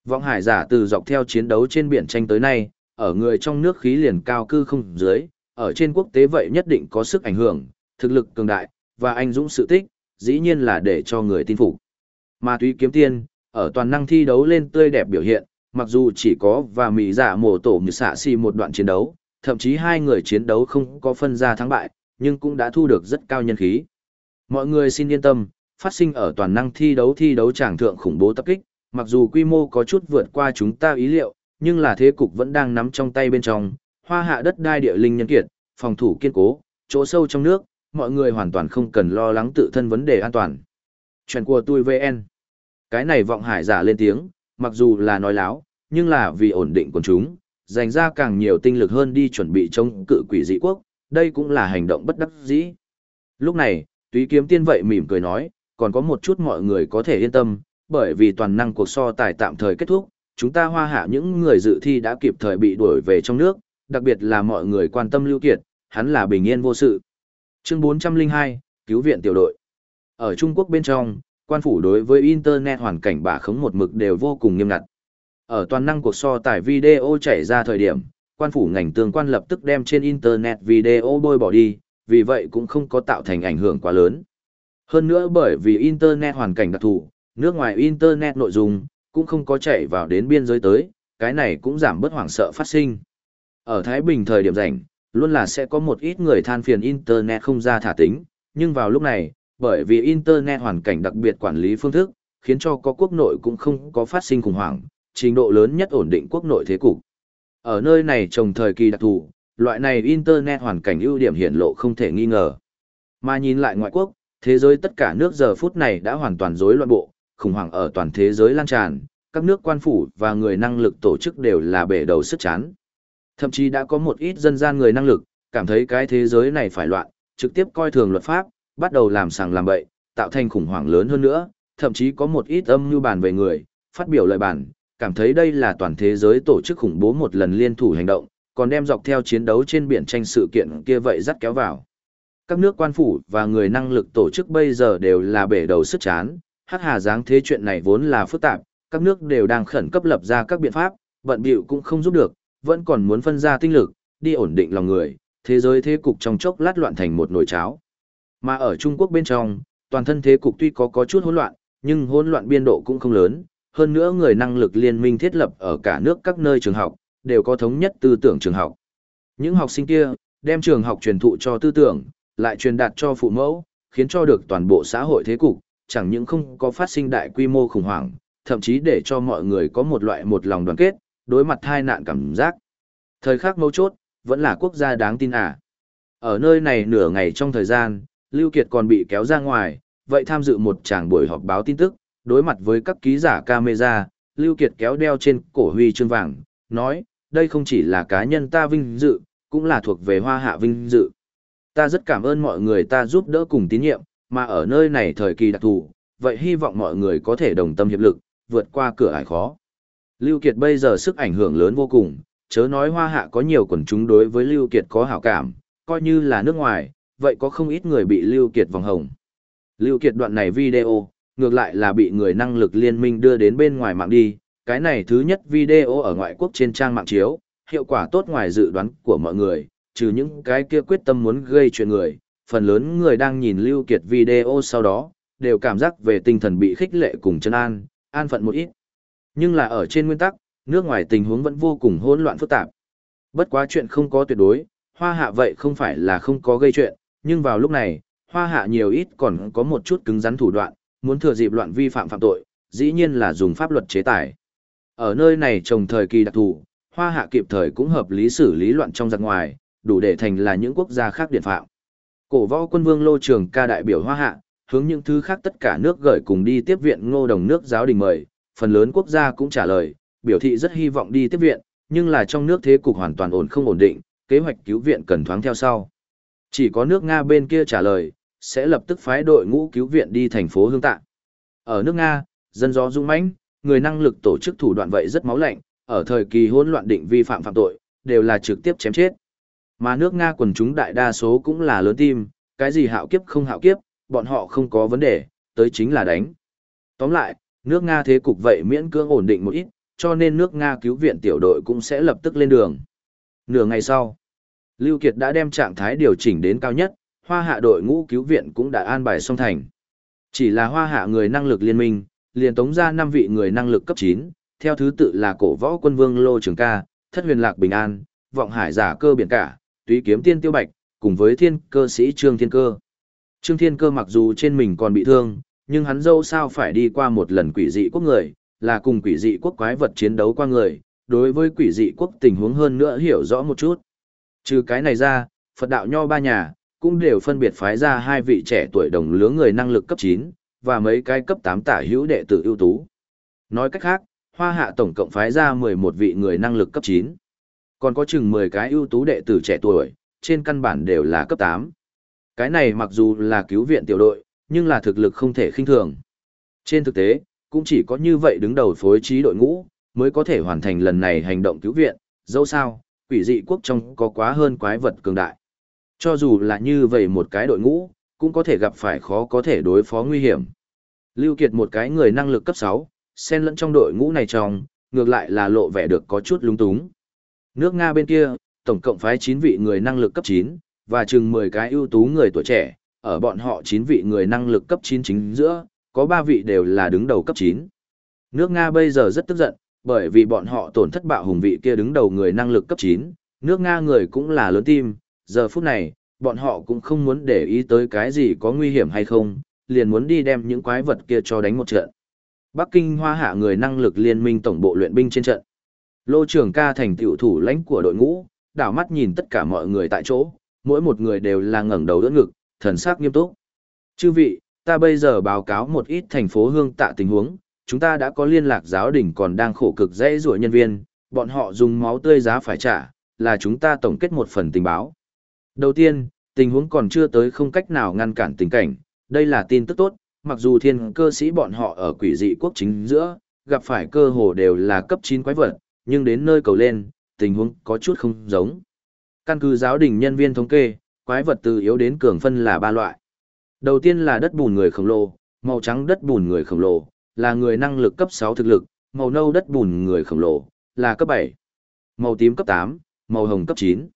Vọng hải giả từ dọc theo chiến đấu trên biển tranh tới nay, ở người trong nước khí liền cao cư không dưới, ở trên quốc tế vậy nhất định có sức ảnh hưởng, thực lực cường đại, và anh dũng sự tích, dĩ nhiên là để cho người tin phục. Mà túy kiếm tiên, ở toàn năng thi đấu lên tươi đẹp biểu hiện, mặc dù chỉ có và mỹ giả dạ mổ tổ như xạ xì một đoạn chiến đấu, thậm chí hai người chiến đấu không có phân ra thắng bại, nhưng cũng đã thu được rất cao nhân khí. Mọi người xin yên tâm, phát sinh ở toàn năng thi đấu thi đấu tràng thượng khủng bố tập kích, mặc dù quy mô có chút vượt qua chúng ta ý liệu, nhưng là thế cục vẫn đang nắm trong tay bên trong, hoa hạ đất đai địa linh nhân kiệt, phòng thủ kiên cố, chỗ sâu trong nước, mọi người hoàn toàn không cần lo lắng tự thân vấn đề an toàn. Chuyện của tôi VN. Cái này vọng hải giả lên tiếng, mặc dù là nói láo, nhưng là vì ổn định của chúng, dành ra càng nhiều tinh lực hơn đi chuẩn bị chống cự quỷ dị quốc, đây cũng là hành động bất đắc dĩ. Lúc này, túy kiếm tiên vậy mỉm cười nói, còn có một chút mọi người có thể yên tâm, bởi vì toàn năng cuộc so tài tạm thời kết thúc, chúng ta hoa hạ những người dự thi đã kịp thời bị đuổi về trong nước, đặc biệt là mọi người quan tâm lưu kiệt, hắn là bình yên vô sự. Chương 402, Cứu viện tiểu đội. Ở Trung Quốc bên trong, quan phủ đối với Internet hoàn cảnh bả khống một mực đều vô cùng nghiêm ngặt. Ở toàn năng cuộc so tài video chảy ra thời điểm, quan phủ ngành tương quan lập tức đem trên Internet video bôi bỏ đi, vì vậy cũng không có tạo thành ảnh hưởng quá lớn. Hơn nữa bởi vì Internet hoàn cảnh đặc thù, nước ngoài Internet nội dung, cũng không có chảy vào đến biên giới tới, cái này cũng giảm bớt hoảng sợ phát sinh. Ở Thái Bình thời điểm rảnh, luôn là sẽ có một ít người than phiền Internet không ra thả tính, nhưng vào lúc này, bởi vì Internet hoàn cảnh đặc biệt quản lý phương thức, khiến cho có quốc nội cũng không có phát sinh khủng hoảng, trình độ lớn nhất ổn định quốc nội thế cục. Ở nơi này trồng thời kỳ đặc thù, loại này Internet hoàn cảnh ưu điểm hiển lộ không thể nghi ngờ. Mà nhìn lại ngoại quốc, thế giới tất cả nước giờ phút này đã hoàn toàn rối loạn bộ, khủng hoảng ở toàn thế giới lan tràn, các nước quan phủ và người năng lực tổ chức đều là bể đầu sức chán. Thậm chí đã có một ít dân gian người năng lực, cảm thấy cái thế giới này phải loạn, trực tiếp coi thường luật pháp, bắt đầu làm sàng làm bậy, tạo thành khủng hoảng lớn hơn nữa, thậm chí có một ít âm mưu bàn về người, phát biểu lời bản, cảm thấy đây là toàn thế giới tổ chức khủng bố một lần liên thủ hành động, còn đem dọc theo chiến đấu trên biển tranh sự kiện kia vậy dắt kéo vào. Các nước quan phủ và người năng lực tổ chức bây giờ đều là bể đầu sức chán, hắc hà dáng thế chuyện này vốn là phức tạp, các nước đều đang khẩn cấp lập ra các biện pháp, vận bịu cũng không giúp được, vẫn còn muốn phân ra tinh lực, đi ổn định lòng người, thế giới thế cục trong chốc lát loạn thành một nồi cháo. Mà ở Trung Quốc bên trong, toàn thân thế cục tuy có có chút hỗn loạn, nhưng hỗn loạn biên độ cũng không lớn, hơn nữa người năng lực liên minh thiết lập ở cả nước các nơi trường học, đều có thống nhất tư tưởng trường học. Những học sinh kia, đem trường học truyền thụ cho tư tưởng, lại truyền đạt cho phụ mẫu, khiến cho được toàn bộ xã hội thế cục, chẳng những không có phát sinh đại quy mô khủng hoảng, thậm chí để cho mọi người có một loại một lòng đoàn kết, đối mặt tai nạn cảm giác. Thời khắc mấu chốt, vẫn là quốc gia đáng tin à. Ở nơi này nửa ngày trong thời gian, Lưu Kiệt còn bị kéo ra ngoài, vậy tham dự một tràng buổi họp báo tin tức, đối mặt với các ký giả camera, Lưu Kiệt kéo đeo trên cổ huy chương vàng, nói, đây không chỉ là cá nhân ta vinh dự, cũng là thuộc về hoa hạ vinh dự. Ta rất cảm ơn mọi người ta giúp đỡ cùng tín nhiệm, mà ở nơi này thời kỳ đặc thù, vậy hy vọng mọi người có thể đồng tâm hiệp lực, vượt qua cửa ải khó. Lưu Kiệt bây giờ sức ảnh hưởng lớn vô cùng, chớ nói hoa hạ có nhiều quần chúng đối với Lưu Kiệt có hảo cảm, coi như là nước ngoài, vậy có không ít người bị Lưu Kiệt vòng hồng. Lưu Kiệt đoạn này video, ngược lại là bị người năng lực liên minh đưa đến bên ngoài mạng đi, cái này thứ nhất video ở ngoại quốc trên trang mạng chiếu, hiệu quả tốt ngoài dự đoán của mọi người, trừ những cái kia quyết tâm muốn gây chuyện người, phần lớn người đang nhìn Lưu Kiệt video sau đó, đều cảm giác về tinh thần bị khích lệ cùng chân an, an phận một ít. Nhưng là ở trên nguyên tắc, nước ngoài tình huống vẫn vô cùng hỗn loạn phức tạp. Bất quá chuyện không có tuyệt đối, hoa hạ vậy không phải là không có gây chuyện, nhưng vào lúc này, hoa hạ nhiều ít còn có một chút cứng rắn thủ đoạn, muốn thừa dịp loạn vi phạm phạm tội, dĩ nhiên là dùng pháp luật chế tài. Ở nơi này trồng thời kỳ đặc thù, hoa hạ kịp thời cũng hợp lý xử lý loạn trong giặc ngoài, đủ để thành là những quốc gia khác điển phạm. Cổ võ quân vương lô trường ca đại biểu hoa hạ, hướng những thứ khác tất cả nước gửi cùng đi tiếp viện ngô đồng nước giáo đình mời, phần lớn quốc gia cũng trả lời, biểu thị rất hy vọng đi tiếp viện, nhưng là trong nước thế cục hoàn toàn ổn không ổn định, kế hoạch cứu viện cần thoáng theo sau. Chỉ có nước Nga bên kia trả lời, sẽ lập tức phái đội ngũ cứu viện đi thành phố Hương Tạ. Ở nước Nga, dân gió dung mãnh, người năng lực tổ chức thủ đoạn vậy rất máu lạnh, ở thời kỳ hỗn loạn định vi phạm phạm tội, đều là trực tiếp chém chết. Mà nước Nga quần chúng đại đa số cũng là lớn tim, cái gì hạo kiếp không hạo kiếp, bọn họ không có vấn đề, tới chính là đánh. Tóm lại, nước Nga thế cục vậy miễn cưỡng ổn định một ít, cho nên nước Nga cứu viện tiểu đội cũng sẽ lập tức lên đường. Nửa ngày sau, Lưu Kiệt đã đem trạng thái điều chỉnh đến cao nhất, hoa hạ đội ngũ cứu viện cũng đã an bài xong thành. Chỉ là hoa hạ người năng lực liên minh, liền tống ra 5 vị người năng lực cấp 9, theo thứ tự là cổ võ quân vương Lô Trường Ca, thất huyền lạc bình an, vọng hải giả cơ biển cả, túy kiếm tiên tiêu bạch, cùng với thiên cơ sĩ Trương Thiên Cơ. Trương Thiên Cơ mặc dù trên mình còn bị thương, nhưng hắn dâu sao phải đi qua một lần quỷ dị quốc người, là cùng quỷ dị quốc quái vật chiến đấu qua người, đối với quỷ dị quốc tình huống hơn nữa hiểu rõ một chút. Trừ cái này ra, Phật đạo nho ba nhà, cũng đều phân biệt phái ra hai vị trẻ tuổi đồng lứa người năng lực cấp 9, và mấy cái cấp 8 tả hữu đệ tử ưu tú. Nói cách khác, Hoa Hạ tổng cộng phái ra 11 vị người năng lực cấp 9. Còn có chừng 10 cái ưu tú đệ tử trẻ tuổi, trên căn bản đều là cấp 8. Cái này mặc dù là cứu viện tiểu đội, nhưng là thực lực không thể khinh thường. Trên thực tế, cũng chỉ có như vậy đứng đầu phối trí đội ngũ, mới có thể hoàn thành lần này hành động cứu viện, dẫu sao, quỷ dị quốc trong có quá hơn quái vật cường đại. Cho dù là như vậy một cái đội ngũ, cũng có thể gặp phải khó có thể đối phó nguy hiểm. Lưu Kiệt một cái người năng lực cấp 6, xen lẫn trong đội ngũ này trong, ngược lại là lộ vẻ được có chút lung túng. Nước Nga bên kia, tổng cộng phái 9 vị người năng lực cấp 9, và chừng 10 cái ưu tú người tuổi trẻ, ở bọn họ 9 vị người năng lực cấp 9 chính giữa, có 3 vị đều là đứng đầu cấp 9. Nước Nga bây giờ rất tức giận, bởi vì bọn họ tổn thất bạo hùng vị kia đứng đầu người năng lực cấp 9, nước Nga người cũng là lớn tim, giờ phút này, bọn họ cũng không muốn để ý tới cái gì có nguy hiểm hay không, liền muốn đi đem những quái vật kia cho đánh một trận. Bắc Kinh hoa hạ người năng lực liên minh tổng bộ luyện binh trên trận. Lô trưởng ca thành tiểu thủ lãnh của đội ngũ, đảo mắt nhìn tất cả mọi người tại chỗ, mỗi một người đều là ngẩng đầu đỡ ngực, thần sắc nghiêm túc. Chư vị, ta bây giờ báo cáo một ít thành phố hương tạ tình huống, chúng ta đã có liên lạc giáo đình còn đang khổ cực dễ dụa nhân viên, bọn họ dùng máu tươi giá phải trả, là chúng ta tổng kết một phần tình báo. Đầu tiên, tình huống còn chưa tới không cách nào ngăn cản tình cảnh, đây là tin tức tốt, mặc dù thiên cơ sĩ bọn họ ở quỷ dị quốc chính giữa, gặp phải cơ hồ đều là cấp 9 quái vật, nhưng đến nơi cầu lên, tình huống có chút không giống. Căn cứ giáo đình nhân viên thống kê, quái vật từ yếu đến cường phân là ba loại. Đầu tiên là đất bùn người khổng lồ, màu trắng đất bùn người khổng lồ, là người năng lực cấp 6 thực lực, màu nâu đất bùn người khổng lồ, là cấp 7, màu tím cấp 8, màu hồng cấp 9.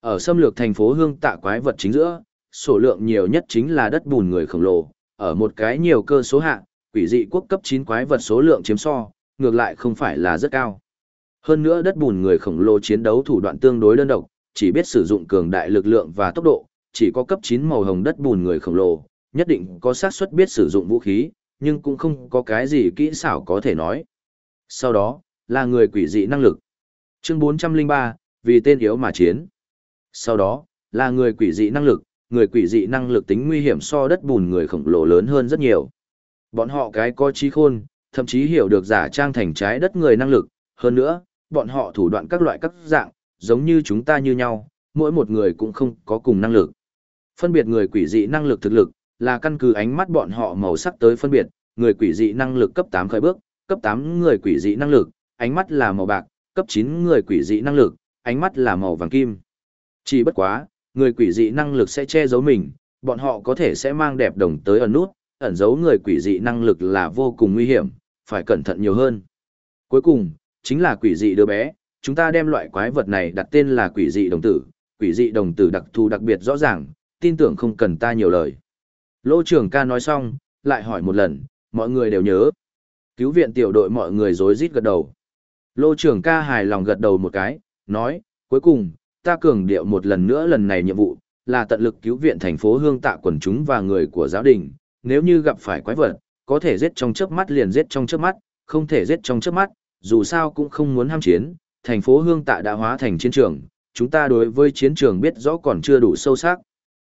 Ở xâm lược thành phố hương tạ quái vật chính giữa, số lượng nhiều nhất chính là đất bùn người khổng lồ, ở một cái nhiều cơ số hạng, quỷ dị quốc cấp 9 quái vật số lượng chiếm so, ngược lại không phải là rất cao. Hơn nữa đất bùn người khổng lồ chiến đấu thủ đoạn tương đối đơn độc, chỉ biết sử dụng cường đại lực lượng và tốc độ, chỉ có cấp 9 màu hồng đất bùn người khổng lồ, nhất định có xác suất biết sử dụng vũ khí, nhưng cũng không có cái gì kỹ xảo có thể nói. Sau đó, là người quỷ dị năng lực. Chương 403, vì tên yếu mà chiến. Sau đó, là người quỷ dị năng lực, người quỷ dị năng lực tính nguy hiểm so đất bùn người khổng lồ lớn hơn rất nhiều. Bọn họ cái có trí khôn, thậm chí hiểu được giả trang thành trái đất người năng lực, hơn nữa, bọn họ thủ đoạn các loại các dạng, giống như chúng ta như nhau, mỗi một người cũng không có cùng năng lực. Phân biệt người quỷ dị năng lực thực lực, là căn cứ ánh mắt bọn họ màu sắc tới phân biệt, người quỷ dị năng lực cấp 8 khởi bước, cấp 8 người quỷ dị năng lực, ánh mắt là màu bạc, cấp 9 người quỷ dị năng lực, ánh mắt là màu vàng kim. Chỉ bất quá, người quỷ dị năng lực sẽ che giấu mình, bọn họ có thể sẽ mang đẹp đồng tới ẩn nút, ẩn giấu người quỷ dị năng lực là vô cùng nguy hiểm, phải cẩn thận nhiều hơn. Cuối cùng, chính là quỷ dị đứa bé, chúng ta đem loại quái vật này đặt tên là quỷ dị đồng tử, quỷ dị đồng tử đặc thù đặc biệt rõ ràng, tin tưởng không cần ta nhiều lời. Lô trưởng ca nói xong, lại hỏi một lần, mọi người đều nhớ. Cứu viện tiểu đội mọi người rối rít gật đầu. Lô trưởng ca hài lòng gật đầu một cái, nói, cuối cùng, ta cường điệu một lần nữa lần này nhiệm vụ, là tận lực cứu viện thành phố hương tạ quần chúng và người của giáo đình, nếu như gặp phải quái vật, có thể giết trong chớp mắt liền giết trong chớp mắt, không thể giết trong chớp mắt, dù sao cũng không muốn ham chiến, thành phố hương tạ đã hóa thành chiến trường, chúng ta đối với chiến trường biết rõ còn chưa đủ sâu sắc.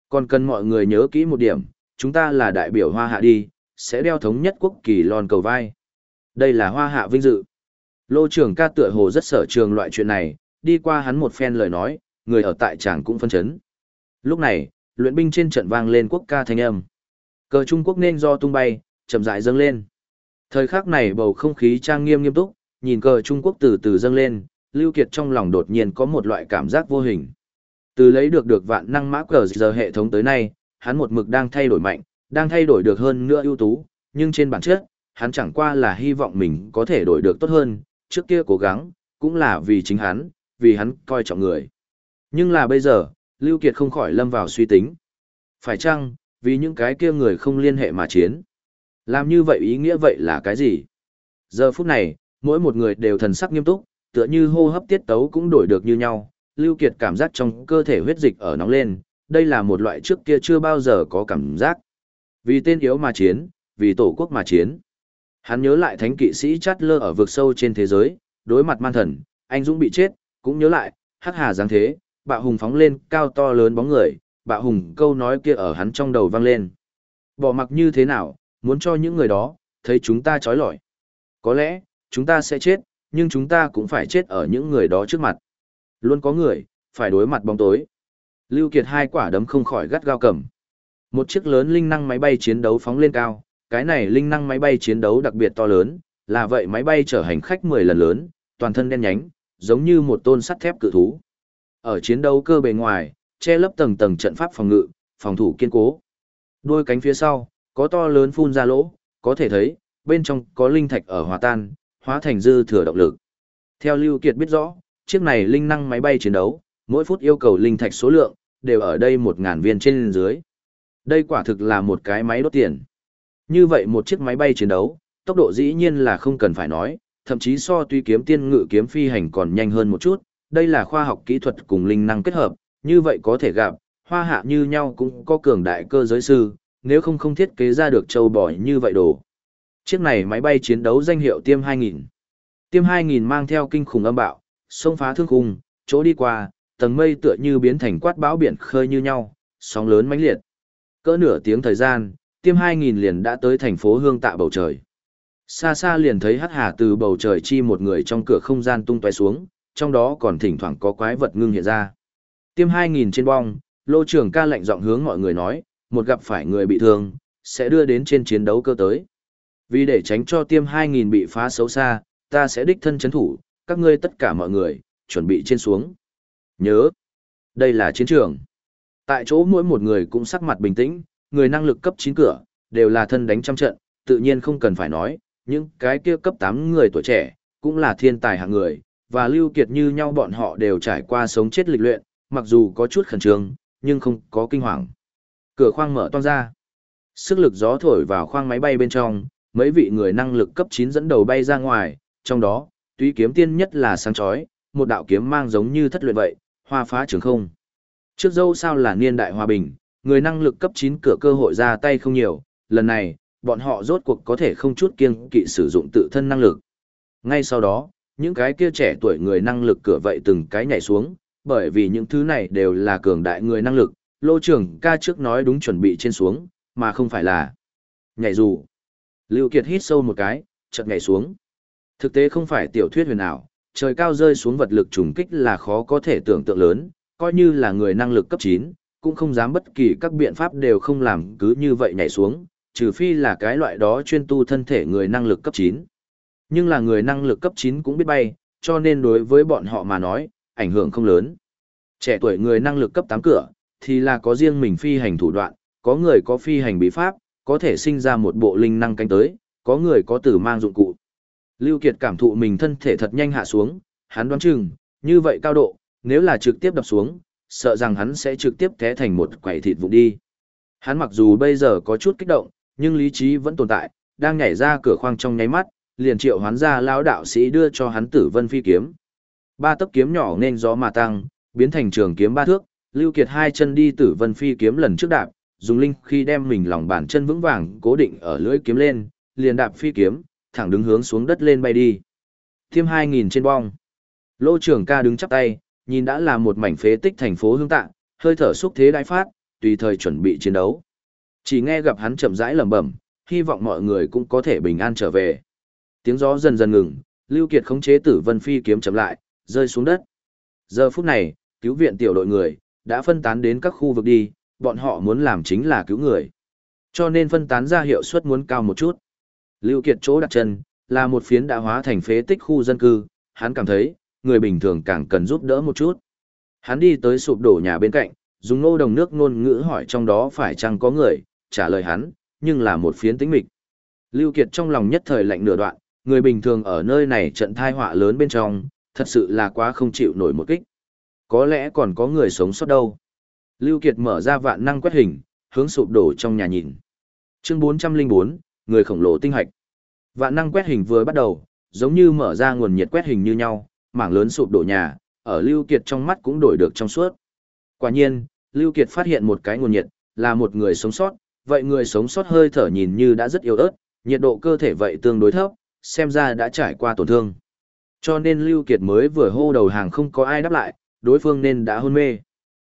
Còn cần mọi người nhớ kỹ một điểm, chúng ta là đại biểu hoa hạ đi, sẽ đeo thống nhất quốc kỳ lon cầu vai. Đây là hoa hạ vinh dự. Lô trưởng ca tựa hồ rất sở trường loại chuyện này, đi qua hắn một phen lời nói, người ở tại tràng cũng phân chấn. Lúc này, luyện binh trên trận vang lên quốc ca thanh âm. Cờ Trung Quốc nên do tung bay, chậm rãi dâng lên. Thời khắc này bầu không khí trang nghiêm nghiêm túc, nhìn cờ Trung Quốc từ từ dâng lên, Lưu Kiệt trong lòng đột nhiên có một loại cảm giác vô hình. Từ lấy được được vạn năng mã cờ giờ hệ thống tới nay, hắn một mực đang thay đổi mạnh, đang thay đổi được hơn nữa ưu tú, nhưng trên bản chất, hắn chẳng qua là hy vọng mình có thể đổi được tốt hơn, trước kia cố gắng, cũng là vì chính hắn, vì hắn coi trọng người. Nhưng là bây giờ, Lưu Kiệt không khỏi lâm vào suy tính. Phải chăng, vì những cái kia người không liên hệ mà chiến? Làm như vậy ý nghĩa vậy là cái gì? Giờ phút này, mỗi một người đều thần sắc nghiêm túc, tựa như hô hấp tiết tấu cũng đổi được như nhau. Lưu Kiệt cảm giác trong cơ thể huyết dịch ở nóng lên, đây là một loại trước kia chưa bao giờ có cảm giác. Vì tên yếu mà chiến, vì tổ quốc mà chiến. Hắn nhớ lại thánh kỵ sĩ chát lơ ở vực sâu trên thế giới, đối mặt man thần, anh Dũng bị chết, cũng nhớ lại, hắc hà giáng thế, bạo hùng phóng lên cao to lớn bóng người, bạo hùng câu nói kia ở hắn trong đầu vang lên. Bỏ mặc như thế nào, muốn cho những người đó, thấy chúng ta trói lọi. Có lẽ, chúng ta sẽ chết, nhưng chúng ta cũng phải chết ở những người đó trước mặt. Luôn có người, phải đối mặt bóng tối. Lưu Kiệt hai quả đấm không khỏi gắt gao cầm. Một chiếc lớn linh năng máy bay chiến đấu phóng lên cao, cái này linh năng máy bay chiến đấu đặc biệt to lớn, là vậy máy bay chở hành khách 10 lần lớn, toàn thân đen nhánh, giống như một tôn sắt thép cự thú. Ở chiến đấu cơ bề ngoài, che lấp tầng tầng trận pháp phòng ngự, phòng thủ kiên cố. Đôi cánh phía sau, có to lớn phun ra lỗ, có thể thấy, bên trong có linh thạch ở hòa tan, hóa thành dư thừa động lực. Theo Lưu Kiệt biết rõ, chiếc này linh năng máy bay chiến đấu, mỗi phút yêu cầu linh thạch số lượng, đều ở đây 1.000 viên trên dưới. Đây quả thực là một cái máy đốt tiền. Như vậy một chiếc máy bay chiến đấu, tốc độ dĩ nhiên là không cần phải nói, thậm chí so tuy kiếm tiên ngự kiếm phi hành còn nhanh hơn một chút, đây là khoa học kỹ thuật cùng linh năng kết hợp, như vậy có thể gặp, hoa hạ như nhau cũng có cường đại cơ giới sư, nếu không không thiết kế ra được châu bò như vậy đồ. Chiếc này máy bay chiến đấu danh hiệu Tiêm 2000. Tiêm 2000 mang theo kinh khủng âm bạo, xông phá thương khung, chỗ đi qua, tầng mây tựa như biến thành quát bão biển khơi như nhau, sóng lớn mãnh liệt. Cỡ nửa tiếng thời gian, Tiêm 2000 liền đã tới thành phố hương tạ bầu trời. Xa xa liền thấy hắc hà từ bầu trời chi một người trong cửa không gian tung tóe xuống, trong đó còn thỉnh thoảng có quái vật ngưng hiện ra. Tiêm 2000 trên bong, lô trưởng ca lệnh giọng hướng mọi người nói, một gặp phải người bị thương, sẽ đưa đến trên chiến đấu cơ tới. Vì để tránh cho tiêm 2000 bị phá xấu xa, ta sẽ đích thân chấn thủ, các ngươi tất cả mọi người, chuẩn bị trên xuống. Nhớ, đây là chiến trường. Tại chỗ mỗi một người cũng sắc mặt bình tĩnh, người năng lực cấp 9 cửa, đều là thân đánh trăm trận, tự nhiên không cần phải nói, những cái kia cấp 8 người tuổi trẻ, cũng là thiên tài hạng người, và lưu kiệt như nhau bọn họ đều trải qua sống chết lịch luyện, mặc dù có chút khẩn trương, nhưng không có kinh hoàng. Cửa khoang mở toang ra. Sức lực gió thổi vào khoang máy bay bên trong, mấy vị người năng lực cấp 9 dẫn đầu bay ra ngoài, trong đó, túy kiếm tiên nhất là sáng chói, một đạo kiếm mang giống như thất luyện vậy, hoa phá trường không. Trước dâu sao là niên đại hòa bình, người năng lực cấp 9 cửa cơ hội ra tay không nhiều, lần này, bọn họ rốt cuộc có thể không chút kiêng kỵ sử dụng tự thân năng lực. Ngay sau đó, những cái kia trẻ tuổi người năng lực cửa vậy từng cái nhảy xuống, bởi vì những thứ này đều là cường đại người năng lực, lô trưởng ca trước nói đúng chuẩn bị trên xuống, mà không phải là nhảy dù. Lưu Kiệt hít sâu một cái, chợt nhảy xuống. Thực tế không phải tiểu thuyết huyền ảo, trời cao rơi xuống vật lực trùng kích là khó có thể tưởng tượng lớn, coi như là người năng lực cấp 9, cũng không dám bất kỳ các biện pháp đều không làm cứ như vậy nhảy xuống, trừ phi là cái loại đó chuyên tu thân thể người năng lực cấp 9. Nhưng là người năng lực cấp 9 cũng biết bay, cho nên đối với bọn họ mà nói, ảnh hưởng không lớn. Trẻ tuổi người năng lực cấp 8 cửa, thì là có riêng mình phi hành thủ đoạn, có người có phi hành bí pháp, có thể sinh ra một bộ linh năng canh tới, có người có tử mang dụng cụ. Lưu Kiệt cảm thụ mình thân thể thật nhanh hạ xuống, hắn đoán chừng, như vậy cao độ, nếu là trực tiếp đập xuống, sợ rằng hắn sẽ trực tiếp té thành một quẩy thịt vụn đi. Hắn mặc dù bây giờ có chút kích động, nhưng lý trí vẫn tồn tại, đang nhảy ra cửa khoang trong nháy mắt, liền triệu hoán ra lão đạo sĩ đưa cho hắn tử vân phi kiếm. Ba tấc kiếm nhỏ nên gió mà tăng, biến thành trường kiếm ba thước, Lưu Kiệt hai chân đi tử vân phi kiếm lần trước đạp, dùng linh khi đem mình lòng bàn chân vững vàng cố định ở lưỡi kiếm lên, liền đạp phi kiếm, thẳng đứng hướng xuống đất lên bay đi. Thiêm 2000 trên bong. Lô trưởng ca đứng chắp tay, nhìn đã là một mảnh phế tích thành phố hương tạng, hơi thở xúc thế đại phát, tùy thời chuẩn bị chiến đấu. Chỉ nghe gặp hắn chậm rãi lẩm bẩm, hy vọng mọi người cũng có thể bình an trở về. Tiếng gió dần dần ngừng, Lưu Kiệt khống chế Tử Vân Phi kiếm chậm lại, rơi xuống đất. Giờ phút này, cứu viện tiểu đội người đã phân tán đến các khu vực đi, bọn họ muốn làm chính là cứu người. Cho nên phân tán ra hiệu suất muốn cao một chút. Lưu Kiệt chỗ đặt chân là một phiến đã hóa thành phế tích khu dân cư, hắn cảm thấy người bình thường càng cần giúp đỡ một chút. Hắn đi tới sụp đổ nhà bên cạnh, dùng nô đồng nước ngôn ngữ hỏi trong đó phải chăng có người, trả lời hắn, nhưng là một phiến tĩnh mịch. Lưu Kiệt trong lòng nhất thời lạnh nửa đoạn, người bình thường ở nơi này trận tai họa lớn bên trong, thật sự là quá không chịu nổi một kích. Có lẽ còn có người sống sót đâu. Lưu Kiệt mở ra vạn năng quét hình, hướng sụp đổ trong nhà nhìn. Chương 404, người khổng lồ tinh hạch. Vạn năng quét hình vừa bắt đầu, giống như mở ra nguồn nhiệt quét hình như nhau, mảng lớn sụp đổ nhà, ở Lưu Kiệt trong mắt cũng đổi được trong suốt. Quả nhiên, Lưu Kiệt phát hiện một cái nguồn nhiệt, là một người sống sót, vậy người sống sót hơi thở nhìn như đã rất yếu ớt, nhiệt độ cơ thể vậy tương đối thấp, xem ra đã trải qua tổn thương. Cho nên Lưu Kiệt mới vừa hô đầu hàng không có ai đáp lại, đối phương nên đã hôn mê.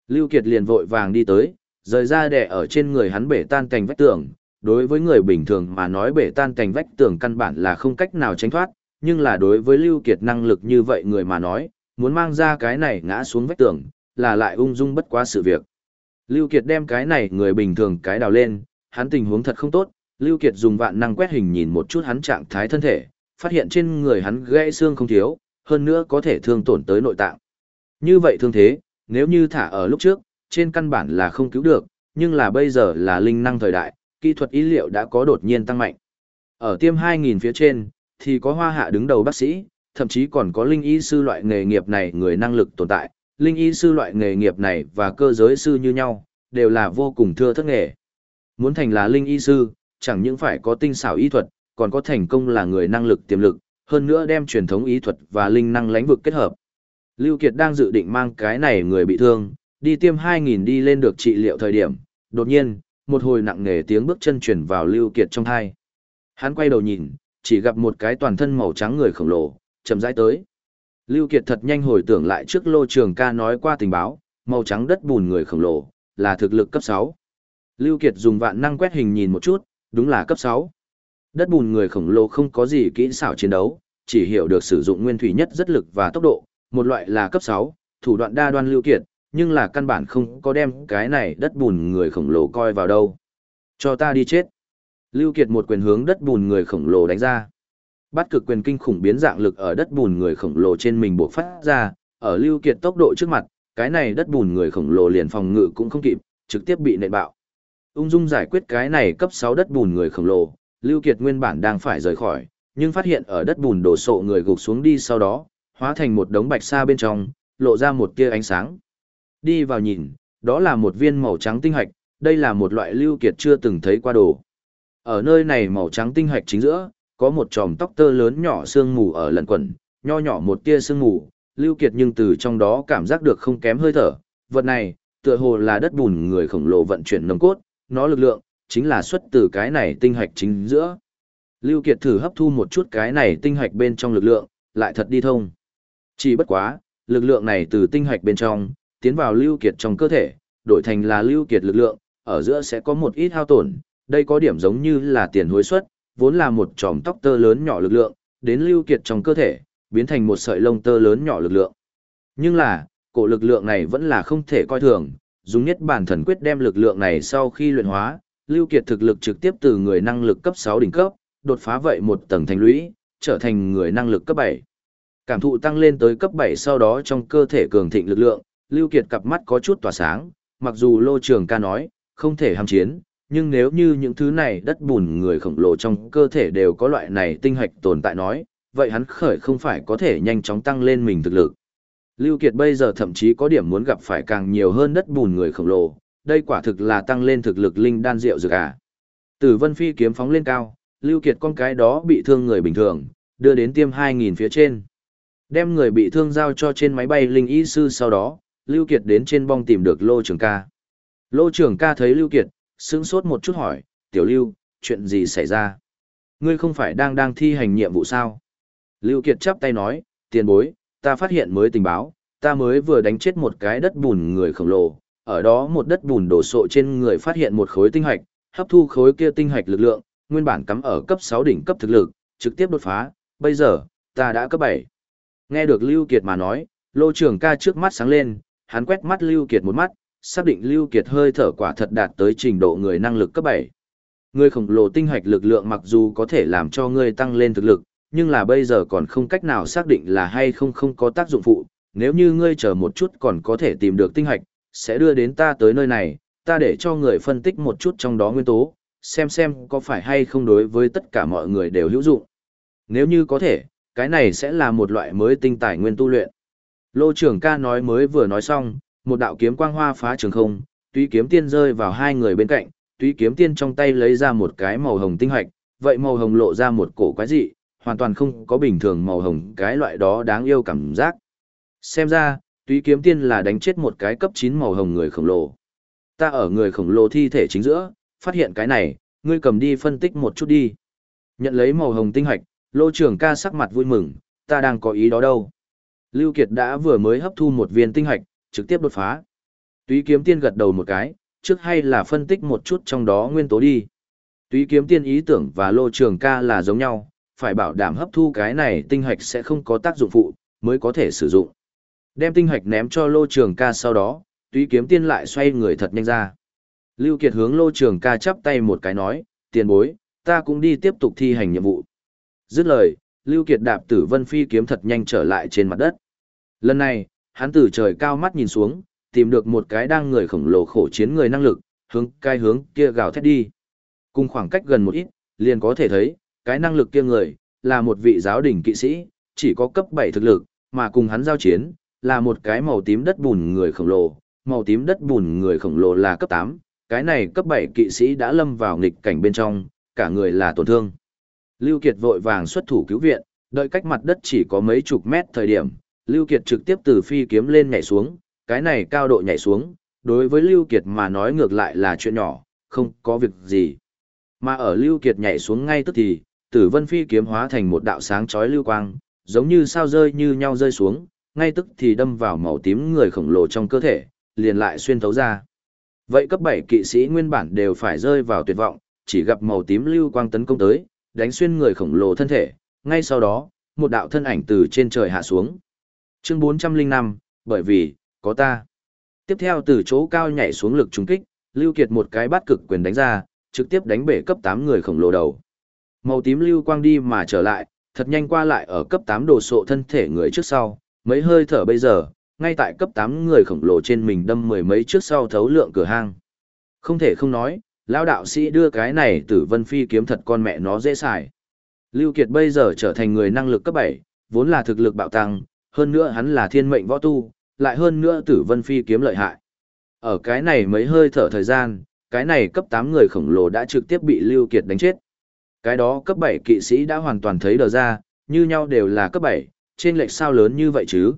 Lưu Kiệt liền vội vàng đi tới, rời ra đè ở trên người hắn bể tan cành vách tường. Đối với người bình thường mà nói bể tan cành vách tường căn bản là không cách nào tránh thoát, nhưng là đối với Lưu Kiệt năng lực như vậy người mà nói, muốn mang ra cái này ngã xuống vách tường, là lại ung dung bất quá sự việc. Lưu Kiệt đem cái này người bình thường cái đào lên, hắn tình huống thật không tốt, Lưu Kiệt dùng vạn năng quét hình nhìn một chút hắn trạng thái thân thể, phát hiện trên người hắn gãy xương không thiếu, hơn nữa có thể thương tổn tới nội tạng. Như vậy thương thế, nếu như thả ở lúc trước, trên căn bản là không cứu được, nhưng là bây giờ là linh năng thời đại, kỹ thuật y liệu đã có đột nhiên tăng mạnh. Ở tiêm 2000 phía trên, thì có hoa hạ đứng đầu bác sĩ, thậm chí còn có linh y sư loại nghề nghiệp này người năng lực tồn tại, linh y sư loại nghề nghiệp này và cơ giới sư như nhau, đều là vô cùng thưa thất nghề. Muốn thành là linh y sư, chẳng những phải có tinh xảo y thuật, còn có thành công là người năng lực tiềm lực, hơn nữa đem truyền thống y thuật và linh năng lãnh vực kết hợp. Lưu Kiệt đang dự định mang cái này người bị thương, đi tiêm 2.000 đi lên được trị liệu thời điểm, đột nhiên, một hồi nặng nề tiếng bước chân truyền vào Lưu Kiệt trong thai. Hắn quay đầu nhìn, chỉ gặp một cái toàn thân màu trắng người khổng lồ, chậm rãi tới. Lưu Kiệt thật nhanh hồi tưởng lại trước lô trường ca nói qua tình báo, màu trắng đất bùn người khổng lồ, là thực lực cấp 6. Lưu Kiệt dùng vạn năng quét hình nhìn một chút, đúng là cấp 6. Đất bùn người khổng lồ không có gì kỹ xảo chiến đấu, chỉ hiểu được sử dụng nguyên thủy nhất rất lực và tốc độ, một loại là cấp 6, thủ đoạn đa đoan lưu kiệt, nhưng là căn bản không có đem cái này đất bùn người khổng lồ coi vào đâu. Cho ta đi chết. Lưu Kiệt một quyền hướng đất bùn người khổng lồ đánh ra. Bắt cực quyền kinh khủng biến dạng lực ở đất bùn người khổng lồ trên mình bộc phát ra, ở Lưu Kiệt tốc độ trước mặt, cái này đất bùn người khổng lồ liền phòng ngự cũng không kịp, trực tiếp bị nện bạo. Ung dung giải quyết cái này cấp 6 đất bùn người khổng lồ, Lưu Kiệt nguyên bản đang phải rời khỏi, nhưng phát hiện ở đất bùn đổ sộ người gục xuống đi sau đó, hóa thành một đống bạch sa bên trong, lộ ra một tia ánh sáng. Đi vào nhìn, đó là một viên màu trắng tinh hạch, đây là một loại lưu kiệt chưa từng thấy qua đồ. Ở nơi này màu trắng tinh hạch chính giữa, có một tròm tóc tơ lớn nhỏ sương mù ở lẩn quẩn, nho nhỏ một tia sương mù, Lưu Kiệt nhưng từ trong đó cảm giác được không kém hơi thở. Vật này, tựa hồ là đất bùn người khổng lồ vận chuyển nồng cốt, nó lực lượng, chính là xuất từ cái này tinh hạch chính giữa. Lưu Kiệt thử hấp thu một chút cái này tinh hạch bên trong lực lượng, lại thật đi thông. Chỉ bất quá, lực lượng này từ tinh hạch bên trong, tiến vào Lưu Kiệt trong cơ thể, đổi thành là Lưu Kiệt lực lượng, ở giữa sẽ có một ít hao tổn, đây có điểm giống như là tiền hối suất, vốn là một tròm tóc tơ lớn nhỏ lực lượng, đến Lưu Kiệt trong cơ thể, biến thành một sợi lông tơ lớn nhỏ lực lượng. Nhưng là, cổ lực lượng này vẫn là không thể coi thường, dùng nhất bản thần quyết đem lực lượng này sau khi luyện hóa, Lưu Kiệt thực lực trực tiếp từ người năng lực cấp 6 đỉnh cấp, đột phá vậy một tầng thành lũy, trở thành người năng lực cấp 7. Cảm thụ tăng lên tới cấp 7 sau đó trong cơ thể cường thịnh lực lượng, Lưu Kiệt cặp mắt có chút tỏa sáng, mặc dù Lô Trường ca nói, không thể ham chiến, nhưng nếu như những thứ này đất bùn người khổng lồ trong cơ thể đều có loại này tinh hạch tồn tại nói, vậy hắn khởi không phải có thể nhanh chóng tăng lên mình thực lực. Lưu Kiệt bây giờ thậm chí có điểm muốn gặp phải càng nhiều hơn đất bùn người khổng lồ, đây quả thực là tăng lên thực lực linh đan rượu dược à. Tử Vân Phi kiếm phóng lên cao, Lưu Kiệt con cái đó bị thương người bình thường, đưa đến tiêm 2.000 phía trên. Đem người bị thương giao cho trên máy bay linh y sư sau đó, Lưu Kiệt đến trên bong tìm được Lô Trường ca. Lô Trường ca thấy Lưu Kiệt, sững sốt một chút hỏi, Tiểu Lưu, chuyện gì xảy ra? Ngươi không phải đang đang thi hành nhiệm vụ sao? Lưu Kiệt chắp tay nói, tiền bối, ta phát hiện mới tình báo, ta mới vừa đánh chết một cái đất bùn người khổng lồ, ở đó một đất bùn đổ sộ trên người phát hiện một khối tinh hạch, hấp thu khối kia tinh hạch lực lượng, nguyên bản cắm ở cấp 6 đỉnh cấp thực lực, trực tiếp đột phá, bây giờ, ta đã cấp 7. Nghe được Lưu Kiệt mà nói, Lô Trường ca trước mắt sáng lên, hắn quét mắt Lưu Kiệt một mắt, xác định Lưu Kiệt hơi thở quả thật đạt tới trình độ người năng lực cấp 7. Người khổng lồ tinh hạch lực lượng mặc dù có thể làm cho ngươi tăng lên thực lực, nhưng là bây giờ còn không cách nào xác định là hay không không có tác dụng phụ, nếu như ngươi chờ một chút còn có thể tìm được tinh hạch, sẽ đưa đến ta tới nơi này, ta để cho người phân tích một chút trong đó nguyên tố, xem xem có phải hay không đối với tất cả mọi người đều hữu dụng. Nếu như có thể, cái này sẽ là một loại mới tinh tài nguyên tu luyện. Lô trưởng ca nói mới vừa nói xong, một đạo kiếm quang hoa phá trường không, tuy kiếm tiên rơi vào hai người bên cạnh, tuy kiếm tiên trong tay lấy ra một cái màu hồng tinh hoạch, vậy màu hồng lộ ra một cổ quái dị, hoàn toàn không có bình thường màu hồng cái loại đó đáng yêu cảm giác. Xem ra, tuy kiếm tiên là đánh chết một cái cấp 9 màu hồng người khổng lồ. Ta ở người khổng lồ thi thể chính giữa, phát hiện cái này, ngươi cầm đi phân tích một chút đi. Nhận lấy màu hồng tinh hoạch, lô trưởng ca sắc mặt vui mừng, ta đang có ý đó đâu. Lưu Kiệt đã vừa mới hấp thu một viên tinh hạch, trực tiếp đột phá. Túy kiếm tiên gật đầu một cái, trước hay là phân tích một chút trong đó nguyên tố đi. Túy kiếm tiên ý tưởng và lô trường ca là giống nhau, phải bảo đảm hấp thu cái này tinh hạch sẽ không có tác dụng phụ, mới có thể sử dụng. Đem tinh hạch ném cho lô trường ca sau đó, túy kiếm tiên lại xoay người thật nhanh ra. Lưu Kiệt hướng lô trường ca chắp tay một cái nói, tiền bối, ta cũng đi tiếp tục thi hành nhiệm vụ. Dứt lời, Lưu Kiệt đạp tử vân phi kiếm thật nhanh trở lại trên mặt đất. Lần này, hắn từ trời cao mắt nhìn xuống, tìm được một cái đang người khổng lồ khổ chiến người năng lực, hướng cái hướng kia gào thét đi. Cùng khoảng cách gần một ít, liền có thể thấy, cái năng lực kia người, là một vị giáo đỉnh kỵ sĩ, chỉ có cấp 7 thực lực, mà cùng hắn giao chiến, là một cái màu tím đất bùn người khổng lồ, màu tím đất bùn người khổng lồ là cấp 8, cái này cấp 7 kỵ sĩ đã lâm vào nghịch cảnh bên trong, cả người là tổn thương. Lưu Kiệt vội vàng xuất thủ cứu viện, đợi cách mặt đất chỉ có mấy chục mét thời điểm, Lưu Kiệt trực tiếp từ phi kiếm lên nhảy xuống, cái này cao độ nhảy xuống, đối với Lưu Kiệt mà nói ngược lại là chuyện nhỏ, không có việc gì. Mà ở Lưu Kiệt nhảy xuống ngay tức thì, tử vân phi kiếm hóa thành một đạo sáng chói lưu quang, giống như sao rơi như nhau rơi xuống, ngay tức thì đâm vào màu tím người khổng lồ trong cơ thể, liền lại xuyên thấu ra. Vậy cấp 7 kỵ sĩ nguyên bản đều phải rơi vào tuyệt vọng, chỉ gặp màu tím lưu quang tấn công tới, đánh xuyên người khổng lồ thân thể, ngay sau đó, một đạo thân ảnh từ trên trời hạ xuống. Chương 405, bởi vì, có ta. Tiếp theo từ chỗ cao nhảy xuống lực trúng kích, Lưu Kiệt một cái bắt cực quyền đánh ra, trực tiếp đánh bể cấp 8 người khổng lồ đầu. Màu tím lưu quang đi mà trở lại, thật nhanh qua lại ở cấp 8 đồ sộ thân thể người trước sau, mấy hơi thở bây giờ, ngay tại cấp 8 người khổng lồ trên mình đâm mười mấy trước sau thấu lượng cửa hang. Không thể không nói, lão đạo sĩ đưa cái này tử vân phi kiếm thật con mẹ nó dễ xài. Lưu Kiệt bây giờ trở thành người năng lực cấp 7, vốn là thực lực bạo tăng, hơn nữa hắn là thiên mệnh võ tu, lại hơn nữa tử vân phi kiếm lợi hại. Ở cái này mấy hơi thở thời gian, cái này cấp 8 người khổng lồ đã trực tiếp bị Lưu Kiệt đánh chết. Cái đó cấp 7 kỵ sĩ đã hoàn toàn thấy đờ ra, như nhau đều là cấp 7, trên lệch sao lớn như vậy chứ.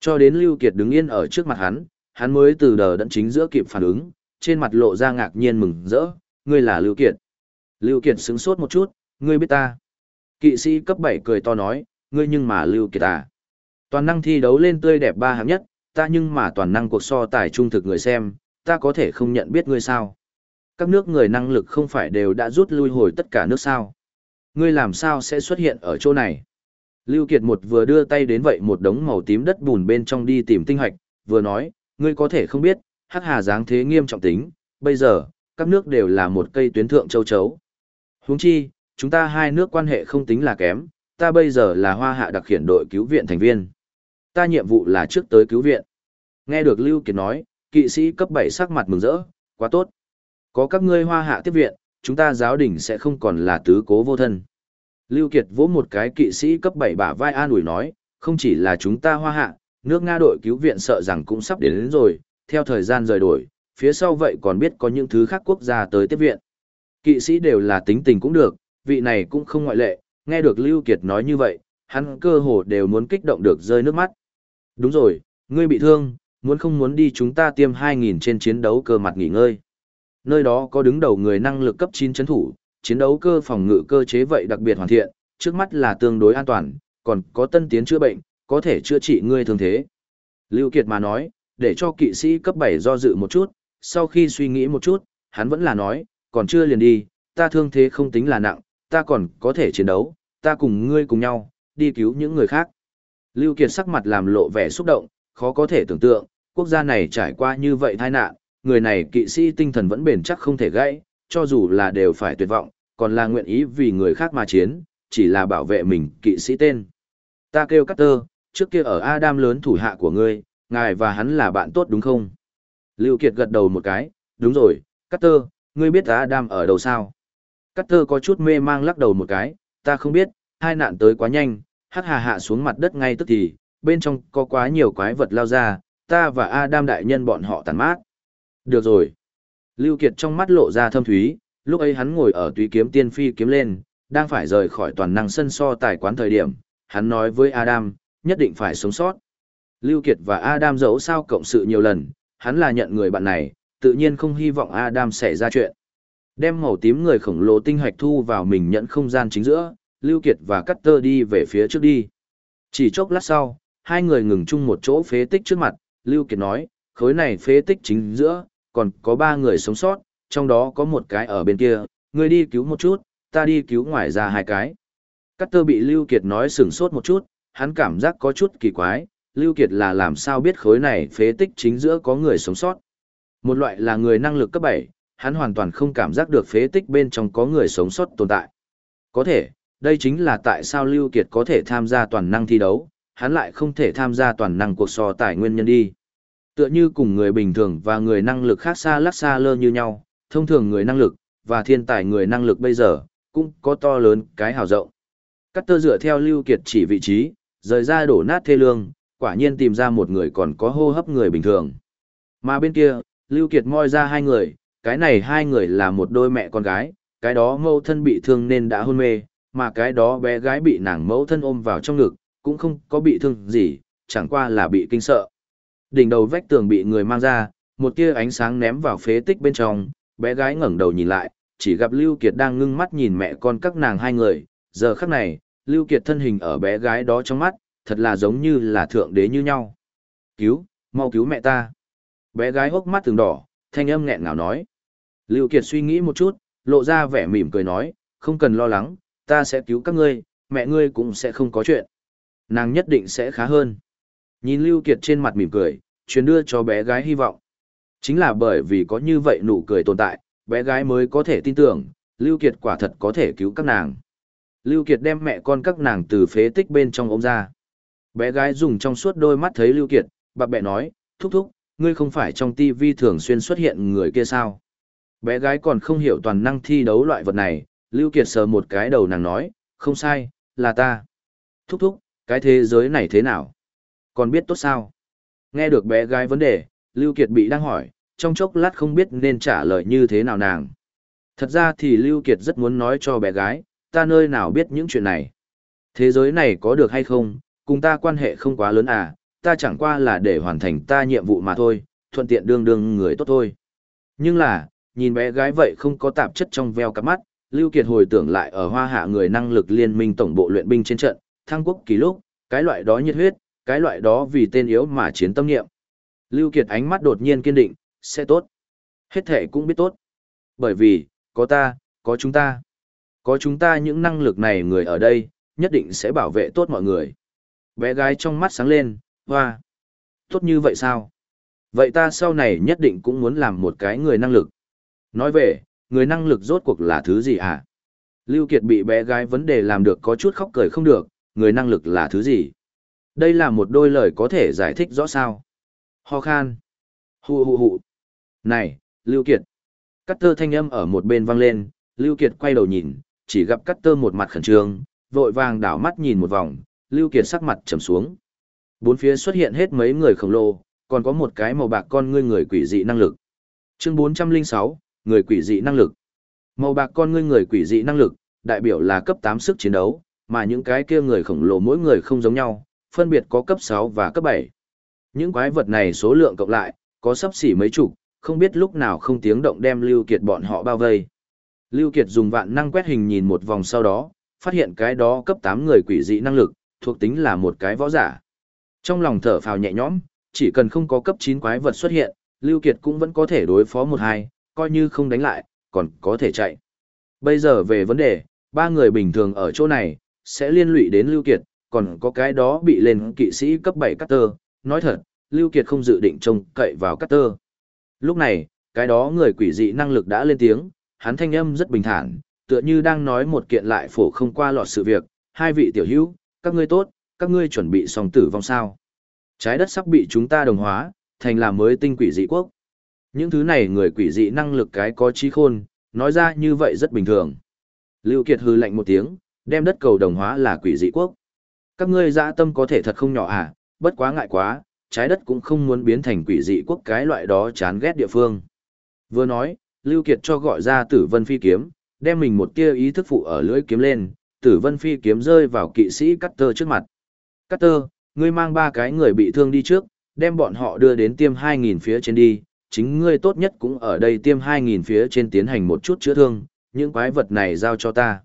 Cho đến Lưu Kiệt đứng yên ở trước mặt hắn, hắn mới từ đờ đẫn chính giữa kịp phản ứng, trên mặt lộ ra ngạc nhiên mừng rỡ, ngươi là Lưu Kiệt. Lưu Kiệt sững sốt một chút, ngươi biết ta. Kỵ sĩ cấp 7 cười to nói, ngươi nhưng mà Lưu Kiệt à. Toàn năng thi đấu lên tươi đẹp ba hạng nhất, ta nhưng mà toàn năng cuộc so tài trung thực người xem, ta có thể không nhận biết ngươi sao. Các nước người năng lực không phải đều đã rút lui hồi tất cả nước sao. Ngươi làm sao sẽ xuất hiện ở chỗ này? Lưu Kiệt một vừa đưa tay đến vậy một đống màu tím đất bùn bên trong đi tìm tinh hoạch, vừa nói, ngươi có thể không biết, hắc hà dáng thế nghiêm trọng tính, bây giờ, các nước đều là một cây tuyến thượng châu chấu. Huống chi, chúng ta hai nước quan hệ không tính là kém, ta bây giờ là hoa hạ đặc khiển đội cứu viện thành viên. Ta nhiệm vụ là trước tới cứu viện. Nghe được Lưu Kiệt nói, kỵ sĩ cấp 7 sắc mặt mừng rỡ, quá tốt. Có các ngươi hoa hạ tiếp viện, chúng ta giáo đình sẽ không còn là tứ cố vô thân. Lưu Kiệt vỗ một cái kỵ sĩ cấp 7 bả vai an ủi nói, không chỉ là chúng ta hoa hạ, nước Nga đội cứu viện sợ rằng cũng sắp đến, đến rồi, theo thời gian rời đổi, phía sau vậy còn biết có những thứ khác quốc gia tới tiếp viện. Kỵ sĩ đều là tính tình cũng được, vị này cũng không ngoại lệ, nghe được Lưu Kiệt nói như vậy, hắn cơ hồ đều muốn kích động được rơi nước mắt. Đúng rồi, ngươi bị thương, muốn không muốn đi chúng ta tiêm 2.000 trên chiến đấu cơ mặt nghỉ ngơi. Nơi đó có đứng đầu người năng lực cấp 9 chấn thủ, chiến đấu cơ phòng ngự cơ chế vậy đặc biệt hoàn thiện, trước mắt là tương đối an toàn, còn có tân tiến chữa bệnh, có thể chữa trị ngươi thương thế. Lưu Kiệt mà nói, để cho kỵ sĩ cấp 7 do dự một chút, sau khi suy nghĩ một chút, hắn vẫn là nói, còn chưa liền đi, ta thương thế không tính là nặng, ta còn có thể chiến đấu, ta cùng ngươi cùng nhau, đi cứu những người khác. Lưu Kiệt sắc mặt làm lộ vẻ xúc động, khó có thể tưởng tượng, quốc gia này trải qua như vậy tai nạn, người này kỵ sĩ tinh thần vẫn bền chắc không thể gãy, cho dù là đều phải tuyệt vọng, còn là nguyện ý vì người khác mà chiến, chỉ là bảo vệ mình kỵ sĩ tên. Ta kêu Carter, trước kia ở Adam lớn thủ hạ của ngươi, ngài và hắn là bạn tốt đúng không? Lưu Kiệt gật đầu một cái, đúng rồi, Carter, ngươi biết Adam ở đâu sao? Carter có chút mê mang lắc đầu một cái, ta không biết, hai nạn tới quá nhanh, hắc hà hạ xuống mặt đất ngay tức thì, bên trong có quá nhiều quái vật lao ra, ta và Adam đại nhân bọn họ tàn mát. Được rồi. Lưu Kiệt trong mắt lộ ra thâm thúy, lúc ấy hắn ngồi ở tùy kiếm tiên phi kiếm lên, đang phải rời khỏi toàn năng sân so tài quán thời điểm, hắn nói với Adam, nhất định phải sống sót. Lưu Kiệt và Adam dẫu sao cộng sự nhiều lần, hắn là nhận người bạn này, tự nhiên không hy vọng Adam xảy ra chuyện. Đem màu tím người khổng lồ tinh hạch thu vào mình nhận không gian chính giữa, Lưu Kiệt và Cutter đi về phía trước đi. Chỉ chốc lát sau, hai người ngừng chung một chỗ phế tích trước mặt, Lưu Kiệt nói, khối này phế tích chính giữa, còn có ba người sống sót, trong đó có một cái ở bên kia, người đi cứu một chút, ta đi cứu ngoài ra hai cái. Cutter bị Lưu Kiệt nói sừng sốt một chút, hắn cảm giác có chút kỳ quái, Lưu Kiệt là làm sao biết khối này phế tích chính giữa có người sống sót. Một loại là người năng lực cấp 7, hắn hoàn toàn không cảm giác được phế tích bên trong có người sống sót tồn tại. Có thể, đây chính là tại sao Lưu Kiệt có thể tham gia toàn năng thi đấu, hắn lại không thể tham gia toàn năng cuộc so tài nguyên nhân đi. Tựa như cùng người bình thường và người năng lực khác xa lắc xa lơ như nhau, thông thường người năng lực, và thiên tài người năng lực bây giờ, cũng có to lớn cái hào rộng. Cắt tơ dựa theo Lưu Kiệt chỉ vị trí, rời ra đổ nát thê lương, quả nhiên tìm ra một người còn có hô hấp người bình thường. Mà bên kia, Lưu Kiệt moi ra hai người, cái này hai người là một đôi mẹ con gái, cái đó mẫu thân bị thương nên đã hôn mê, mà cái đó bé gái bị nàng mẫu thân ôm vào trong ngực, cũng không có bị thương gì, chẳng qua là bị kinh sợ. Đỉnh đầu vách tường bị người mang ra, một tia ánh sáng ném vào phế tích bên trong, bé gái ngẩng đầu nhìn lại, chỉ gặp Lưu Kiệt đang ngưng mắt nhìn mẹ con các nàng hai người, giờ khắc này, Lưu Kiệt thân hình ở bé gái đó trong mắt, thật là giống như là thượng đế như nhau. Cứu, mau cứu mẹ ta. Bé gái hốc mắt từng đỏ, thanh âm nghẹn ngào nói. Lưu Kiệt suy nghĩ một chút, lộ ra vẻ mỉm cười nói, không cần lo lắng, ta sẽ cứu các ngươi, mẹ ngươi cũng sẽ không có chuyện. Nàng nhất định sẽ khá hơn. Nhìn Lưu Kiệt trên mặt mỉm cười, truyền đưa cho bé gái hy vọng. Chính là bởi vì có như vậy nụ cười tồn tại, bé gái mới có thể tin tưởng, Lưu Kiệt quả thật có thể cứu các nàng. Lưu Kiệt đem mẹ con các nàng từ phế tích bên trong ôm ra. Bé gái dùng trong suốt đôi mắt thấy Lưu Kiệt, bà bẹ nói, thúc thúc, ngươi không phải trong tivi thường xuyên xuất hiện người kia sao? Bé gái còn không hiểu toàn năng thi đấu loại vật này, Lưu Kiệt sờ một cái đầu nàng nói, không sai, là ta. Thúc thúc, cái thế giới này thế nào? Còn biết tốt sao? Nghe được bé gái vấn đề, Lưu Kiệt bị đang hỏi, trong chốc lát không biết nên trả lời như thế nào nàng. Thật ra thì Lưu Kiệt rất muốn nói cho bé gái, ta nơi nào biết những chuyện này. Thế giới này có được hay không, cùng ta quan hệ không quá lớn à, ta chẳng qua là để hoàn thành ta nhiệm vụ mà thôi, thuận tiện đương đương người tốt thôi. Nhưng là, nhìn bé gái vậy không có tạp chất trong veo cặp mắt, Lưu Kiệt hồi tưởng lại ở hoa hạ người năng lực liên minh tổng bộ luyện binh trên trận, thăng quốc kỳ lúc, cái loại đó nhiệt huyết, cái loại đó vì tên yếu mà chiến tâm niệm. Lưu Kiệt ánh mắt đột nhiên kiên định, sẽ tốt. Hết thể cũng biết tốt. Bởi vì, có ta, có chúng ta. Có chúng ta những năng lực này người ở đây, nhất định sẽ bảo vệ tốt mọi người. Bé gái trong mắt sáng lên, hoa. Tốt như vậy sao? Vậy ta sau này nhất định cũng muốn làm một cái người năng lực. Nói về, người năng lực rốt cuộc là thứ gì à? Lưu Kiệt bị bé gái vấn đề làm được có chút khóc cười không được, người năng lực là thứ gì? Đây là một đôi lời có thể giải thích rõ sao. Ho khan. Hù hù hù. Này, Lưu Kiệt. Cắt tơ thanh âm ở một bên vang lên, Lưu Kiệt quay đầu nhìn, chỉ gặp cắt tơ một mặt khẩn trương, vội vàng đảo mắt nhìn một vòng, Lưu Kiệt sắc mặt trầm xuống. Bốn phía xuất hiện hết mấy người khổng lồ, còn có một cái màu bạc con ngươi người quỷ dị năng lực. Chương 406, người quỷ dị năng lực. Màu bạc con ngươi người quỷ dị năng lực, đại biểu là cấp 8 sức chiến đấu, mà những cái kia người khổng lồ mỗi người không giống nhau, phân biệt có cấp 6 và cấp 7. Những quái vật này số lượng cộng lại, có sắp xỉ mấy chục, không biết lúc nào không tiếng động đem Lưu Kiệt bọn họ bao vây. Lưu Kiệt dùng vạn năng quét hình nhìn một vòng sau đó, phát hiện cái đó cấp 8 người quỷ dị năng lực, thuộc tính là một cái võ giả. Trong lòng thở phào nhẹ nhõm, chỉ cần không có cấp 9 quái vật xuất hiện, Lưu Kiệt cũng vẫn có thể đối phó một hai, coi như không đánh lại, còn có thể chạy. Bây giờ về vấn đề, ba người bình thường ở chỗ này, sẽ liên lụy đến Lưu Kiệt, còn có cái đó bị lên kỵ sĩ cấp 7 Cutter, nói thật, Lưu Kiệt không dự định trông cậy vào Cutter. Lúc này, cái đó người quỷ dị năng lực đã lên tiếng, hắn thanh âm rất bình thản, tựa như đang nói một kiện lại phổ không qua lọt sự việc, hai vị tiểu hữu, các ngươi tốt, các ngươi chuẩn bị xong tử vong sao. Trái đất sắp bị chúng ta đồng hóa, thành là mới tinh quỷ dị quốc. Những thứ này người quỷ dị năng lực cái có trí khôn, nói ra như vậy rất bình thường. Lưu Kiệt hừ lạnh một tiếng, đem đất cầu đồng hóa là quỷ dị quốc. Các ngươi dã tâm có thể thật không nhỏ à, bất quá ngại quá, trái đất cũng không muốn biến thành quỷ dị quốc cái loại đó chán ghét địa phương. Vừa nói, Lưu Kiệt cho gọi ra tử vân phi kiếm, đem mình một tia ý thức phụ ở lưỡi kiếm lên, tử vân phi kiếm rơi vào kỵ sĩ Cutter trước mặt. Cutter, ngươi mang ba cái người bị thương đi trước, đem bọn họ đưa đến tiêm 2.000 phía trên đi, chính ngươi tốt nhất cũng ở đây tiêm 2.000 phía trên tiến hành một chút chữa thương, những quái vật này giao cho ta.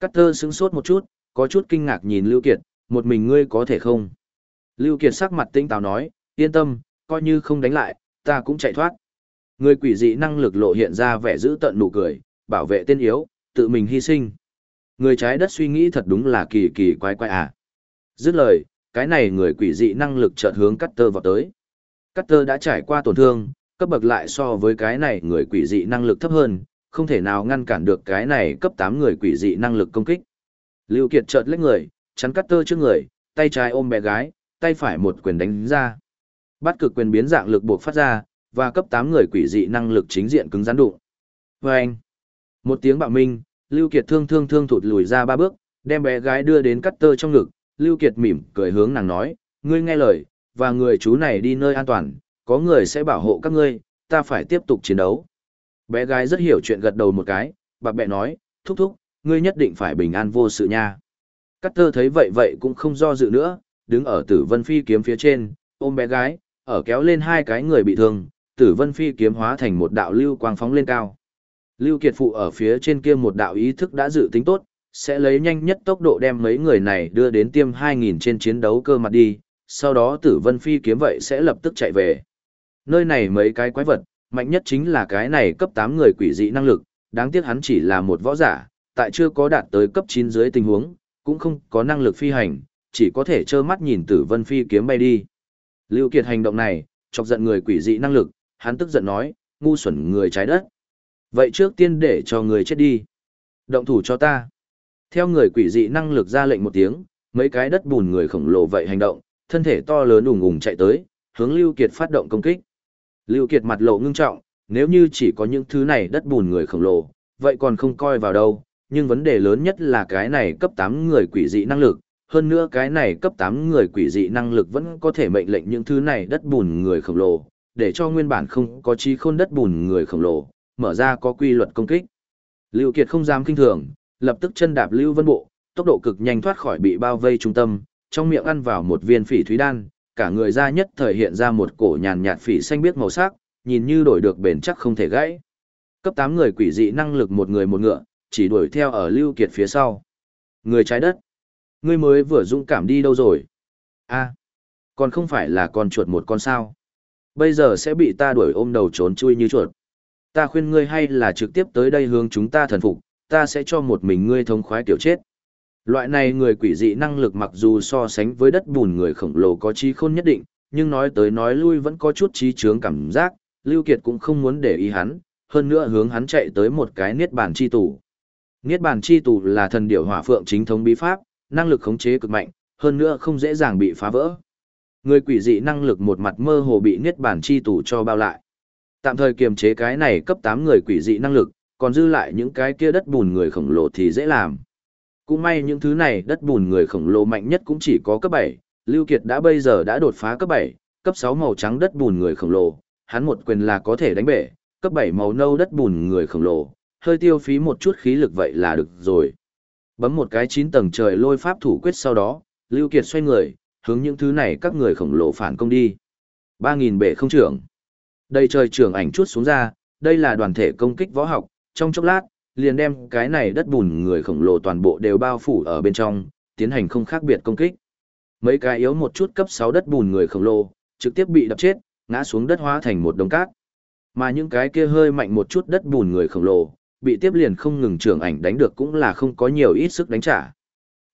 Cutter sững sốt một chút, có chút kinh ngạc nhìn Lưu Kiệt, một mình ngươi có thể không? Lưu Kiệt sắc mặt tinh táo nói, yên tâm, coi như không đánh lại, ta cũng chạy thoát. Người quỷ dị năng lực lộ hiện ra vẻ giữ tận nụ cười, bảo vệ tên yếu, tự mình hy sinh. Người trái đất suy nghĩ thật đúng là kỳ kỳ quái quái à. Dứt lời, cái này người quỷ dị năng lực chợt hướng Cutter vào tới. Cutter đã trải qua tổn thương, cấp bậc lại so với cái này người quỷ dị năng lực thấp hơn, không thể nào ngăn cản được cái này cấp 8 người quỷ dị năng lực công kích. Lưu Kiệt chợt lấy người, chắn Cutter trước người, tay trái ôm bé gái, tay phải một quyền đánh ra. Bắt cực quyền biến dạng lực buộc phát ra, và cấp 8 người quỷ dị năng lực chính diện cứng rắn đụng. Vâng! Một tiếng bạo minh, Lưu Kiệt thương thương thương thụt lùi ra ba bước, đem bé gái đưa đến cắt tơ trong ngực, Lưu Kiệt mỉm cười hướng nàng nói, ngươi nghe lời, và người chú này đi nơi an toàn, có người sẽ bảo hộ các ngươi, ta phải tiếp tục chiến đấu. Bé gái rất hiểu chuyện gật đầu một cái, bà bẹ nói, thúc thúc, ngươi nhất định phải bình an vô sự nha. Cắt tơ thấy vậy vậy cũng không do dự nữa, đứng ở tử vân phi kiếm phía trên, ôm bé gái, ở kéo lên hai cái người bị thương, tử vân phi kiếm hóa thành một đạo lưu quang phóng lên cao. Lưu Kiệt Phụ ở phía trên kia một đạo ý thức đã dự tính tốt, sẽ lấy nhanh nhất tốc độ đem mấy người này đưa đến tiêm 2.000 trên chiến đấu cơ mặt đi, sau đó tử vân phi kiếm vậy sẽ lập tức chạy về. Nơi này mấy cái quái vật, mạnh nhất chính là cái này cấp 8 người quỷ dị năng lực, đáng tiếc hắn chỉ là một võ giả, tại chưa có đạt tới cấp 9 dưới tình huống, cũng không có năng lực phi hành, chỉ có thể trơ mắt nhìn tử vân phi kiếm bay đi. Lưu Kiệt hành động này, chọc giận người quỷ dị năng lực, hắn tức giận nói, ngu xuẩn người trái đất. Vậy trước tiên để cho người chết đi. Động thủ cho ta. Theo người quỷ dị năng lực ra lệnh một tiếng, mấy cái đất bùn người khổng lồ vậy hành động, thân thể to lớn ủng ủng chạy tới, hướng Lưu Kiệt phát động công kích. Lưu Kiệt mặt lộ ngưng trọng, nếu như chỉ có những thứ này đất bùn người khổng lồ, vậy còn không coi vào đâu, nhưng vấn đề lớn nhất là cái này cấp 8 người quỷ dị năng lực, hơn nữa cái này cấp 8 người quỷ dị năng lực vẫn có thể mệnh lệnh những thứ này đất bùn người khổng lồ, để cho nguyên bản không có trí khôn đất bùn người khổng lồ, mở ra có quy luật công kích. Lưu Kiệt không dám kinh thường, lập tức chân đạp Lưu Vân Bộ, tốc độ cực nhanh thoát khỏi bị bao vây trung tâm, trong miệng ăn vào một viên phỉ thúy đan, cả người ra nhất thời hiện ra một cổ nhàn nhạt phỉ xanh biếc màu sắc, nhìn như đổi được bền chắc không thể gãy. Cấp 8 người quỷ dị năng lực một người một ngựa, chỉ đuổi theo ở Lưu Kiệt phía sau. Người trái đất. Ngươi mới vừa dũng cảm đi đâu rồi? a còn không phải là con chuột một con sao. Bây giờ sẽ bị ta đuổi ôm đầu trốn chui như chuột. Ta khuyên ngươi hay là trực tiếp tới đây hướng chúng ta thần phục, ta sẽ cho một mình ngươi thống khoái tiểu chết. Loại này người quỷ dị năng lực mặc dù so sánh với đất bùn người khổng lồ có trí khôn nhất định, nhưng nói tới nói lui vẫn có chút trí chướng cảm giác, Lưu Kiệt cũng không muốn để ý hắn, hơn nữa hướng hắn chạy tới một cái niết bàn chi tù. Niết bàn chi tù là thần điểu hỏa phượng chính thống bí pháp, năng lực khống chế cực mạnh, hơn nữa không dễ dàng bị phá vỡ. Người quỷ dị năng lực một mặt mơ hồ bị niết bàn chi tù cho bao lại. Tạm thời kiềm chế cái này cấp 8 người quỷ dị năng lực, còn dư lại những cái kia đất bùn người khổng lồ thì dễ làm. Cũng may những thứ này đất bùn người khổng lồ mạnh nhất cũng chỉ có cấp 7, Lưu Kiệt đã bây giờ đã đột phá cấp 7, cấp 6 màu trắng đất bùn người khổng lồ, hắn một quyền là có thể đánh bể, cấp 7 màu nâu đất bùn người khổng lồ, hơi tiêu phí một chút khí lực vậy là được rồi. Bấm một cái 9 tầng trời lôi pháp thủ quyết sau đó, Lưu Kiệt xoay người, hướng những thứ này các người khổng lồ phản công đi. 3.000 bể không trưởng. Đây trời trưởng ảnh chút xuống ra, đây là đoàn thể công kích võ học, trong chốc lát, liền đem cái này đất bùn người khổng lồ toàn bộ đều bao phủ ở bên trong, tiến hành không khác biệt công kích. Mấy cái yếu một chút cấp 6 đất bùn người khổng lồ, trực tiếp bị đập chết, ngã xuống đất hóa thành một đống cát. Mà những cái kia hơi mạnh một chút đất bùn người khổng lồ, bị tiếp liền không ngừng trưởng ảnh đánh được cũng là không có nhiều ít sức đánh trả.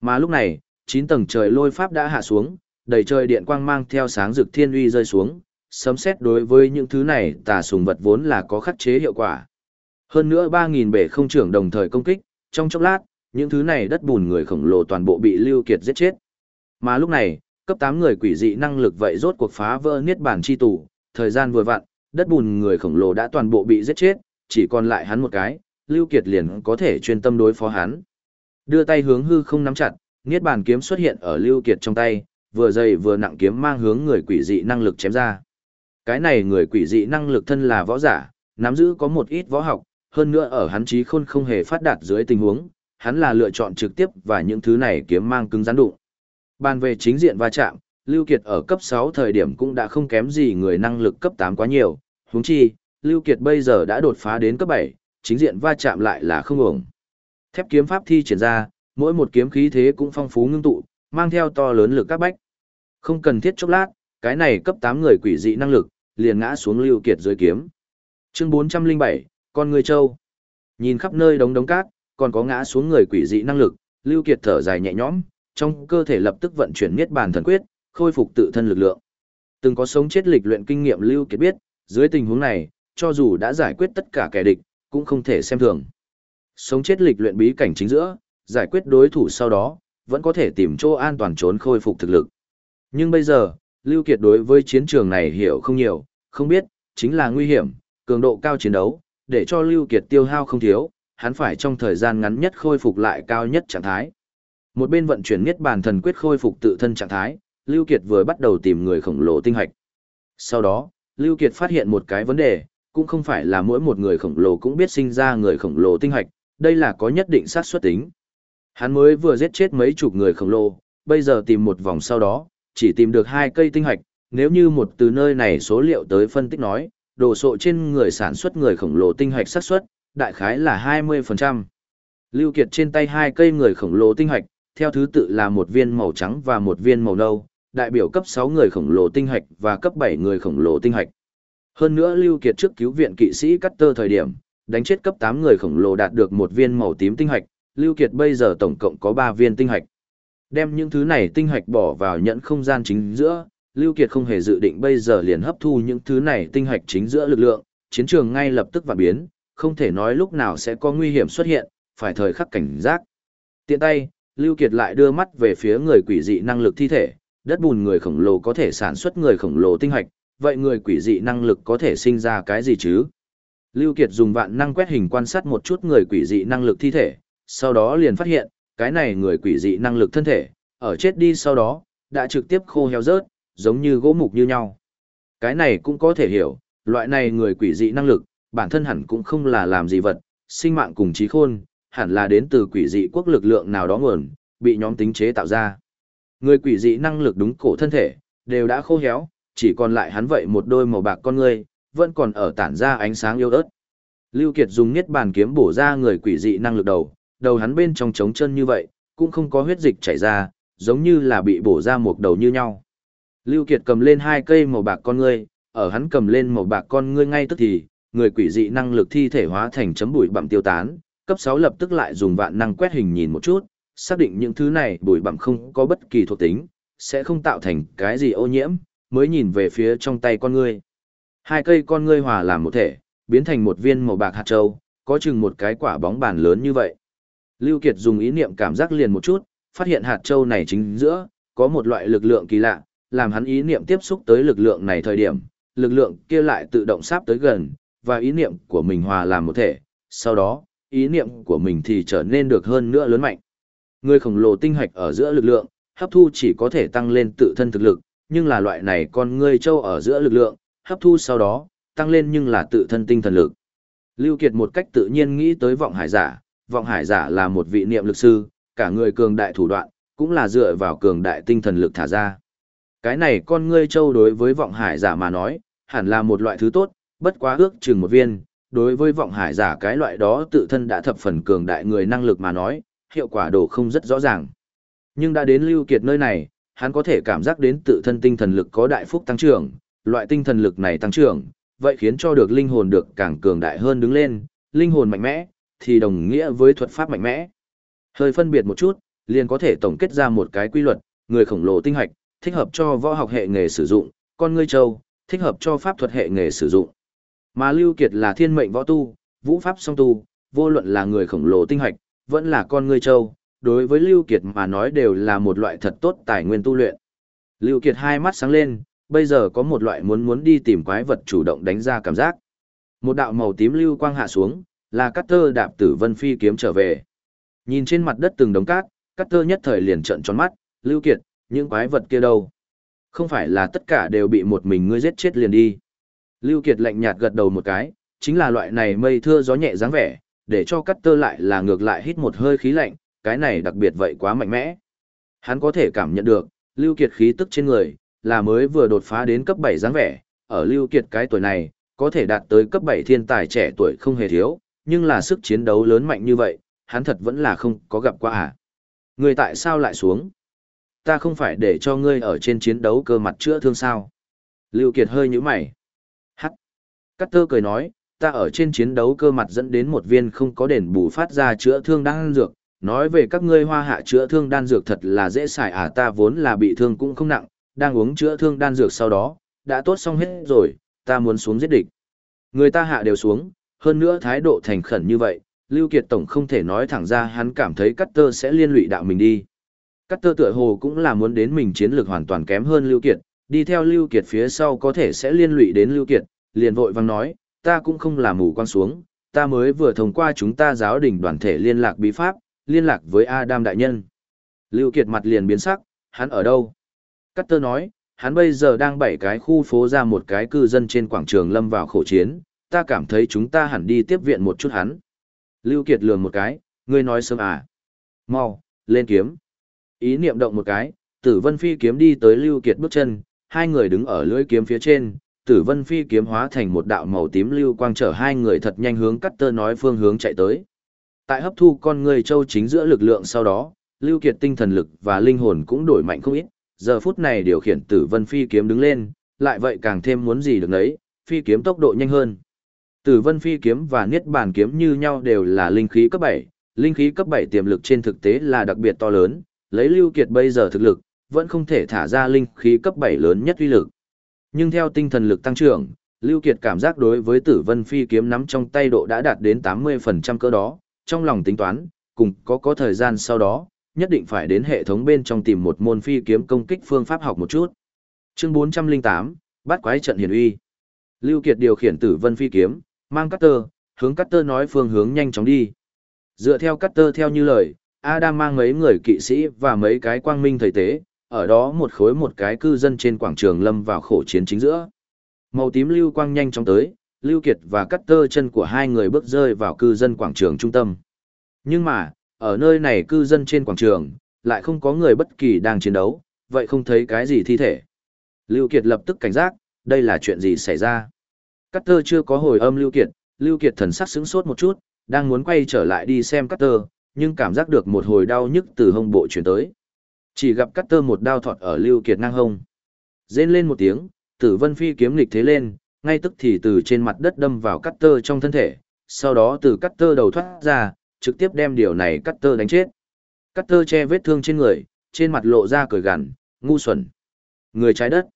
Mà lúc này, 9 tầng trời lôi pháp đã hạ xuống, đầy trời điện quang mang theo sáng rực thiên uy rơi xuống, sấm xét đối với những thứ này tà sùng vật vốn là có khắc chế hiệu quả. Hơn nữa 3.000 bể không trưởng đồng thời công kích, trong chốc lát, những thứ này đất bùn người khổng lồ toàn bộ bị lưu kiệt giết chết. Mà lúc này, cấp 8 người quỷ dị năng lực vậy rốt cuộc phá vỡ niết bàn chi tủ, thời gian vừa vặn, đất bùn người khổng lồ đã toàn bộ bị giết chết, chỉ còn lại hắn một cái, Lưu Kiệt liền có thể chuyên tâm đối phó hắn. Đưa tay hướng hư không nắm chặt, niết bàn kiếm xuất hiện ở Lưu Kiệt trong tay, vừa dày vừa nặng kiếm mang hướng người quỷ dị năng lực chém ra. Cái này người quỷ dị năng lực thân là võ giả, nắm giữ có một ít võ học, hơn nữa ở hắn trí khôn không hề phát đạt dưới tình huống, hắn là lựa chọn trực tiếp và những thứ này kiếm mang cứng rắn đụng. Bàn về chính diện va chạm, Lưu Kiệt ở cấp 6 thời điểm cũng đã không kém gì người năng lực cấp 8 quá nhiều, huống chi, Lưu Kiệt bây giờ đã đột phá đến cấp 7, chính diện va chạm lại là không ổng. Thép kiếm pháp thi triển ra, mỗi một kiếm khí thế cũng phong phú ngưng tụ, mang theo to lớn lực các bách. Không cần thiết chốc lát, cái này cấp 8 người quỷ dị năng lực, liền ngã xuống Lưu Kiệt dưới kiếm. Chương 407, con người châu. Nhìn khắp nơi đống đống cát, còn có ngã xuống người quỷ dị năng lực, Lưu Kiệt thở dài nhẹ nhõm, trong cơ thể lập tức vận chuyển niết bàn thần quyết, khôi phục tự thân lực lượng. Từng có sống chết lịch luyện kinh nghiệm Lưu Kiệt biết, dưới tình huống này, cho dù đã giải quyết tất cả kẻ địch, cũng không thể xem thường. Sống chết lịch luyện bí cảnh chính giữa, giải quyết đối thủ sau đó, vẫn có thể tìm chỗ an toàn trốn khôi phục thực lực. Nhưng bây giờ, Lưu Kiệt đối với chiến trường này hiểu không nhiều, không biết, chính là nguy hiểm, cường độ cao chiến đấu, để cho Lưu Kiệt tiêu hao không thiếu, hắn phải trong thời gian ngắn nhất khôi phục lại cao nhất trạng thái. Một bên vận chuyển niết bàn thần quyết khôi phục tự thân trạng thái, Lưu Kiệt vừa bắt đầu tìm người khổng lồ tinh hạch. Sau đó, Lưu Kiệt phát hiện một cái vấn đề, cũng không phải là mỗi một người khổng lồ cũng biết sinh ra người khổng lồ tinh hạch, đây là có nhất định xác suất tính. Hắn mới vừa giết chết mấy chục người khổng lồ, bây giờ tìm một vòng sau đó, chỉ tìm được hai cây tinh hạch, nếu như một từ nơi này số liệu tới phân tích nói, đồ sộ trên người sản xuất người khổng lồ tinh hạch xác suất, đại khái là 20%. Lưu Kiệt trên tay hai cây người khổng lồ tinh hạch, theo thứ tự là một viên màu trắng và một viên màu nâu, đại biểu cấp 6 người khổng lồ tinh hạch và cấp 7 người khổng lồ tinh hạch. Hơn nữa Lưu Kiệt trước cứu viện kỵ sĩ cắt tơ thời điểm, đánh chết cấp 8 người khổng lồ đạt được một viên màu tím tinh hạch, Lưu Kiệt bây giờ tổng cộng có 3 viên tinh hạch. Đem những thứ này tinh hạch bỏ vào nhận không gian chính giữa, Lưu Kiệt không hề dự định bây giờ liền hấp thu những thứ này tinh hạch chính giữa lực lượng, chiến trường ngay lập tức vạn biến, không thể nói lúc nào sẽ có nguy hiểm xuất hiện, phải thời khắc cảnh giác. Tiện tay, Lưu Kiệt lại đưa mắt về phía người quỷ dị năng lực thi thể, đất bùn người khổng lồ có thể sản xuất người khổng lồ tinh hạch, vậy người quỷ dị năng lực có thể sinh ra cái gì chứ? Lưu Kiệt dùng vạn năng quét hình quan sát một chút người quỷ dị năng lực thi thể, sau đó liền phát hiện, cái này người quỷ dị năng lực thân thể, ở chết đi sau đó, đã trực tiếp khô héo rớt, giống như gỗ mục như nhau. Cái này cũng có thể hiểu, loại này người quỷ dị năng lực, bản thân hẳn cũng không là làm gì vật, sinh mạng cùng trí khôn, hẳn là đến từ quỷ dị quốc lực lượng nào đó nguồn, bị nhóm tính chế tạo ra. Người quỷ dị năng lực đúng cổ thân thể, đều đã khô héo, chỉ còn lại hắn vậy một đôi màu bạc con người, vẫn còn ở tản ra ánh sáng yêu ớt. Lưu Kiệt dùng niết bàn kiếm bổ ra người quỷ dị năng lực đầu, đầu hắn bên trong trống chân như vậy, cũng không có huyết dịch chảy ra, giống như là bị bổ ra một đầu như nhau. Lưu Kiệt cầm lên hai cây màu bạc con ngươi, ở hắn cầm lên màu bạc con ngươi ngay tức thì, người quỷ dị năng lực thi thể hóa thành chấm bụi bặm tiêu tán, cấp 6 lập tức lại dùng vạn năng quét hình nhìn một chút, xác định những thứ này bụi bặm không có bất kỳ thuộc tính, sẽ không tạo thành cái gì ô nhiễm, mới nhìn về phía trong tay con ngươi. Hai cây con ngươi hòa làm một thể, biến thành một viên màu bạc hạt châu, có chừng một cái quả bóng bàn lớn như vậy. Lưu Kiệt dùng ý niệm cảm giác liền một chút, phát hiện hạt châu này chính giữa, có một loại lực lượng kỳ lạ, làm hắn ý niệm tiếp xúc tới lực lượng này thời điểm, lực lượng kia lại tự động sắp tới gần, và ý niệm của mình hòa làm một thể, sau đó, ý niệm của mình thì trở nên được hơn nữa lớn mạnh. Người khổng lồ tinh hạch ở giữa lực lượng, hấp thu chỉ có thể tăng lên tự thân thực lực, nhưng là loại này con ngươi châu ở giữa lực lượng, hấp thu sau đó, tăng lên nhưng là tự thân tinh thần lực. Lưu Kiệt một cách tự nhiên nghĩ tới vọng hải giả, vọng hải giả là một vị niệm lực sư, cả người cường đại thủ đoạn, cũng là dựa vào cường đại tinh thần lực thả ra. Cái này con ngươi châu đối với vọng hải giả mà nói, hẳn là một loại thứ tốt, bất quá ước chừng một viên, đối với vọng hải giả cái loại đó tự thân đã thập phần cường đại người năng lực mà nói, hiệu quả đồ không rất rõ ràng. Nhưng đã đến Lưu Kiệt nơi này, hắn có thể cảm giác đến tự thân tinh thần lực có đại phúc tăng trưởng, loại tinh thần lực này tăng trưởng, vậy khiến cho được linh hồn được càng cường đại hơn đứng lên, linh hồn mạnh mẽ, thì đồng nghĩa với thuật pháp mạnh mẽ. Hơi phân biệt một chút, liền có thể tổng kết ra một cái quy luật, người khổng lồ tinh hạch, thích hợp cho võ học hệ nghề sử dụng, con ngươi châu, thích hợp cho pháp thuật hệ nghề sử dụng. Mà Lưu Kiệt là thiên mệnh võ tu, vũ pháp song tu, vô luận là người khổng lồ tinh hạch, vẫn là con ngươi châu, đối với Lưu Kiệt mà nói đều là một loại thật tốt tài nguyên tu luyện. Lưu Kiệt hai mắt sáng lên, bây giờ có một loại muốn muốn đi tìm quái vật chủ động đánh ra cảm giác. Một đạo màu tím lưu quang hạ xuống, là cắt tơ đạp tử vân phi kiếm trở về. Nhìn trên mặt đất từng đống cát, cắt tơ nhất thời liền trợn tròn mắt, Lưu Kiệt, những quái vật kia đâu? Không phải là tất cả đều bị một mình ngươi giết chết liền đi. Lưu Kiệt lạnh nhạt gật đầu một cái, chính là loại này mây thưa gió nhẹ dáng vẻ, để cho cắt tơ lại là ngược lại hít một hơi khí lạnh, cái này đặc biệt vậy quá mạnh mẽ. Hắn có thể cảm nhận được, Lưu Kiệt khí tức trên người, là mới vừa đột phá đến cấp 7 dáng vẻ, ở Lưu Kiệt cái tuổi này, có thể đạt tới cấp 7 thiên tài trẻ tuổi không hề thiếu, nhưng là sức chiến đấu lớn mạnh như vậy, hắn thật vẫn là không có gặp qua à. Người tại sao lại xuống? Ta không phải để cho ngươi ở trên chiến đấu cơ mặt chữa thương sao? Lưu Kiệt hơi nhíu mày. Hắc. cắt tơ cười nói, ta ở trên chiến đấu cơ mặt dẫn đến một viên không có đền bù phát ra chữa thương đang dược, nói về các ngươi hoa hạ chữa thương đan dược thật là dễ xài à ta vốn là bị thương cũng không nặng, đang uống chữa thương đan dược sau đó, đã tốt xong hết rồi, ta muốn xuống giết địch. Người ta hạ đều xuống, hơn nữa thái độ thành khẩn như vậy, Lưu Kiệt Tổng không thể nói thẳng ra hắn cảm thấy Cutter sẽ liên lụy đạo mình đi. Cutter tựa hồ cũng là muốn đến mình chiến lược hoàn toàn kém hơn Lưu Kiệt, đi theo Lưu Kiệt phía sau có thể sẽ liên lụy đến Lưu Kiệt, liền vội vang nói, ta cũng không là mù quan xuống, ta mới vừa thông qua chúng ta giáo đình đoàn thể liên lạc bí pháp, liên lạc với Adam đại nhân. Lưu Kiệt mặt liền biến sắc, hắn ở đâu? Cutter nói, hắn bây giờ đang bảy cái khu phố ra một cái cư dân trên quảng trường lâm vào khổ chiến, ta cảm thấy chúng ta hẳn đi tiếp viện một chút hắn. Lưu Kiệt lườm một cái, ngươi nói sớm à. Mau, lên kiếm. Ý niệm động một cái, tử vân phi kiếm đi tới Lưu Kiệt bước chân, hai người đứng ở lưỡi kiếm phía trên, tử vân phi kiếm hóa thành một đạo màu tím lưu quang chở hai người thật nhanh hướng cắt tơ nói phương hướng chạy tới. Tại hấp thu con người châu chính giữa lực lượng sau đó, Lưu Kiệt tinh thần lực và linh hồn cũng đổi mạnh không ít, giờ phút này điều khiển tử vân phi kiếm đứng lên, lại vậy càng thêm muốn gì được nấy, phi kiếm tốc độ nhanh hơn. Tử vân phi kiếm và niết bàn kiếm như nhau đều là linh khí cấp 7, linh khí cấp 7 tiềm lực trên thực tế là đặc biệt to lớn, lấy Lưu Kiệt bây giờ thực lực, vẫn không thể thả ra linh khí cấp 7 lớn nhất uy lực. Nhưng theo tinh thần lực tăng trưởng, Lưu Kiệt cảm giác đối với tử vân phi kiếm nắm trong tay độ đã đạt đến 80% cỡ đó, trong lòng tính toán, cùng có có thời gian sau đó, nhất định phải đến hệ thống bên trong tìm một môn phi kiếm công kích phương pháp học một chút. Chương 408, Bát quái trận hiển uy. Lưu Kiệt điều khiển tử vân phi kiếm, mang cutter, hướng cutter nói phương hướng nhanh chóng đi. Dựa theo cutter theo như lời, Adam mang mấy người kỵ sĩ và mấy cái quang minh thầy tế, ở đó một khối một cái cư dân trên quảng trường lâm vào khổ chiến chính giữa. Màu tím lưu quang nhanh chóng tới, Lưu Kiệt và cắt tơ chân của hai người bước rơi vào cư dân quảng trường trung tâm. Nhưng mà, ở nơi này cư dân trên quảng trường, lại không có người bất kỳ đang chiến đấu, vậy không thấy cái gì thi thể. Lưu Kiệt lập tức cảnh giác, đây là chuyện gì xảy ra. Cắt tơ chưa có hồi âm Lưu Kiệt, Lưu Kiệt thần sắc sững sốt một chút, đang muốn quay trở lại đi xem cắt tơ, nhưng cảm giác được một hồi đau nhức từ hông bộ chuyển tới. Chỉ gặp cắt tơ một đao thọt ở Lưu Kiệt ngang hông. Rên lên một tiếng, tử vân phi kiếm lịch thế lên, ngay tức thì từ trên mặt đất đâm vào cắt tơ trong thân thể, sau đó từ cắt tơ đầu thoát ra, trực tiếp đem điều này cắt tơ đánh chết. Cắt tơ che vết thương trên người, trên mặt lộ ra cười gằn, ngu xuẩn. Người trái đất.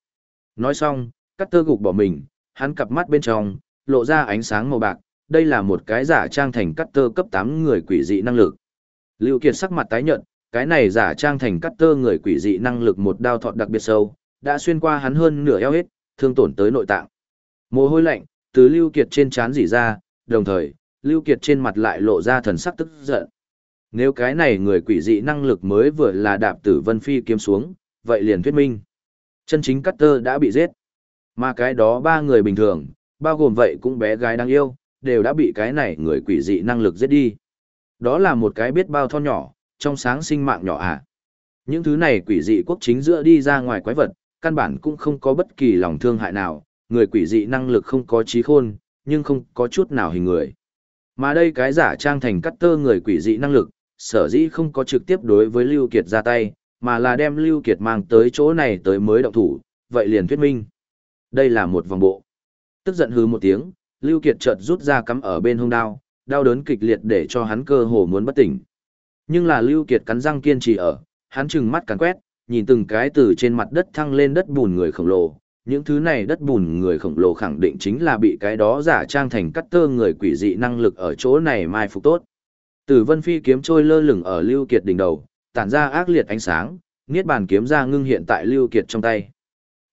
Nói xong, cắt tơ gục bỏ mình, hắn cặp mắt bên trong, lộ ra ánh sáng màu bạc, đây là một cái giả trang thành cắt tơ cấp 8 người quỷ dị năng lực. Lưu Kiệt sắc mặt tái nhợt, cái này giả trang thành cắt tơ người quỷ dị năng lực một đao thọt đặc biệt sâu, đã xuyên qua hắn hơn nửa eo hết, thương tổn tới nội tạng. Mồ hôi lạnh từ Lưu Kiệt trên trán rỉ ra, đồng thời, Lưu Kiệt trên mặt lại lộ ra thần sắc tức giận. Nếu cái này người quỷ dị năng lực mới vừa là đạp tử Vân Phi kiếm xuống, vậy liền thuyết minh. Chân chính Cutter đã bị giết. Mà cái đó ba người bình thường, bao gồm vậy cũng bé gái đáng yêu, đều đã bị cái này người quỷ dị năng lực giết đi. Đó là một cái biết bao thon nhỏ, trong sáng sinh mạng nhỏ à. Những thứ này quỷ dị quốc chính giữa đi ra ngoài quái vật, căn bản cũng không có bất kỳ lòng thương hại nào, người quỷ dị năng lực không có trí khôn, nhưng không có chút nào hình người. Mà đây cái giả trang thành cắt tơ người quỷ dị năng lực, sở dĩ không có trực tiếp đối với Lưu Kiệt ra tay, mà là đem Lưu Kiệt mang tới chỗ này tới mới động thủ, vậy liền thuyết minh. Đây là một vòng bộ. Tức giận hừ một tiếng, Lưu Kiệt chợt rút ra cắm ở bên hông đao, đau đớn kịch liệt để cho hắn cơ hồ muốn bất tỉnh. Nhưng là Lưu Kiệt cắn răng kiên trì ở, hắn trừng mắt cắn quét, nhìn từng cái từ trên mặt đất thăng lên đất bùn người khổng lồ, những thứ này đất bùn người khổng lồ khẳng định chính là bị cái đó giả trang thành cắt tơ người quỷ dị năng lực ở chỗ này mai phục tốt. Tử vân phi kiếm trôi lơ lửng ở Lưu Kiệt đỉnh đầu, tản ra ác liệt ánh sáng, niết bàn kiếm ra ngưng hiện tại Lưu Kiệt trong tay.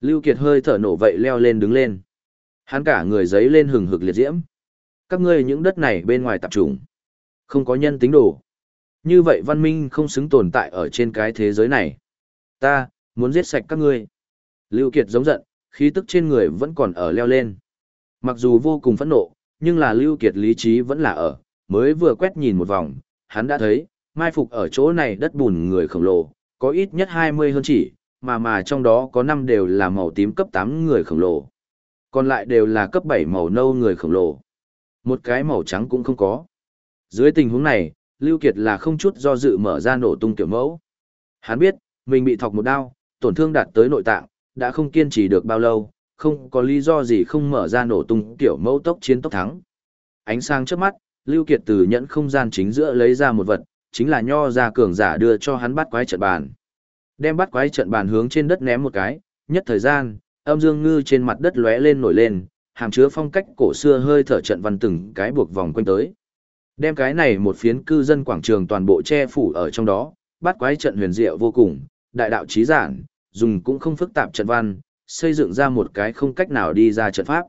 Lưu Kiệt hơi thở nổ vậy leo lên đứng lên. Hắn cả người giấy lên hừng hực liệt diễm. Các ngươi những đất này bên ngoài tập trung, không có nhân tính đồ. Như vậy văn minh không xứng tồn tại ở trên cái thế giới này. Ta, muốn giết sạch các ngươi. Lưu Kiệt giống giận, khí tức trên người vẫn còn ở leo lên. Mặc dù vô cùng phẫn nộ, nhưng là Lưu Kiệt lý trí vẫn là ở, mới vừa quét nhìn một vòng, hắn đã thấy, mai phục ở chỗ này đất bùn người khổng lồ, có ít nhất 20 hơn chỉ, mà mà trong đó có 5 đều là màu tím cấp 8 người khổng lồ. Còn lại đều là cấp 7 màu nâu người khổng lồ. Một cái màu trắng cũng không có. Dưới tình huống này, Lưu Kiệt là không chút do dự mở ra nổ tung kiểu mẫu. Hắn biết, mình bị thọc một đao, tổn thương đạt tới nội tạng, đã không kiên trì được bao lâu, không có lý do gì không mở ra nổ tung kiểu mẫu tốc chiến tốc thắng. Ánh sáng trước mắt, Lưu Kiệt từ nhẫn không gian chính giữa lấy ra một vật, chính là nho ra cường giả đưa cho hắn bắt quái trận bàn. Đem bắt quái trận bàn hướng trên đất ném một cái, nhất thời gian, âm dương ngư trên mặt đất lóe lên nổi lên, hàm chứa phong cách cổ xưa hơi thở trận văn từng cái buộc vòng quanh tới. Đem cái này một phiến cư dân quảng trường toàn bộ che phủ ở trong đó, bắt quái trận huyền diệu vô cùng, đại đạo trí giản, dùng cũng không phức tạp trận văn, xây dựng ra một cái không cách nào đi ra trận pháp.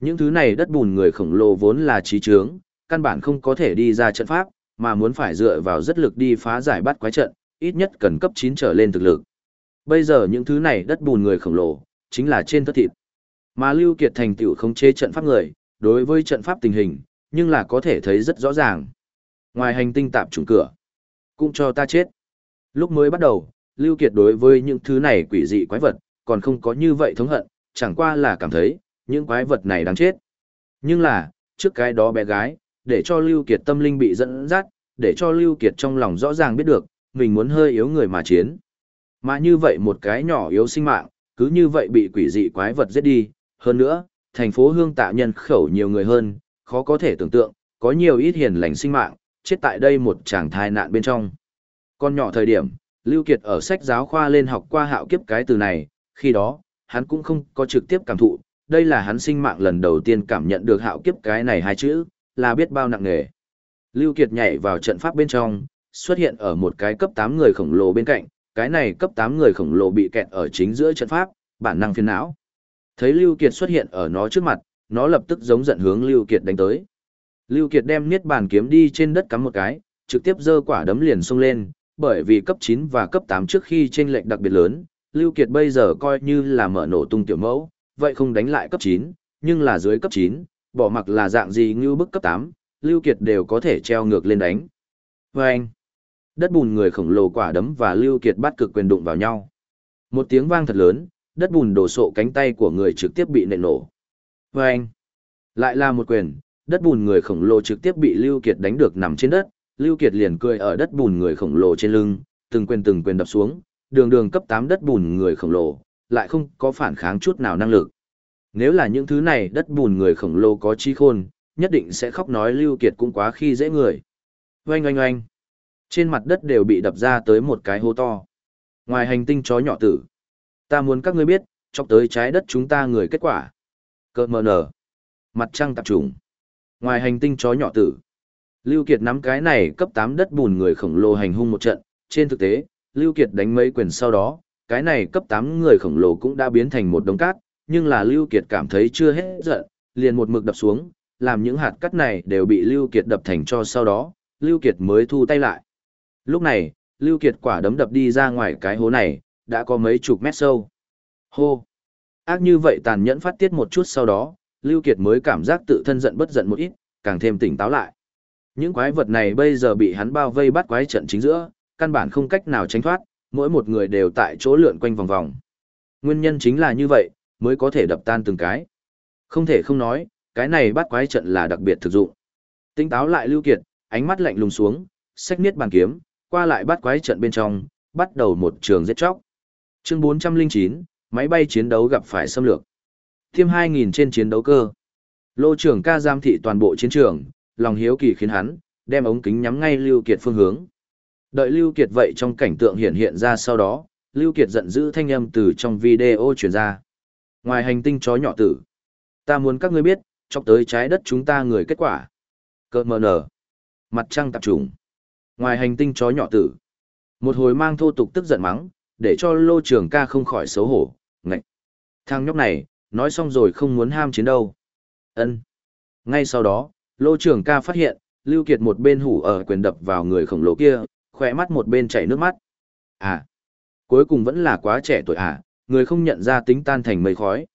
Những thứ này đất bùn người khổng lồ vốn là trí trướng, căn bản không có thể đi ra trận pháp, mà muốn phải dựa vào rất lực đi phá giải bắt quái trận, ít nhất cần cấp 9 trở lên thực lực. Bây giờ những thứ này đất bùn người khổng lồ, chính là trên thất thịt. Mà Lưu Kiệt thành tựu không chế trận pháp người, đối với trận pháp tình hình, nhưng là có thể thấy rất rõ ràng. Ngoài hành tinh tạp trùng cửa, cũng cho ta chết. Lúc mới bắt đầu, Lưu Kiệt đối với những thứ này quỷ dị quái vật, còn không có như vậy thống hận, chẳng qua là cảm thấy, những quái vật này đáng chết. Nhưng là, trước cái đó bé gái, để cho Lưu Kiệt tâm linh bị dẫn dắt, để cho Lưu Kiệt trong lòng rõ ràng biết được, mình muốn hơi yếu người mà chiến. Mà như vậy một cái nhỏ yếu sinh mạng, cứ như vậy bị quỷ dị quái vật giết đi, hơn nữa, thành phố hương tạ nhân khẩu nhiều người hơn, khó có thể tưởng tượng, có nhiều ít hiền lành sinh mạng, chết tại đây một chàng thai nạn bên trong. Con nhỏ thời điểm, Lưu Kiệt ở sách giáo khoa lên học qua hạo kiếp cái từ này, khi đó, hắn cũng không có trực tiếp cảm thụ, đây là hắn sinh mạng lần đầu tiên cảm nhận được hạo kiếp cái này hai chữ, là biết bao nặng nề. Lưu Kiệt nhảy vào trận pháp bên trong, xuất hiện ở một cái cấp 8 người khổng lồ bên cạnh, cái này cấp 8 người khổng lồ bị kẹt ở chính giữa trận pháp, bản năng phiền não. Thấy Lưu Kiệt xuất hiện ở nó trước mặt, nó lập tức giống giận hướng Lưu Kiệt đánh tới. Lưu Kiệt đem niết bàn kiếm đi trên đất cắm một cái, trực tiếp giơ quả đấm liền xông lên, bởi vì cấp 9 và cấp 8 trước khi chênh lệch đặc biệt lớn, Lưu Kiệt bây giờ coi như là mở nổ tung tiểu mẫu, vậy không đánh lại cấp 9, nhưng là dưới cấp 9, bỏ mặc là dạng gì như bức cấp 8, Lưu Kiệt đều có thể treo ngược lên đánh. Vâng! Đất bùn người khổng lồ quả đấm và Lưu Kiệt bắt cực quyền đụng vào nhau. Một tiếng vang thật lớn, đất bùn đổ sộ cánh tay của người trực tiếp bị nện nổ. Vâng! Lại là một quyền, đất bùn người khổng lồ trực tiếp bị Lưu Kiệt đánh được nằm trên đất, Lưu Kiệt liền cười ở đất bùn người khổng lồ trên lưng, từng quyền từng quyền đập xuống, đường đường cấp 8 đất bùn người khổng lồ, lại không có phản kháng chút nào năng lực. Nếu là những thứ này đất bùn người khổng lồ có trí khôn, nhất định sẽ khóc nói Lưu Kiệt cũng quá khi dễ người. Oanh oanh oanh. Trên mặt đất đều bị đập ra tới một cái hố to. Ngoài hành tinh chó nhỏ tử. Ta muốn các ngươi biết, chọc tới trái đất chúng ta người kết quả. Cơ mờ nở. Mặt trăng tạp trùng. Ngoài hành tinh chó nhỏ tử. Lưu Kiệt nắm cái này cấp 8 đất bùn người khổng lồ hành hung một trận. Trên thực tế, Lưu Kiệt đánh mấy quyền sau đó, cái này cấp 8 người khổng lồ cũng đã biến thành một đống cát, nhưng là Lưu Kiệt cảm thấy chưa hết giận, liền một mực đập xuống, làm những hạt cát này đều bị Lưu Kiệt đập thành cho sau đó, Lưu Kiệt mới thu tay lại. Lúc này, Lưu Kiệt quả đấm đập đi ra ngoài cái hố này, đã có mấy chục mét sâu. Hô! Ác như vậy tàn nhẫn phát tiết một chút sau đó, Lưu Kiệt mới cảm giác tự thân giận bất giận một ít, càng thêm tỉnh táo lại. Những quái vật này bây giờ bị hắn bao vây bắt quái trận chính giữa, căn bản không cách nào tránh thoát, mỗi một người đều tại chỗ lượn quanh vòng vòng. Nguyên nhân chính là như vậy, mới có thể đập tan từng cái. Không thể không nói, cái này bắt quái trận là đặc biệt thực dụng. Tinh táo lại Lưu Kiệt, ánh mắt lạnh lùng xuống, xách niết bàn kiếm, qua lại bắt quái trận bên trong, bắt đầu một trường giết chóc. Chương 409, máy bay chiến đấu gặp phải xâm lược. Tiêm 2000 trên chiến đấu cơ. Lô trưởng ca giam thị toàn bộ chiến trường, lòng hiếu kỳ khiến hắn, đem ống kính nhắm ngay Lưu Kiệt phương hướng. Đợi Lưu Kiệt vậy trong cảnh tượng hiện hiện ra sau đó, Lưu Kiệt giận dữ thanh âm từ trong video truyền ra. Ngoài hành tinh chó nhỏ tử, ta muốn các ngươi biết, chọc tới trái đất chúng ta người kết quả. Cơ mờ nở. Mặt trăng tập trùng. Ngoài hành tinh chó nhỏ tử. Một hồi mang thô tục tức giận mắng, để cho lô trưởng ca không khỏi xấu hổ, ngạch. Thằng nhóc này, nói xong rồi không muốn ham chiến đâu. ân Ngay sau đó, lô trưởng ca phát hiện, Lưu Kiệt một bên hủ ở quyền đập vào người khổng lồ kia, khỏe mắt một bên chảy nước mắt. À, cuối cùng vẫn là quá trẻ tuổi à, người không nhận ra tính tan thành mây khói.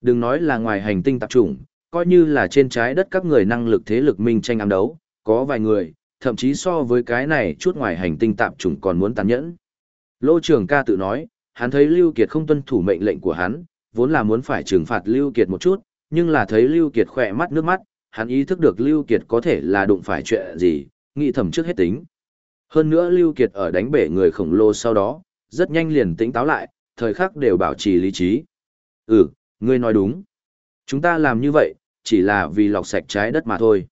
Đừng nói là ngoài hành tinh tạp chủng, coi như là trên trái đất các người năng lực thế lực minh tranh ám đấu, có vài người, thậm chí so với cái này chút ngoài hành tinh tạp chủng còn muốn tàn nhẫn. Lô Trường ca tự nói, hắn thấy Lưu Kiệt không tuân thủ mệnh lệnh của hắn, vốn là muốn phải trừng phạt Lưu Kiệt một chút, nhưng là thấy Lưu Kiệt khỏe mắt nước mắt, hắn ý thức được Lưu Kiệt có thể là đụng phải chuyện gì, nghĩ thầm trước hết tính. Hơn nữa Lưu Kiệt ở đánh bể người khổng lồ sau đó, rất nhanh liền tỉnh táo lại, thời khắc đều bảo trì lý trí. Ừ, ngươi nói đúng. Chúng ta làm như vậy, chỉ là vì lọc sạch trái đất mà thôi.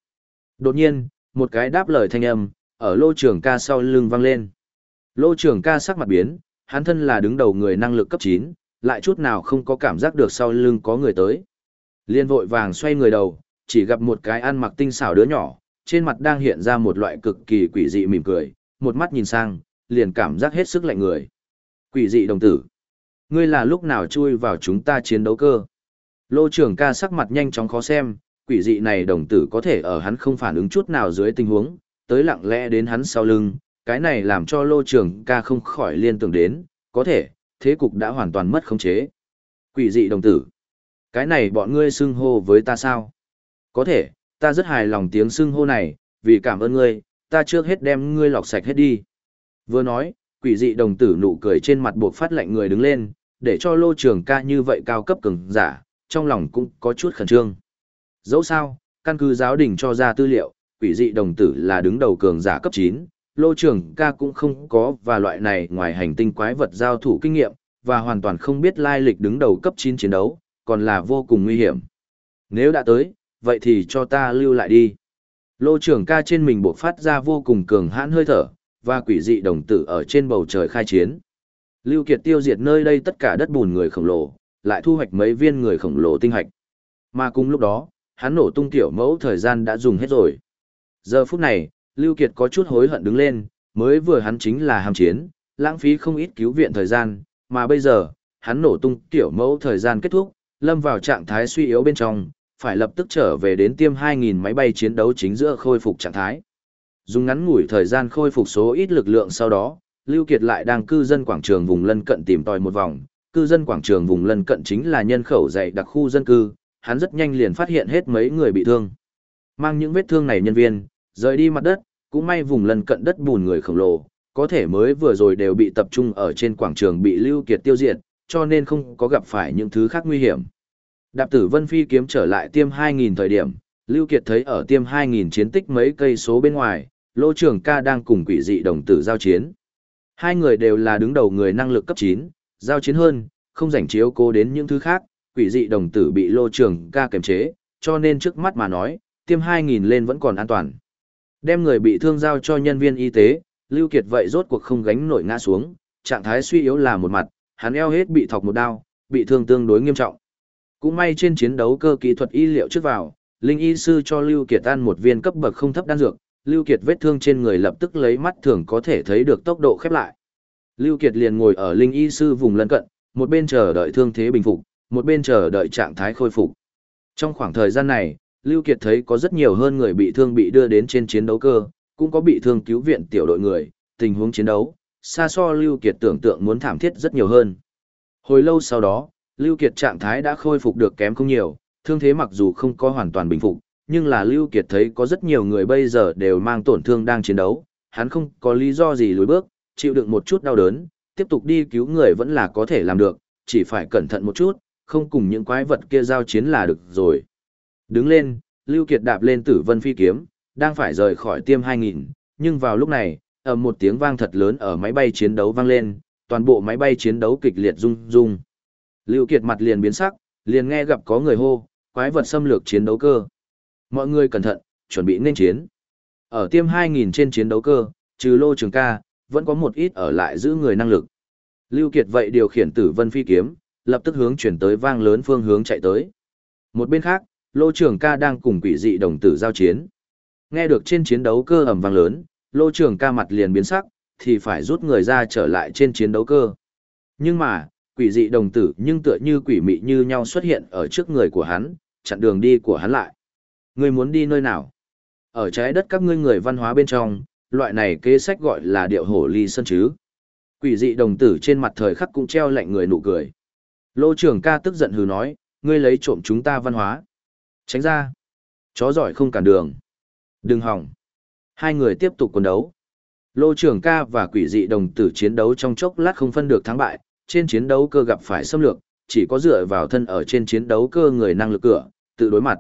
Đột nhiên, một cái đáp lời thanh âm, ở lô trưởng ca sau lưng vang lên. Lô trưởng ca sắc mặt biến, hắn thân là đứng đầu người năng lực cấp 9, lại chút nào không có cảm giác được sau lưng có người tới. Liên vội vàng xoay người đầu, chỉ gặp một cái ăn mặc tinh xảo đứa nhỏ, trên mặt đang hiện ra một loại cực kỳ quỷ dị mỉm cười, một mắt nhìn sang, liền cảm giác hết sức lạnh người. Quỷ dị đồng tử. Ngươi là lúc nào chui vào chúng ta chiến đấu cơ? Lô trưởng ca sắc mặt nhanh chóng khó xem, quỷ dị này đồng tử có thể ở hắn không phản ứng chút nào dưới tình huống, tới lặng lẽ đến hắn sau lưng, cái này làm cho lô trường ca không khỏi liên tưởng đến, có thể, thế cục đã hoàn toàn mất khống chế. Quỷ dị đồng tử. Cái này bọn ngươi xưng hô với ta sao? Có thể, ta rất hài lòng tiếng xưng hô này, vì cảm ơn ngươi, ta trước hết đem ngươi lọc sạch hết đi. Vừa nói, quỷ dị đồng tử nụ cười trên mặt buộc phát lạnh người đứng lên, để cho lô trường ca như vậy cao cấp cường giả, trong lòng cũng có chút khẩn trương. Dẫu sao, căn cứ giáo đình cho ra tư liệu, quỷ dị đồng tử là đứng đầu cường giả cấp 9, lô trưởng ca cũng không có và loại này ngoài hành tinh quái vật giao thủ kinh nghiệm, và hoàn toàn không biết lai lịch đứng đầu cấp 9 chiến đấu, còn là vô cùng nguy hiểm. Nếu đã tới, vậy thì cho ta lưu lại đi. Lô trưởng ca trên mình buộc phát ra vô cùng cường hãn hơi thở, và quỷ dị đồng tử ở trên bầu trời khai chiến. Lưu Kiệt tiêu diệt nơi đây tất cả đất bùn người khổng lồ, lại thu hoạch mấy viên người khổng lồ tinh hạch. Mà cùng lúc đó, hắn nổ tung tiểu mẫu thời gian đã dùng hết rồi. Giờ phút này, Lưu Kiệt có chút hối hận đứng lên, mới vừa hắn chính là ham chiến, lãng phí không ít cứu viện thời gian, mà bây giờ, hắn nổ tung tiểu mẫu thời gian kết thúc, lâm vào trạng thái suy yếu bên trong, phải lập tức trở về đến tiêm 2.000 máy bay chiến đấu chính giữa khôi phục trạng thái. Dùng ngắn ngủi thời gian khôi phục số ít lực lượng sau đó, Lưu Kiệt lại đang cư dân quảng trường vùng lân cận tìm tòi một vòng, cư dân quảng trường vùng lân cận chính là nhân khẩu dày đặc khu dân cư, hắn rất nhanh liền phát hiện hết mấy người bị thương. Mang những vết thương này nhân viên, rời đi mặt đất, cũng may vùng lân cận đất bùn người khổng lồ, có thể mới vừa rồi đều bị tập trung ở trên quảng trường bị Lưu Kiệt tiêu diệt, cho nên không có gặp phải những thứ khác nguy hiểm. Đạp tử Vân Phi kiếm trở lại tiêm 2.000 thời điểm, Lưu Kiệt thấy ở tiêm 2.000 chiến tích mấy cây số bên ngoài, Lô Trường ca đang cùng quỷ dị đồng tử giao chiến. Hai người đều là đứng đầu người năng lực cấp 9, giao chiến hơn, không rảnh chiếu cố đến những thứ khác, quỷ dị đồng tử bị Lô Trường ca kiềm chế, cho nên trước mắt mà nói, tiêm 2.000 lên vẫn còn an toàn. Đem người bị thương giao cho nhân viên y tế, Lưu Kiệt vậy rốt cuộc không gánh nổi ngã xuống, trạng thái suy yếu là một mặt, hắn eo hết bị thọc một đao, bị thương tương đối nghiêm trọng. Cũng may trên chiến đấu cơ kỹ thuật y liệu trước vào, Linh y sư cho Lưu Kiệt ăn một viên cấp bậc không thấp đan dược, Lưu Kiệt vết thương trên người lập tức lấy mắt thường có thể thấy được tốc độ khép lại. Lưu Kiệt liền ngồi ở Linh y sư vùng lân cận, một bên chờ đợi thương thế bình phục, một bên chờ đợi trạng thái khôi phục. Trong khoảng thời gian này, Lưu Kiệt thấy có rất nhiều hơn người bị thương bị đưa đến trên chiến đấu cơ, cũng có bị thương cứu viện tiểu đội người, tình huống chiến đấu, xa so Lưu Kiệt tưởng tượng muốn thảm thiết rất nhiều hơn. Hồi lâu sau đó, Lưu Kiệt trạng thái đã khôi phục được kém không nhiều, thương thế mặc dù không có hoàn toàn bình phục, nhưng là Lưu Kiệt thấy có rất nhiều người bây giờ đều mang tổn thương đang chiến đấu, hắn không có lý do gì lùi bước, chịu đựng một chút đau đớn, tiếp tục đi cứu người vẫn là có thể làm được, chỉ phải cẩn thận một chút, không cùng những quái vật kia giao chiến là được rồi. Đứng lên, Lưu Kiệt đạp lên tử vân phi kiếm, đang phải rời khỏi tiêm 2000, nhưng vào lúc này, ở một tiếng vang thật lớn ở máy bay chiến đấu vang lên, toàn bộ máy bay chiến đấu kịch liệt rung rung. Lưu Kiệt mặt liền biến sắc, liền nghe gặp có người hô, quái vật xâm lược chiến đấu cơ. Mọi người cẩn thận, chuẩn bị nên chiến. Ở tiêm 2000 trên chiến đấu cơ, trừ lô trường ca, vẫn có một ít ở lại giữ người năng lực. Lưu Kiệt vậy điều khiển tử vân phi kiếm, lập tức hướng chuyển tới vang lớn phương hướng chạy tới. Một bên khác, lô trường ca đang cùng quỷ dị đồng tử giao chiến. Nghe được trên chiến đấu cơ ầm vang lớn, lô trường ca mặt liền biến sắc, thì phải rút người ra trở lại trên chiến đấu cơ. Nhưng mà, quỷ dị đồng tử nhưng tựa như quỷ mị như nhau xuất hiện ở trước người của hắn, chặn đường đi của hắn lại. Ngươi muốn đi nơi nào? Ở trái đất các ngươi người văn hóa bên trong, loại này kế sách gọi là điệu hổ ly sơn chứ. Quỷ dị đồng tử trên mặt thời khắc cũng treo lạnh người nụ cười. Lô trưởng ca tức giận hừ nói, ngươi lấy trộm chúng ta văn hóa. Tránh ra. Chó giỏi không cản đường. Đừng hỏng. Hai người tiếp tục quần đấu. Lô trưởng ca và quỷ dị đồng tử chiến đấu trong chốc lát không phân được thắng bại, trên chiến đấu cơ gặp phải xâm lược, chỉ có dựa vào thân ở trên chiến đấu cơ người năng lực cửa, tự đối mặt.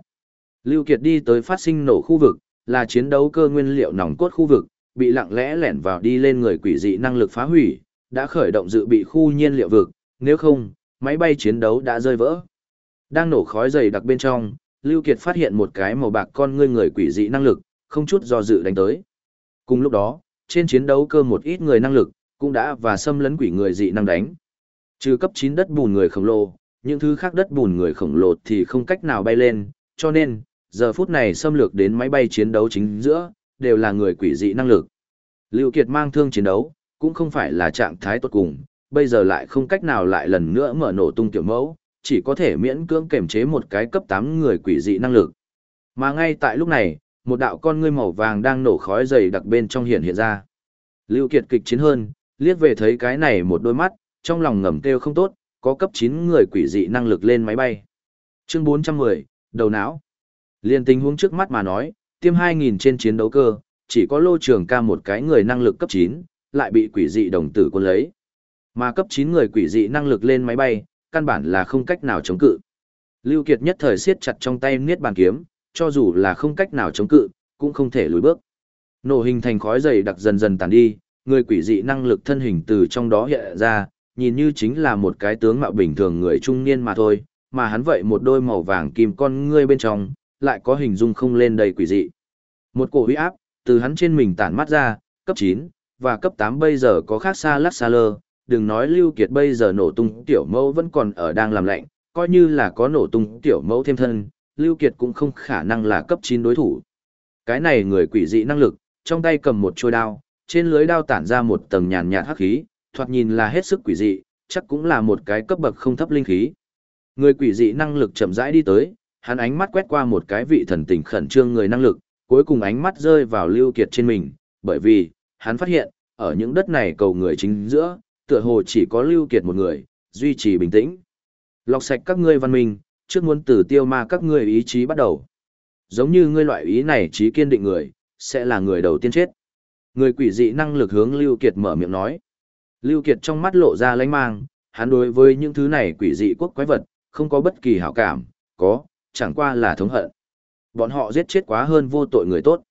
Lưu Kiệt đi tới phát sinh nổ khu vực, là chiến đấu cơ nguyên liệu nòng cốt khu vực, bị lặng lẽ lẻn vào đi lên người quỷ dị năng lực phá hủy, đã khởi động dự bị khu nhiên liệu vực, nếu không, máy bay chiến đấu đã rơi vỡ. Đang nổ khói dày đặc bên trong, Lưu Kiệt phát hiện một cái màu bạc con ngươi người quỷ dị năng lực, không chút do dự đánh tới. Cùng lúc đó, trên chiến đấu cơ một ít người năng lực, cũng đã và xâm lấn quỷ người dị năng đánh. Trừ cấp 9 đất bùn người khổng lồ, những thứ khác đất bùn người khổng lồ thì không cách nào bay lên, cho nên, giờ phút này xâm lược đến máy bay chiến đấu chính giữa, đều là người quỷ dị năng lực. Lưu Kiệt mang thương chiến đấu, cũng không phải là trạng thái tốt cùng, bây giờ lại không cách nào lại lần nữa mở nổ tung tiểu mẫu, chỉ có thể miễn cưỡng kềm chế một cái cấp 8 người quỷ dị năng lực. Mà ngay tại lúc này, một đạo con ngươi màu vàng đang nổ khói dày đặc bên trong hiện hiện ra. Lưu Kiệt kịch chiến hơn, liếc về thấy cái này một đôi mắt, trong lòng ngầm kêu không tốt, có cấp 9 người quỷ dị năng lực lên máy bay. Chương 410, đầu não. Liên tình huống trước mắt mà nói, tiêm 2000 trên chiến đấu cơ, chỉ có lô trường ca một cái người năng lực cấp 9, lại bị quỷ dị đồng tử quân lấy. Mà cấp 9 người quỷ dị năng lực lên máy bay, căn bản là không cách nào chống cự. Lưu Kiệt nhất thời siết chặt trong tay niết bàn kiếm, cho dù là không cách nào chống cự, cũng không thể lùi bước. Nổ hình thành khói dày đặc dần dần tàn đi, người quỷ dị năng lực thân hình từ trong đó hiện ra, nhìn như chính là một cái tướng mạo bình thường người trung niên mà thôi, mà hắn vậy một đôi màu vàng kim con ngươi bên trong, lại có hình dung không lên đầy quỷ dị. Một cổ huy áp, từ hắn trên mình tản mắt ra, cấp 9, và cấp 8 bây giờ có khác xa lắc xa lơ, đừng nói Lưu Kiệt bây giờ nổ tung tiểu mẫu vẫn còn ở đang làm lạnh, coi như là có nổ tung tiểu mẫu thêm thân, Lưu Kiệt cũng không khả năng là cấp 9 đối thủ. Cái này người quỷ dị năng lực, trong tay cầm một chuôi đao, trên lưới đao tản ra một tầng nhàn nhạt hắc khí, thoạt nhìn là hết sức quỷ dị, chắc cũng là một cái cấp bậc không thấp linh khí. Người quỷ dị năng lực chậm rãi đi tới, hắn ánh mắt quét qua một cái vị thần tình khẩn trương người năng lực, cuối cùng ánh mắt rơi vào Lưu Kiệt trên mình, bởi vì, hắn phát hiện, ở những đất này cầu người chính giữa, tựa hồ chỉ có Lưu Kiệt một người, duy trì bình tĩnh. Lọc sạch các ngươi văn minh, trước muốn từ tiêu ma các ngươi ý chí bắt đầu. Giống như ngươi loại ý này trí kiên định người, sẽ là người đầu tiên chết. Người quỷ dị năng lực hướng Lưu Kiệt mở miệng nói. Lưu Kiệt trong mắt lộ ra lánh mang, hắn đối với những thứ này quỷ dị quốc quái vật, không có bất kỳ hảo cảm, có, chẳng qua là thống hận. Bọn họ giết chết quá hơn vô tội người tốt.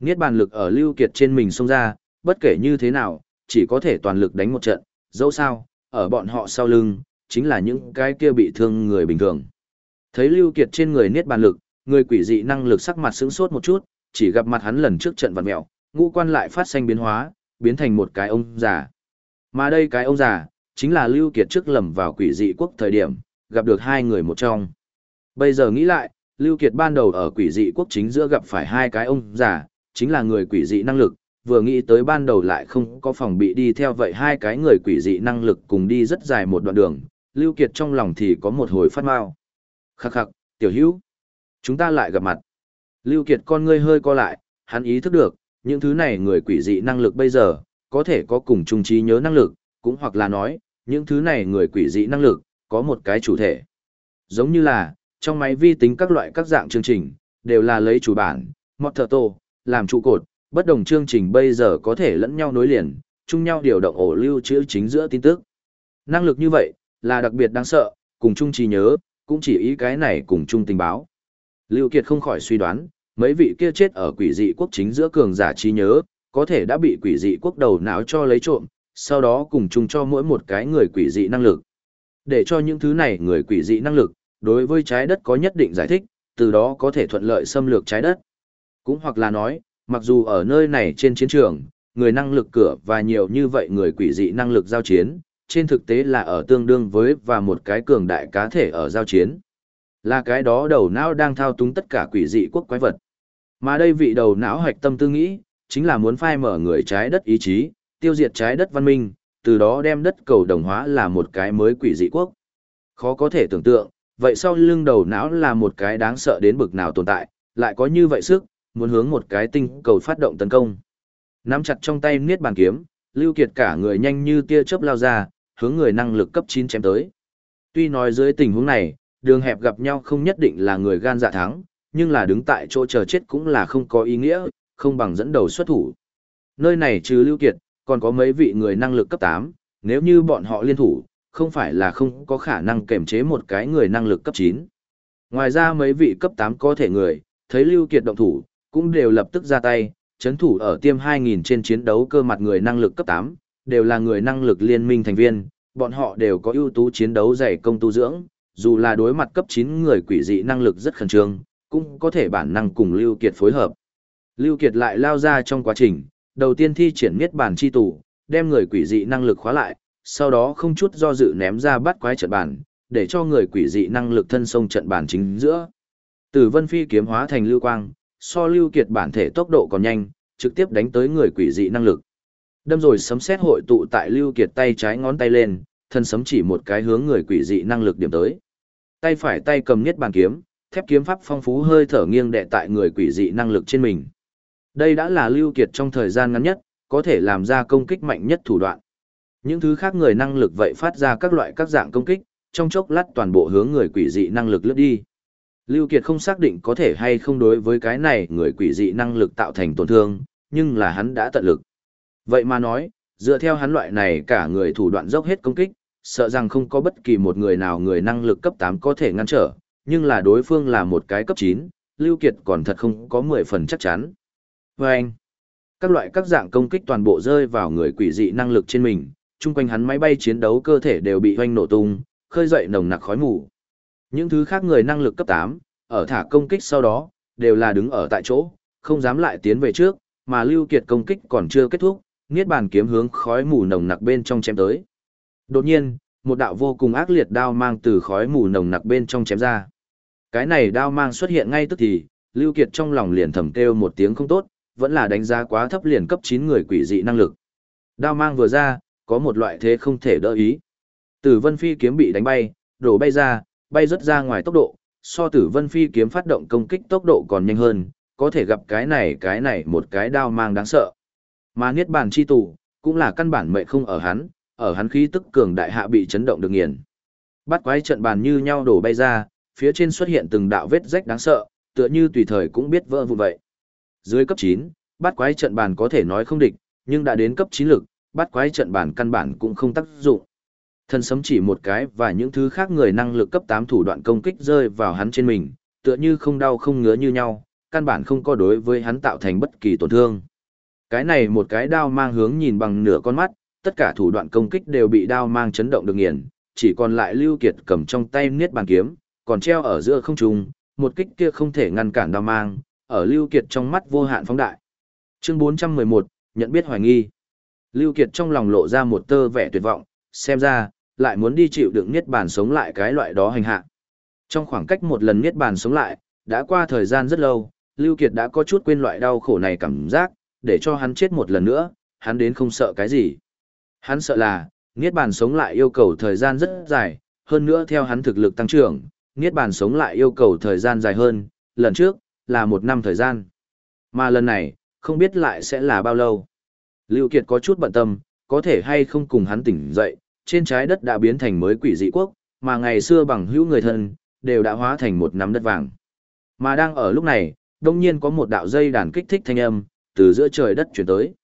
Niết bàn lực ở Lưu Kiệt trên mình xông ra, bất kể như thế nào, chỉ có thể toàn lực đánh một trận, dẫu sao, ở bọn họ sau lưng, chính là những cái kia bị thương người bình thường. Thấy Lưu Kiệt trên người niết bàn lực, người quỷ dị năng lực sắc mặt sững sốt một chút, chỉ gặp mặt hắn lần trước trận vặn mèo, ngũ quan lại phát sinh biến hóa, biến thành một cái ông già. Mà đây cái ông già, chính là Lưu Kiệt trước lầm vào quỷ dị quốc thời điểm, gặp được hai người một trong. Bây giờ nghĩ lại, Lưu Kiệt ban đầu ở quỷ dị quốc chính giữa gặp phải hai cái ông già, chính là người quỷ dị năng lực, vừa nghĩ tới ban đầu lại không có phòng bị đi theo vậy hai cái người quỷ dị năng lực cùng đi rất dài một đoạn đường, Lưu Kiệt trong lòng thì có một hồi phát mau. Khắc khắc, tiểu hữu, chúng ta lại gặp mặt. Lưu Kiệt con ngươi hơi co lại, hắn ý thức được, những thứ này người quỷ dị năng lực bây giờ, có thể có cùng chung trí nhớ năng lực, cũng hoặc là nói, những thứ này người quỷ dị năng lực, có một cái chủ thể. Giống như là, trong máy vi tính các loại các dạng chương trình, đều là lấy chủ bản, Motorto, làm trụ cột, bất đồng chương trình bây giờ có thể lẫn nhau nối liền, chung nhau điều động ổ lưu trữ chính giữa tin tức. Năng lực như vậy, là đặc biệt đáng sợ, cùng chung trí nhớ, cũng chỉ ý cái này cùng chung tình báo. Lưu Kiệt không khỏi suy đoán, mấy vị kia chết ở quỷ dị quốc chính giữa cường giả trí nhớ, có thể đã bị quỷ dị quốc đầu não cho lấy trộm, sau đó cùng chung cho mỗi một cái người quỷ dị năng lực. Để cho những thứ này người quỷ dị năng lực, đối với trái đất có nhất định giải thích, từ đó có thể thuận lợi xâm lược trái đất. Cũng hoặc là nói, mặc dù ở nơi này trên chiến trường, người năng lực cửa và nhiều như vậy người quỷ dị năng lực giao chiến, trên thực tế là ở tương đương với và một cái cường đại cá thể ở giao chiến. Là cái đó đầu não đang thao túng tất cả quỷ dị quốc quái vật. Mà đây vị đầu não hạch tâm tư nghĩ, chính là muốn phai mở người trái đất ý chí, tiêu diệt trái đất văn minh, từ đó đem đất cầu đồng hóa là một cái mới quỷ dị quốc. Khó có thể tưởng tượng, vậy sau lưng đầu não là một cái đáng sợ đến bực nào tồn tại, lại có như vậy sức, muốn hướng một cái tinh cầu phát động tấn công. Nắm chặt trong tay niết bàn kiếm, Lưu Kiệt cả người nhanh như tia chớp lao ra, hướng người năng lực cấp 9 chém tới. Tuy nói dưới tình huống này, đường hẹp gặp nhau không nhất định là người gan dạ thắng, nhưng là đứng tại chỗ chờ chết cũng là không có ý nghĩa, không bằng dẫn đầu xuất thủ. Nơi này trừ Lưu Kiệt, còn có mấy vị người năng lực cấp 8, nếu như bọn họ liên thủ, không phải là không có khả năng kềm chế một cái người năng lực cấp 9. Ngoài ra mấy vị cấp 8 có thể người, thấy Lưu Kiệt động thủ, cũng đều lập tức ra tay, chấn thủ ở tiêm 2000 trên chiến đấu cơ mặt người năng lực cấp 8, đều là người năng lực liên minh thành viên, bọn họ đều có ưu tú chiến đấu dày công tu dưỡng, dù là đối mặt cấp 9 người quỷ dị năng lực rất khẩn trương, cũng có thể bản năng cùng Lưu Kiệt phối hợp. Lưu Kiệt lại lao ra trong quá trình, đầu tiên thi triển miết bản chi tủ, đem người quỷ dị năng lực khóa lại, sau đó không chút do dự ném ra bắt quái trận bản, để cho người quỷ dị năng lực thân sông trận bản chính giữa. Tử Vân Phi kiếm hóa thành lưu quang, so Lưu Kiệt bản thể tốc độ còn nhanh, trực tiếp đánh tới người quỷ dị năng lực. Đâm rồi sấm sét hội tụ tại Lưu Kiệt tay trái ngón tay lên, thân sấm chỉ một cái hướng người quỷ dị năng lực điểm tới. Tay phải tay cầm niết bàn kiếm, thép kiếm pháp phong phú hơi thở nghiêng đè tại người quỷ dị năng lực trên mình. Đây đã là Lưu Kiệt trong thời gian ngắn nhất, có thể làm ra công kích mạnh nhất thủ đoạn. Những thứ khác người năng lực vậy phát ra các loại các dạng công kích, trong chốc lát toàn bộ hướng người quỷ dị năng lực lướt đi. Lưu Kiệt không xác định có thể hay không đối với cái này người quỷ dị năng lực tạo thành tổn thương, nhưng là hắn đã tận lực. Vậy mà nói, dựa theo hắn loại này cả người thủ đoạn dốc hết công kích, sợ rằng không có bất kỳ một người nào người năng lực cấp 8 có thể ngăn trở, nhưng là đối phương là một cái cấp 9, Lưu Kiệt còn thật không có 10 phần chắc chắn. Và anh, các loại các dạng công kích toàn bộ rơi vào người quỷ dị năng lực trên mình, chung quanh hắn máy bay chiến đấu cơ thể đều bị hoanh nổ tung, khơi dậy nồng nặc khói mù. Những thứ khác người năng lực cấp 8, ở thả công kích sau đó, đều là đứng ở tại chỗ, không dám lại tiến về trước, mà Lưu Kiệt công kích còn chưa kết thúc, niết bàn kiếm hướng khói mù nồng nặc bên trong chém tới. Đột nhiên, một đạo vô cùng ác liệt đao mang từ khói mù nồng nặc bên trong chém ra. Cái này đao mang xuất hiện ngay tức thì, Lưu Kiệt trong lòng liền thầm kêu một tiếng không tốt, vẫn là đánh giá quá thấp liền cấp 9 người quỷ dị năng lực. Đao mang vừa ra, có một loại thế không thể đỡ ý. Tử Vân Phi kiếm bị đánh bay, đổ bay ra, bay rất ra ngoài tốc độ, so Tử Vân Phi kiếm phát động công kích tốc độ còn nhanh hơn, có thể gặp cái này cái này một cái đao mang đáng sợ. Mà Niết Bàn chi tù, cũng là căn bản mệnh không ở hắn, ở hắn khí tức cường đại hạ bị chấn động được nghiền. Bắt quái trận bàn như nhau đổ bay ra, phía trên xuất hiện từng đạo vết rách đáng sợ, tựa như tùy thời cũng biết vỡ vụn vậy. Dưới cấp 9, bắt quái trận bàn có thể nói không địch, nhưng đã đến cấp 9 lực, bắt quái trận bàn căn bản cũng không tác dụng. Thân sấm chỉ một cái và những thứ khác người năng lực cấp 8 thủ đoạn công kích rơi vào hắn trên mình, tựa như không đau không ngứa như nhau, căn bản không có đối với hắn tạo thành bất kỳ tổn thương. Cái này một cái đao mang hướng nhìn bằng nửa con mắt, tất cả thủ đoạn công kích đều bị đao mang chấn động được nghiền, chỉ còn lại Lưu Kiệt cầm trong tay niết bàn kiếm, còn treo ở giữa không trung, một kích kia không thể ngăn cản đao mang, ở Lưu Kiệt trong mắt vô hạn phóng đại. Chương 411, nhận biết hoài nghi. Lưu Kiệt trong lòng lộ ra một tơ vẻ tuyệt vọng, xem ra, lại muốn đi chịu đựng niết bàn sống lại cái loại đó hành hạ. Trong khoảng cách một lần niết bàn sống lại, đã qua thời gian rất lâu, Lưu Kiệt đã có chút quên loại đau khổ này cảm giác, để cho hắn chết một lần nữa, hắn đến không sợ cái gì. Hắn sợ là, Niết bàn sống lại yêu cầu thời gian rất dài, hơn nữa theo hắn thực lực tăng trưởng, Niết bàn sống lại yêu cầu thời gian dài hơn, lần trước, là một năm thời gian. Mà lần này, không biết lại sẽ là bao lâu. Lưu Kiệt có chút bận tâm, có thể hay không cùng hắn tỉnh dậy, trên trái đất đã biến thành mới quỷ dị quốc, mà ngày xưa bằng hữu người thân, đều đã hóa thành một nắm đất vàng. Mà đang ở lúc này, đông nhiên có một đạo dây đàn kích thích thanh âm, từ giữa trời đất chuyển tới.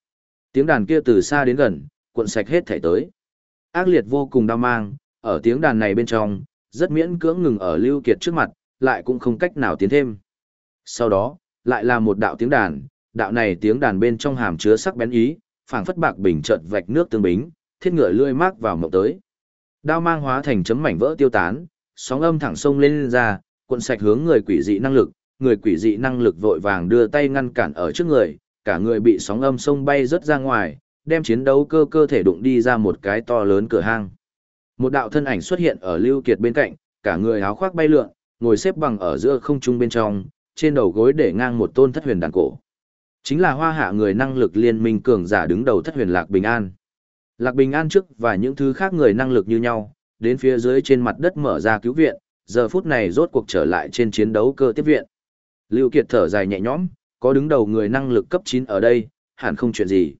Tiếng đàn kia từ xa đến gần, cuộn sạch hết thể tới. Ác liệt vô cùng đau mang, ở tiếng đàn này bên trong, rất miễn cưỡng ngừng ở Lưu Kiệt trước mặt, lại cũng không cách nào tiến thêm. Sau đó, lại là một đạo tiếng đàn, đạo này tiếng đàn bên trong hàm chứa sắc bén ý, phảng phất bạc bình chợt vạch nước tương bính, thiết ngựa lươi mác vào mộng tới. Đao mang hóa thành chấm mảnh vỡ tiêu tán, sóng âm thẳng sông lên, lên ra, cuộn sạch hướng người quỷ dị năng lực, người quỷ dị năng lực vội vàng đưa tay ngăn cản ở trước người, cả người bị sóng âm sông bay rất ra ngoài, đem chiến đấu cơ cơ thể đụng đi ra một cái to lớn cửa hang. Một đạo thân ảnh xuất hiện ở Lưu Kiệt bên cạnh, cả người áo khoác bay lượn, ngồi xếp bằng ở giữa không trung bên trong, trên đầu gối để ngang một tôn thất huyền đàn cổ. Chính là hoa hạ người năng lực liên minh cường giả đứng đầu thất huyền Lạc Bình An. Lạc Bình An trước và những thứ khác người năng lực như nhau, đến phía dưới trên mặt đất mở ra cứu viện, giờ phút này rốt cuộc trở lại trên chiến đấu cơ tiếp viện. Lưu Kiệt thở dài nhẹ nhõm, có đứng đầu người năng lực cấp 9 ở đây, hẳn không chuyện gì.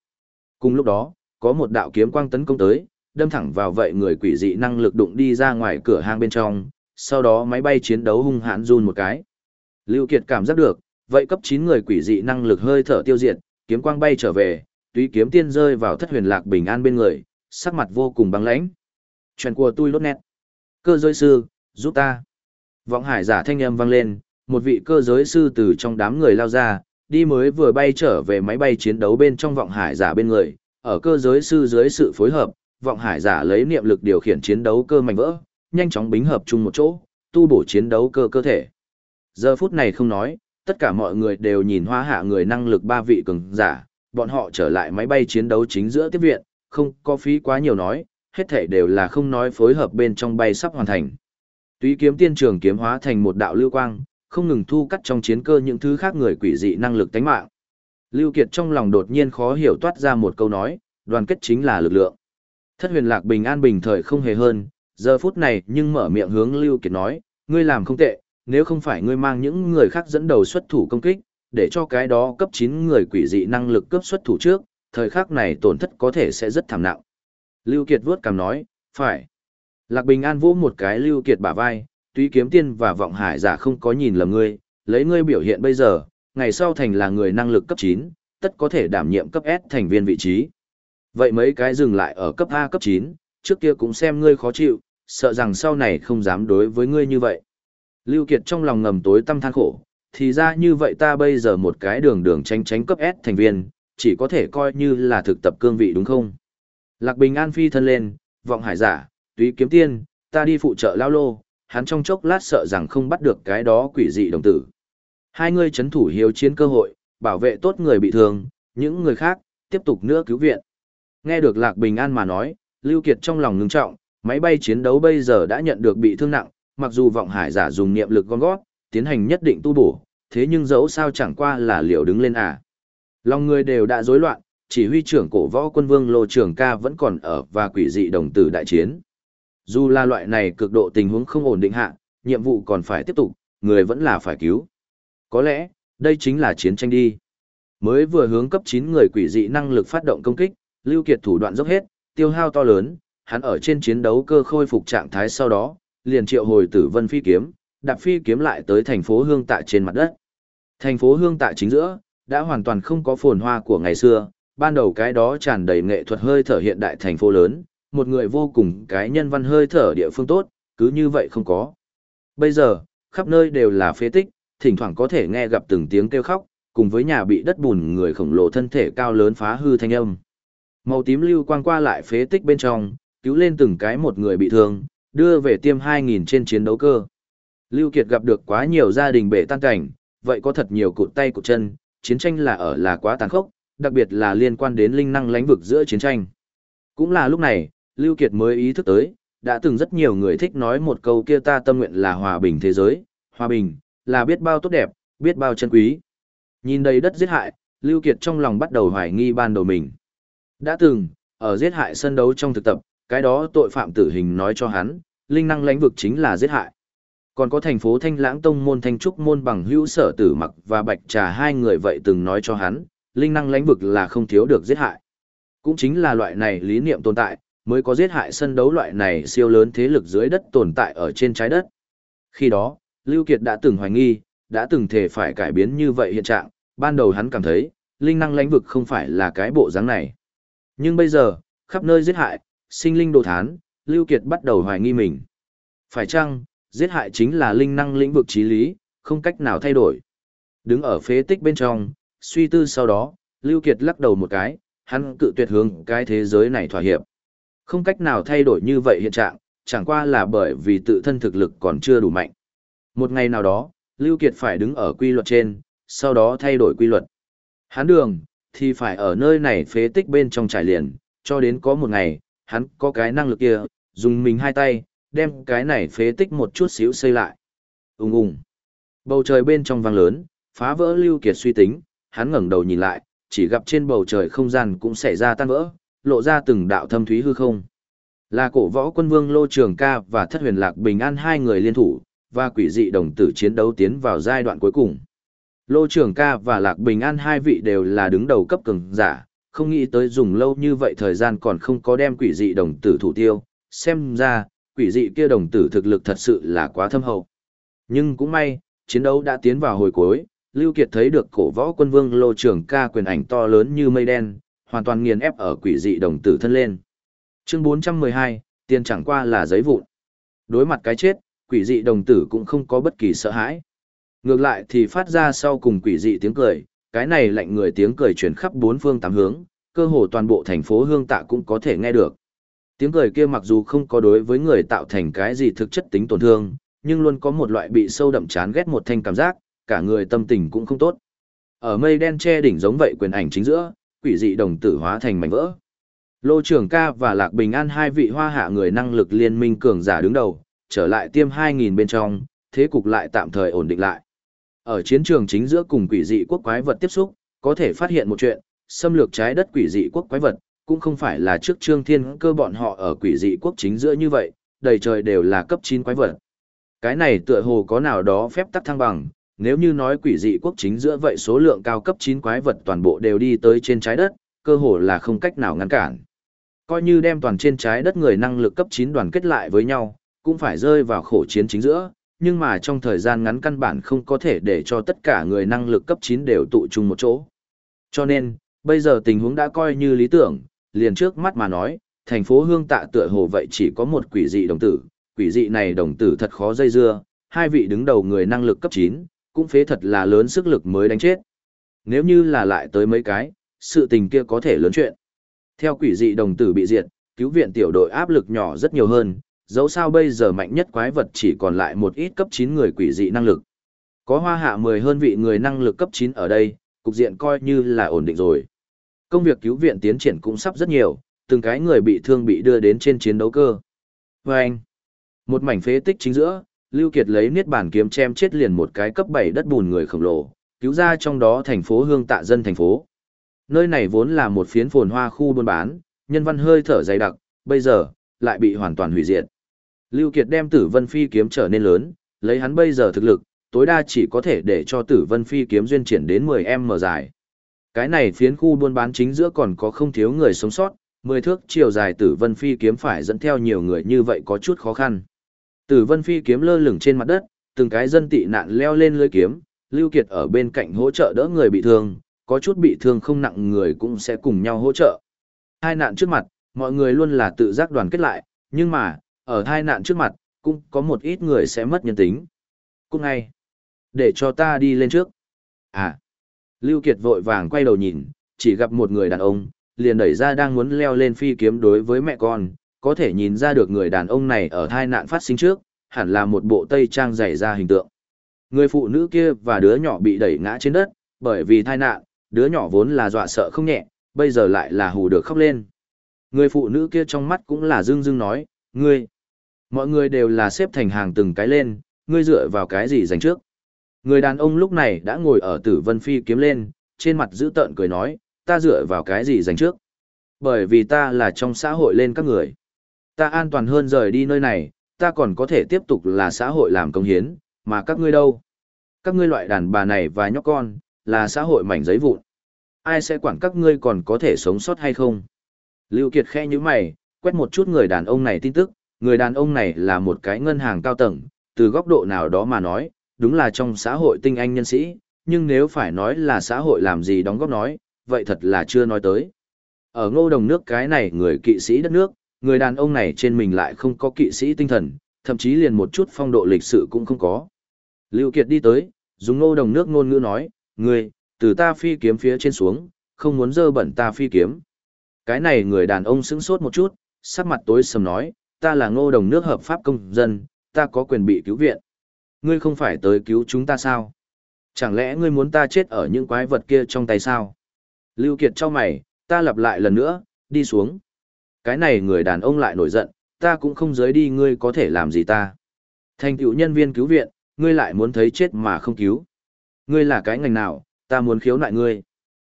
Cùng lúc đó, có một đạo kiếm quang tấn công tới, đâm thẳng vào vậy người quỷ dị năng lực đụng đi ra ngoài cửa hang bên trong, sau đó máy bay chiến đấu hung hãn run một cái. Lưu Kiệt cảm giác được, vậy cấp 9 người quỷ dị năng lực hơi thở tiêu diệt, kiếm quang bay trở về, túy kiếm tiên rơi vào thất huyền lạc bình an bên người, sắc mặt vô cùng băng lãnh. Chuyện của tôi lốt nét. Cơ giới sư, giúp ta. Vọng hải giả thanh âm vang lên, một vị cơ giới sư từ trong đám người lao ra, đi mới vừa bay trở về máy bay chiến đấu bên trong vọng hải giả bên người, ở cơ giới sư dưới sự phối hợp, vọng hải giả lấy niệm lực điều khiển chiến đấu cơ mạnh vỡ, nhanh chóng bính hợp chung một chỗ, tu bổ chiến đấu cơ cơ thể. Giờ phút này không nói, tất cả mọi người đều nhìn hoa hạ người năng lực ba vị cường giả, bọn họ trở lại máy bay chiến đấu chính giữa tiếp viện, không có phí quá nhiều nói, hết thể đều là không nói phối hợp bên trong bay sắp hoàn thành. Túy kiếm tiên trường kiếm hóa thành một đạo lưu quang, không ngừng thu cắt trong chiến cơ những thứ khác người quỷ dị năng lực tánh mạng. Lưu Kiệt trong lòng đột nhiên khó hiểu toát ra một câu nói, đoàn kết chính là lực lượng. Thất huyền lạc bình an bình thời không hề hơn, giờ phút này nhưng mở miệng hướng Lưu Kiệt nói, ngươi làm không tệ, nếu không phải ngươi mang những người khác dẫn đầu xuất thủ công kích, để cho cái đó cấp 9 người quỷ dị năng lực cấp xuất thủ trước, thời khắc này tổn thất có thể sẽ rất thảm nặng. Lưu Kiệt vuốt cằm nói, phải. Lạc Bình An vỗ một cái Lưu Kiệt bả vai, tuy kiếm tiên và vọng hải giả không có nhìn lầm ngươi, lấy ngươi biểu hiện bây giờ, ngày sau thành là người năng lực cấp 9, tất có thể đảm nhiệm cấp S thành viên vị trí. Vậy mấy cái dừng lại ở cấp A cấp 9, trước kia cũng xem ngươi khó chịu, sợ rằng sau này không dám đối với ngươi như vậy. Lưu Kiệt trong lòng ngầm tối tâm than khổ, thì ra như vậy ta bây giờ một cái đường đường tranh tránh cấp S thành viên, chỉ có thể coi như là thực tập cương vị đúng không? Lạc Bình An phi thân lên, vọng hải giả, túy kiếm tiên, ta đi phụ trợ lao lô, hắn trong chốc lát sợ rằng không bắt được cái đó quỷ dị đồng tử. Hai người chấn thủ hiếu chiến cơ hội, bảo vệ tốt người bị thương, những người khác, tiếp tục nữa cứu viện. Nghe được Lạc Bình An mà nói, Lưu Kiệt trong lòng ngưng trọng, máy bay chiến đấu bây giờ đã nhận được bị thương nặng, mặc dù vọng hải giả dùng niệm lực gom gót, tiến hành nhất định tu bổ, thế nhưng dẫu sao chẳng qua là liệu đứng lên à. Lòng người đều đã rối loạn, chỉ huy trưởng cổ võ quân vương Lô Trường Ca vẫn còn ở và quỷ dị đồng tử đại chiến. Dù là loại này cực độ tình huống không ổn định hạ, nhiệm vụ còn phải tiếp tục, người vẫn là phải cứu. Có lẽ, đây chính là chiến tranh đi. Mới vừa hướng cấp 9 người quỷ dị năng lực phát động công kích, Lưu Kiệt thủ đoạn dốc hết, tiêu hao to lớn, hắn ở trên chiến đấu cơ khôi phục trạng thái sau đó, liền triệu hồi tử vân phi kiếm, đạp phi kiếm lại tới thành phố hương tạ trên mặt đất. Thành phố hương tạ chính giữa, đã hoàn toàn không có phồn hoa của ngày xưa, ban đầu cái đó tràn đầy nghệ thuật hơi thở hiện đại thành phố lớn, một người vô cùng cái nhân văn hơi thở địa phương tốt, cứ như vậy không có. Bây giờ, khắp nơi đều là phế tích, thỉnh thoảng có thể nghe gặp từng tiếng kêu khóc, cùng với nhà bị đất bùn người khổng lồ thân thể cao lớn phá hư thanh âm. Màu tím lưu quang qua lại phế tích bên trong, cứu lên từng cái một người bị thương, đưa về tiêm 2.000 trên chiến đấu cơ. Lưu Kiệt gặp được quá nhiều gia đình bể tan cảnh, vậy có thật nhiều cụt tay cụt chân, chiến tranh là ở là quá tàn khốc, đặc biệt là liên quan đến linh năng lãnh vực giữa chiến tranh. Cũng là lúc này, Lưu Kiệt mới ý thức tới, đã từng rất nhiều người thích nói một câu kia ta tâm nguyện là hòa bình thế giới, hòa bình, là biết bao tốt đẹp, biết bao chân quý. Nhìn đầy đất giết hại, Lưu Kiệt trong lòng bắt đầu hoài nghi ban đầu mình. Đã từng, ở giết hại sân đấu trong thực tập, cái đó tội phạm tử hình nói cho hắn, linh năng lãnh vực chính là giết hại. Còn có thành phố Thanh Lãng Tông môn Thanh Trúc môn bằng hữu sở tử mặc và bạch trà hai người vậy từng nói cho hắn, linh năng lãnh vực là không thiếu được giết hại. Cũng chính là loại này lý niệm tồn tại, mới có giết hại sân đấu loại này siêu lớn thế lực dưới đất tồn tại ở trên trái đất. Khi đó, Lưu Kiệt đã từng hoài nghi, đã từng thể phải cải biến như vậy hiện trạng, ban đầu hắn cảm thấy, linh năng lãnh vực không phải là cái bộ dáng này. Nhưng bây giờ, khắp nơi giết hại, sinh linh đồ thán, Lưu Kiệt bắt đầu hoài nghi mình. Phải chăng, giết hại chính là linh năng lĩnh vực trí lý, không cách nào thay đổi. Đứng ở phế tích bên trong, suy tư sau đó, Lưu Kiệt lắc đầu một cái, hắn cự tuyệt hướng cái thế giới này thỏa hiệp. Không cách nào thay đổi như vậy hiện trạng, chẳng qua là bởi vì tự thân thực lực còn chưa đủ mạnh. Một ngày nào đó, Lưu Kiệt phải đứng ở quy luật trên, sau đó thay đổi quy luật. Hắn đường, thì phải ở nơi này phế tích bên trong trải liền, cho đến có một ngày, hắn có cái năng lực kia, dùng mình hai tay, đem cái này phế tích một chút xíu xây lại. Ùng ùng. Bầu trời bên trong vang lớn, phá vỡ Lưu Kiệt suy tính, hắn ngẩng đầu nhìn lại, chỉ gặp trên bầu trời không gian cũng xảy ra tan vỡ, lộ ra từng đạo thâm thúy hư không. Là cổ võ quân vương Lô Trường Ca và Thất Huyền Lạc Bình An hai người liên thủ, và quỷ dị đồng tử chiến đấu tiến vào giai đoạn cuối cùng. Lô Trường Ca và Lạc Bình An hai vị đều là đứng đầu cấp cường giả, không nghĩ tới dùng lâu như vậy thời gian còn không có đem quỷ dị đồng tử thủ tiêu, xem ra, quỷ dị kia đồng tử thực lực thật sự là quá thâm hậu. Nhưng cũng may, chiến đấu đã tiến vào hồi cuối, Lưu Kiệt thấy được cổ võ quân vương Lô Trường Ca quyền ảnh to lớn như mây đen, hoàn toàn nghiền ép ở quỷ dị đồng tử thân lên. Chương 412, tiền chẳng qua là giấy vụn. Đối mặt cái chết, quỷ dị đồng tử cũng không có bất kỳ sợ hãi. Ngược lại thì phát ra sau cùng quỷ dị tiếng cười, cái này lạnh người tiếng cười truyền khắp bốn phương tám hướng, cơ hồ toàn bộ thành phố Hương Tạ cũng có thể nghe được. Tiếng cười kia mặc dù không có đối với người tạo thành cái gì thực chất tính tổn thương, nhưng luôn có một loại bị sâu đậm chán ghét một thanh cảm giác, cả người tâm tình cũng không tốt. Ở mây đen che đỉnh giống vậy quyền ảnh chính giữa, quỷ dị đồng tử hóa thành mảnh vỡ. Lô Trường Ca và Lạc Bình An hai vị hoa hạ người năng lực liên minh cường giả đứng đầu, trở lại tiêm 2000 bên trong, thế cục lại tạm thời ổn định lại. Ở chiến trường chính giữa cùng quỷ dị quốc quái vật tiếp xúc, có thể phát hiện một chuyện, xâm lược trái đất quỷ dị quốc quái vật, cũng không phải là trước trương thiên cơ bọn họ ở quỷ dị quốc chính giữa như vậy, đầy trời đều là cấp 9 quái vật. Cái này tựa hồ có nào đó phép tắc thăng bằng, nếu như nói quỷ dị quốc chính giữa vậy số lượng cao cấp 9 quái vật toàn bộ đều đi tới trên trái đất, cơ hồ là không cách nào ngăn cản. Coi như đem toàn trên trái đất người năng lực cấp 9 đoàn kết lại với nhau, cũng phải rơi vào khổ chiến chính giữa, nhưng mà trong thời gian ngắn căn bản không có thể để cho tất cả người năng lực cấp 9 đều tụ chung một chỗ. Cho nên, bây giờ tình huống đã coi như lý tưởng, liền trước mắt mà nói, thành phố hương tạ tựa hồ vậy chỉ có một quỷ dị đồng tử, quỷ dị này đồng tử thật khó dây dưa, hai vị đứng đầu người năng lực cấp 9, cũng phế thật là lớn sức lực mới đánh chết. Nếu như là lại tới mấy cái, sự tình kia có thể lớn chuyện. Theo quỷ dị đồng tử bị diệt, cứu viện tiểu đội áp lực nhỏ rất nhiều hơn, dẫu sao bây giờ mạnh nhất quái vật chỉ còn lại một ít cấp 9 người quỷ dị năng lực. Có hoa hạ 10 hơn vị người năng lực cấp 9 ở đây, cục diện coi như là ổn định rồi. Công việc cứu viện tiến triển cũng sắp rất nhiều, từng cái người bị thương bị đưa đến trên chiến đấu cơ. Và anh, một mảnh phế tích chính giữa, Lưu Kiệt lấy niết bản kiếm chém chết liền một cái cấp 7 đất bùn người khổng lồ, cứu ra trong đó thành phố hương tạ dân thành phố. Nơi này vốn là một phiến phồn hoa khu buôn bán, nhân văn hơi thở dày đặc, bây giờ, lại bị hoàn toàn hủy diệt. Lưu Kiệt đem tử vân phi kiếm trở nên lớn, lấy hắn bây giờ thực lực, tối đa chỉ có thể để cho tử vân phi kiếm duyên triển đến 10m dài. Cái này phiến khu buôn bán chính giữa còn có không thiếu người sống sót, Mười thước chiều dài tử vân phi kiếm phải dẫn theo nhiều người như vậy có chút khó khăn. Tử vân phi kiếm lơ lửng trên mặt đất, từng cái dân tị nạn leo lên lưới kiếm, Lưu Kiệt ở bên cạnh hỗ trợ đỡ người bị thương, có chút bị thương không nặng người cũng sẽ cùng nhau hỗ trợ. Hai nạn trước mặt, mọi người luôn là tự giác đoàn kết lại, nhưng mà, ở hai nạn trước mặt, cũng có một ít người sẽ mất nhân tính. Cũng ngay, để cho ta đi lên trước. À, Lưu Kiệt vội vàng quay đầu nhìn, chỉ gặp một người đàn ông, liền đẩy ra đang muốn leo lên phi kiếm đối với mẹ con, có thể nhìn ra được người đàn ông này ở thai nạn phát sinh trước, hẳn là một bộ tây trang dày ra hình tượng. Người phụ nữ kia và đứa nhỏ bị đẩy ngã trên đất, bởi vì thai nạn, đứa nhỏ vốn là dọa sợ không nhẹ, bây giờ lại là hù được khóc lên. Người phụ nữ kia trong mắt cũng là dưng dưng nói, ngươi, mọi người đều là xếp thành hàng từng cái lên, ngươi dựa vào cái gì dành trước. Người đàn ông lúc này đã ngồi ở tử vân phi kiếm lên, trên mặt giữ tợn cười nói, ta dựa vào cái gì dành trước. Bởi vì ta là trong xã hội lên các người. Ta an toàn hơn rời đi nơi này, ta còn có thể tiếp tục là xã hội làm công hiến, mà các ngươi đâu? Các ngươi loại đàn bà này và nhóc con, là xã hội mảnh giấy vụn. Ai sẽ quản các ngươi còn có thể sống sót hay không? Lưu Kiệt khẽ như mày, quét một chút người đàn ông này tin tức, người đàn ông này là một cái ngân hàng cao tầng, từ góc độ nào đó mà nói, đúng là trong xã hội tinh anh nhân sĩ, nhưng nếu phải nói là xã hội làm gì đóng góp nói, vậy thật là chưa nói tới. Ở ngô đồng nước cái này người kỵ sĩ đất nước, người đàn ông này trên mình lại không có kỵ sĩ tinh thần, thậm chí liền một chút phong độ lịch sự cũng không có. Lưu Kiệt đi tới, dùng ngô đồng nước ngôn ngữ nói, người, từ ta phi kiếm phía trên xuống, không muốn dơ bẩn ta phi kiếm. Cái này người đàn ông sững sốt một chút, sắc mặt tối sầm nói, ta là ngô đồng nước hợp pháp công dân, ta có quyền bị cứu viện. Ngươi không phải tới cứu chúng ta sao? Chẳng lẽ ngươi muốn ta chết ở những quái vật kia trong tay sao? Lưu Kiệt cho mày, ta lặp lại lần nữa, đi xuống. Cái này người đàn ông lại nổi giận, ta cũng không giới đi ngươi có thể làm gì ta. Thành tựu nhân viên cứu viện, ngươi lại muốn thấy chết mà không cứu. Ngươi là cái ngành nào, ta muốn khiếu nại ngươi.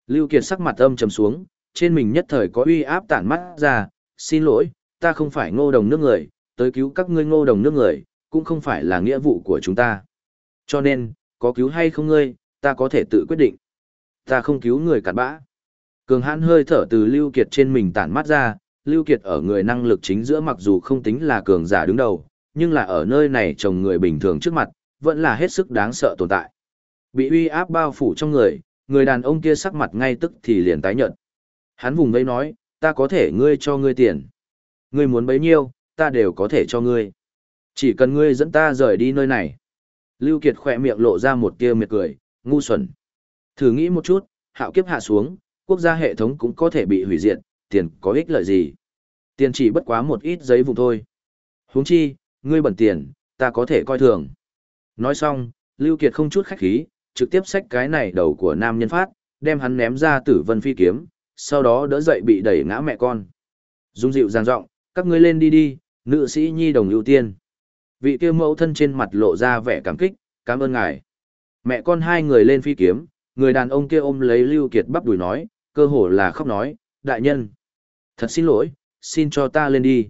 Lưu Kiệt sắc mặt âm trầm xuống, trên mình nhất thời có uy áp tản mắt ra, xin lỗi, ta không phải ngô đồng nước người, tới cứu các ngươi ngô đồng nước người, cũng không phải là nghĩa vụ của chúng ta. Cho nên, có cứu hay không ngươi, ta có thể tự quyết định. Ta không cứu người cặn bã. Cường hãn hơi thở từ Lưu Kiệt trên mình tản mắt ra, Lưu Kiệt ở người năng lực chính giữa mặc dù không tính là cường giả đứng đầu, nhưng là ở nơi này trồng người bình thường trước mặt, vẫn là hết sức đáng sợ tồn tại. Bị uy áp bao phủ trong người, người đàn ông kia sắc mặt ngay tức thì liền tái nhợt. Hắn vùng vẫy nói, ta có thể ngươi cho ngươi tiền. Ngươi muốn bấy nhiêu, ta đều có thể cho ngươi. Chỉ cần ngươi dẫn ta rời đi nơi này. Lưu Kiệt khỏe miệng lộ ra một tia miệt cười, ngu xuẩn. Thử nghĩ một chút, hạo kiếp hạ xuống, quốc gia hệ thống cũng có thể bị hủy diệt, tiền có ích lợi gì? Tiền chỉ bất quá một ít giấy vụn thôi. Huống chi, ngươi bẩn tiền, ta có thể coi thường. Nói xong, Lưu Kiệt không chút khách khí, trực tiếp xách cái này đầu của nam nhân phát, đem hắn ném ra tử vân phi kiếm, sau đó đỡ dậy bị đẩy ngã mẹ con. Dung dịu giang giọng, các ngươi lên đi đi, nữ sĩ nhi đồng ưu tiên. Vị kia mẫu thân trên mặt lộ ra vẻ cảm kích, cảm ơn ngài. Mẹ con hai người lên phi kiếm, người đàn ông kia ôm lấy Lưu Kiệt bắp đùi nói, cơ hồ là khóc nói, đại nhân. Thật xin lỗi, xin cho ta lên đi.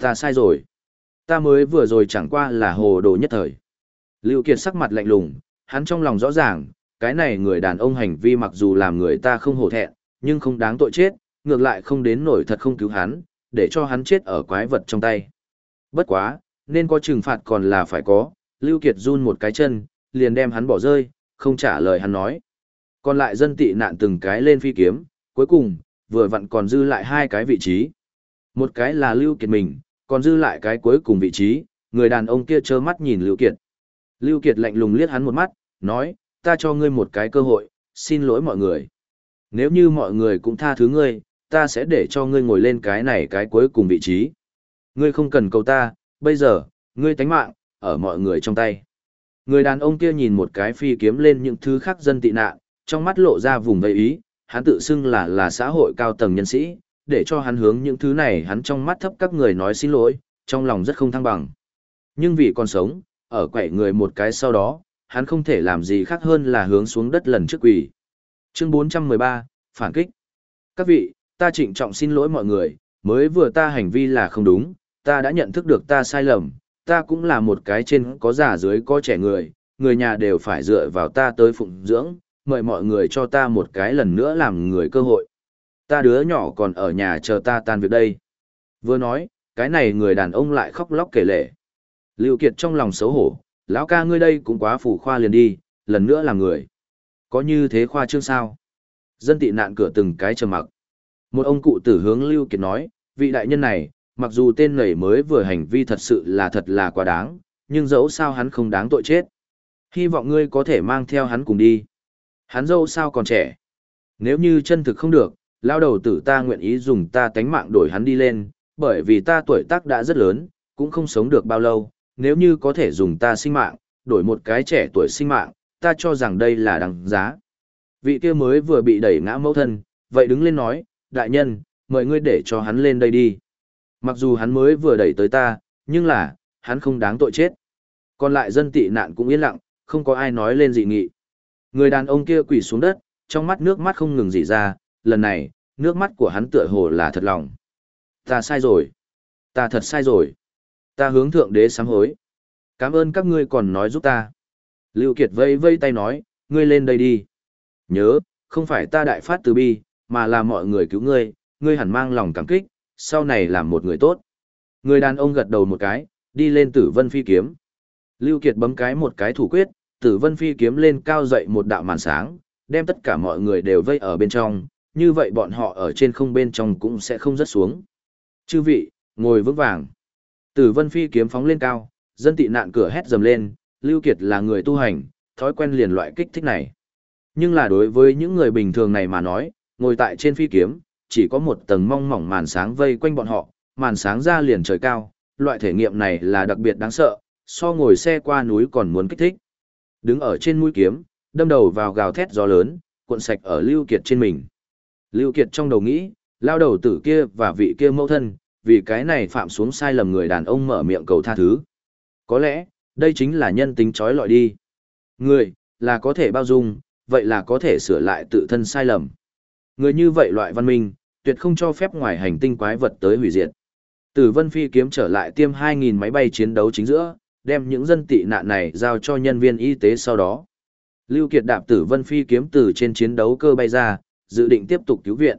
Ta sai rồi. Ta mới vừa rồi chẳng qua là hồ đồ nhất thời. Lưu Kiệt sắc mặt lạnh lùng, hắn trong lòng rõ ràng, cái này người đàn ông hành vi mặc dù làm người ta không hổ thẹn, nhưng không đáng tội chết, ngược lại không đến nổi thật không cứu hắn, để cho hắn chết ở quái vật trong tay. Bất quá, nên có trừng phạt còn là phải có, Lưu Kiệt run một cái chân, liền đem hắn bỏ rơi, không trả lời hắn nói. Còn lại dân tị nạn từng cái lên phi kiếm, cuối cùng, vừa vặn còn dư lại hai cái vị trí. Một cái là Lưu Kiệt mình, còn dư lại cái cuối cùng vị trí, người đàn ông kia trơ mắt nhìn Lưu Kiệt. Lưu Kiệt lạnh lùng liếc hắn một mắt, nói, ta cho ngươi một cái cơ hội, xin lỗi mọi người. Nếu như mọi người cũng tha thứ ngươi, ta sẽ để cho ngươi ngồi lên cái này cái cuối cùng vị trí. Ngươi không cần cầu ta, bây giờ, ngươi tánh mạng, ở mọi người trong tay. Người đàn ông kia nhìn một cái phi kiếm lên những thứ khác dân tị nạn, trong mắt lộ ra vùng vây ý, hắn tự xưng là là xã hội cao tầng nhân sĩ, để cho hắn hướng những thứ này hắn trong mắt thấp các người nói xin lỗi, trong lòng rất không thăng bằng. Nhưng vì còn sống, ở quậy người một cái sau đó, hắn không thể làm gì khác hơn là hướng xuống đất lần trước quỳ. Chương 413, Phản kích. Các vị, ta trịnh trọng xin lỗi mọi người, mới vừa ta hành vi là không đúng, ta đã nhận thức được ta sai lầm, ta cũng là một cái trên có già dưới có trẻ người, người nhà đều phải dựa vào ta tới phụng dưỡng, mời mọi người cho ta một cái lần nữa làm người cơ hội. Ta đứa nhỏ còn ở nhà chờ ta tan việc đây. Vừa nói, cái này người đàn ông lại khóc lóc kể lệ. Lưu Kiệt trong lòng xấu hổ, lão ca ngươi đây cũng quá phủ khoa liền đi, lần nữa là người. Có như thế khoa trương sao? Dân tị nạn cửa từng cái trầm mặc. Một ông cụ tử hướng Lưu Kiệt nói, vị đại nhân này, mặc dù tên nảy mới vừa hành vi thật sự là thật là quá đáng, nhưng dẫu sao hắn không đáng tội chết. Hy vọng ngươi có thể mang theo hắn cùng đi. Hắn dẫu sao còn trẻ. Nếu như chân thực không được, lao đầu tử ta nguyện ý dùng ta tánh mạng đổi hắn đi lên, bởi vì ta tuổi tác đã rất lớn, cũng không sống được bao lâu, nếu như có thể dùng ta sinh mạng, đổi một cái trẻ tuổi sinh mạng, ta cho rằng đây là đằng giá. Vị kia mới vừa bị đẩy ngã mẫu thân, vậy đứng lên nói, đại nhân, mời ngươi để cho hắn lên đây đi. Mặc dù hắn mới vừa đẩy tới ta, nhưng là, hắn không đáng tội chết. Còn lại dân tị nạn cũng yên lặng, không có ai nói lên dị nghị. Người đàn ông kia quỳ xuống đất, trong mắt nước mắt không ngừng rỉ ra, lần này, nước mắt của hắn tựa hồ là thật lòng. Ta sai rồi. Ta thật sai rồi. Ta hướng thượng đế sám hối. Cảm ơn các ngươi còn nói giúp ta. Lưu Kiệt vây vây tay nói, ngươi lên đây đi. Nhớ, không phải ta đại phát từ bi, mà là mọi người cứu ngươi, ngươi hẳn mang lòng cảm kích, sau này làm một người tốt. Người đàn ông gật đầu một cái, đi lên tử vân phi kiếm. Lưu Kiệt bấm cái một cái thủ quyết, tử vân phi kiếm lên cao dậy một đạo màn sáng, đem tất cả mọi người đều vây ở bên trong, như vậy bọn họ ở trên không bên trong cũng sẽ không rớt xuống. Chư vị, ngồi vững vàng. Tử vân phi kiếm phóng lên cao, dân tị nạn cửa hét dầm lên, Lưu Kiệt là người tu hành, thói quen liền loại kích thích này. Nhưng là đối với những người bình thường này mà nói, ngồi tại trên phi kiếm, chỉ có một tầng mong mỏng màn sáng vây quanh bọn họ, màn sáng ra liền trời cao, loại thể nghiệm này là đặc biệt đáng sợ, so ngồi xe qua núi còn muốn kích thích. Đứng ở trên mũi kiếm, đâm đầu vào gào thét gió lớn, cuộn sạch ở Lưu Kiệt trên mình. Lưu Kiệt trong đầu nghĩ, lao đầu tử kia và vị kia mẫu thân, vì cái này phạm xuống sai lầm người đàn ông mở miệng cầu tha thứ. Có lẽ, đây chính là nhân tính trói lọi đi. Người, là có thể bao dung, vậy là có thể sửa lại tự thân sai lầm. Người như vậy loại văn minh, tuyệt không cho phép ngoài hành tinh quái vật tới hủy diệt. Tử Vân Phi kiếm trở lại tiêm 2.000 máy bay chiến đấu chính giữa, đem những dân tị nạn này giao cho nhân viên y tế sau đó. Lưu Kiệt đạp Tử Vân Phi kiếm từ trên chiến đấu cơ bay ra, dự định tiếp tục cứu viện.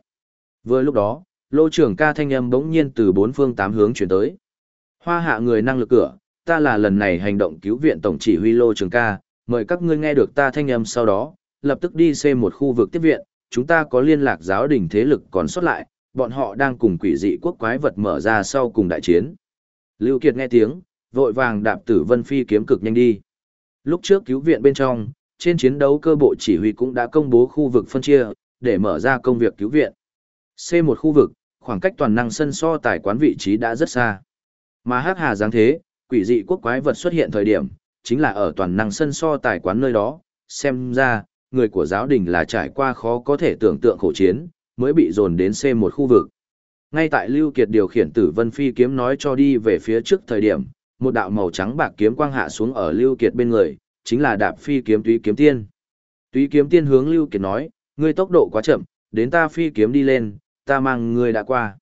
Vừa lúc đó, lô trưởng ca thanh âm bỗng nhiên từ bốn phương tám hướng chuyển tới. Hoa hạ người năng lực cửa, ta là lần này hành động cứu viện tổng chỉ huy lô trưởng ca, mời các ngươi nghe được ta thanh âm sau đó, lập tức đi xem một khu vực tiếp viện, chúng ta có liên lạc giáo đình thế lực còn sót lại, bọn họ đang cùng quỷ dị quốc quái vật mở ra sau cùng đại chiến. Lưu Kiệt nghe tiếng, vội vàng đạp tử vân phi kiếm cực nhanh đi. Lúc trước cứu viện bên trong, trên chiến đấu cơ bộ chỉ huy cũng đã công bố khu vực phân chia, để mở ra công việc cứu viện. C1 khu vực, khoảng cách toàn năng sân so tài quán vị trí đã rất xa. Mà hắc hà dáng thế, quỷ dị quốc quái vật xuất hiện thời điểm, chính là ở toàn năng sân so tài quán nơi đó, xem ra, người của giáo đình là trải qua khó có thể tưởng tượng khổ chiến, mới bị dồn đến C1 khu vực. Ngay tại Lưu Kiệt điều khiển tử vân phi kiếm nói cho đi về phía trước thời điểm, một đạo màu trắng bạc kiếm quang hạ xuống ở Lưu Kiệt bên người, chính là đạp phi kiếm túy kiếm tiên. Túy kiếm tiên hướng Lưu Kiệt nói, ngươi tốc độ quá chậm, đến ta phi kiếm đi lên, ta mang ngươi đã qua.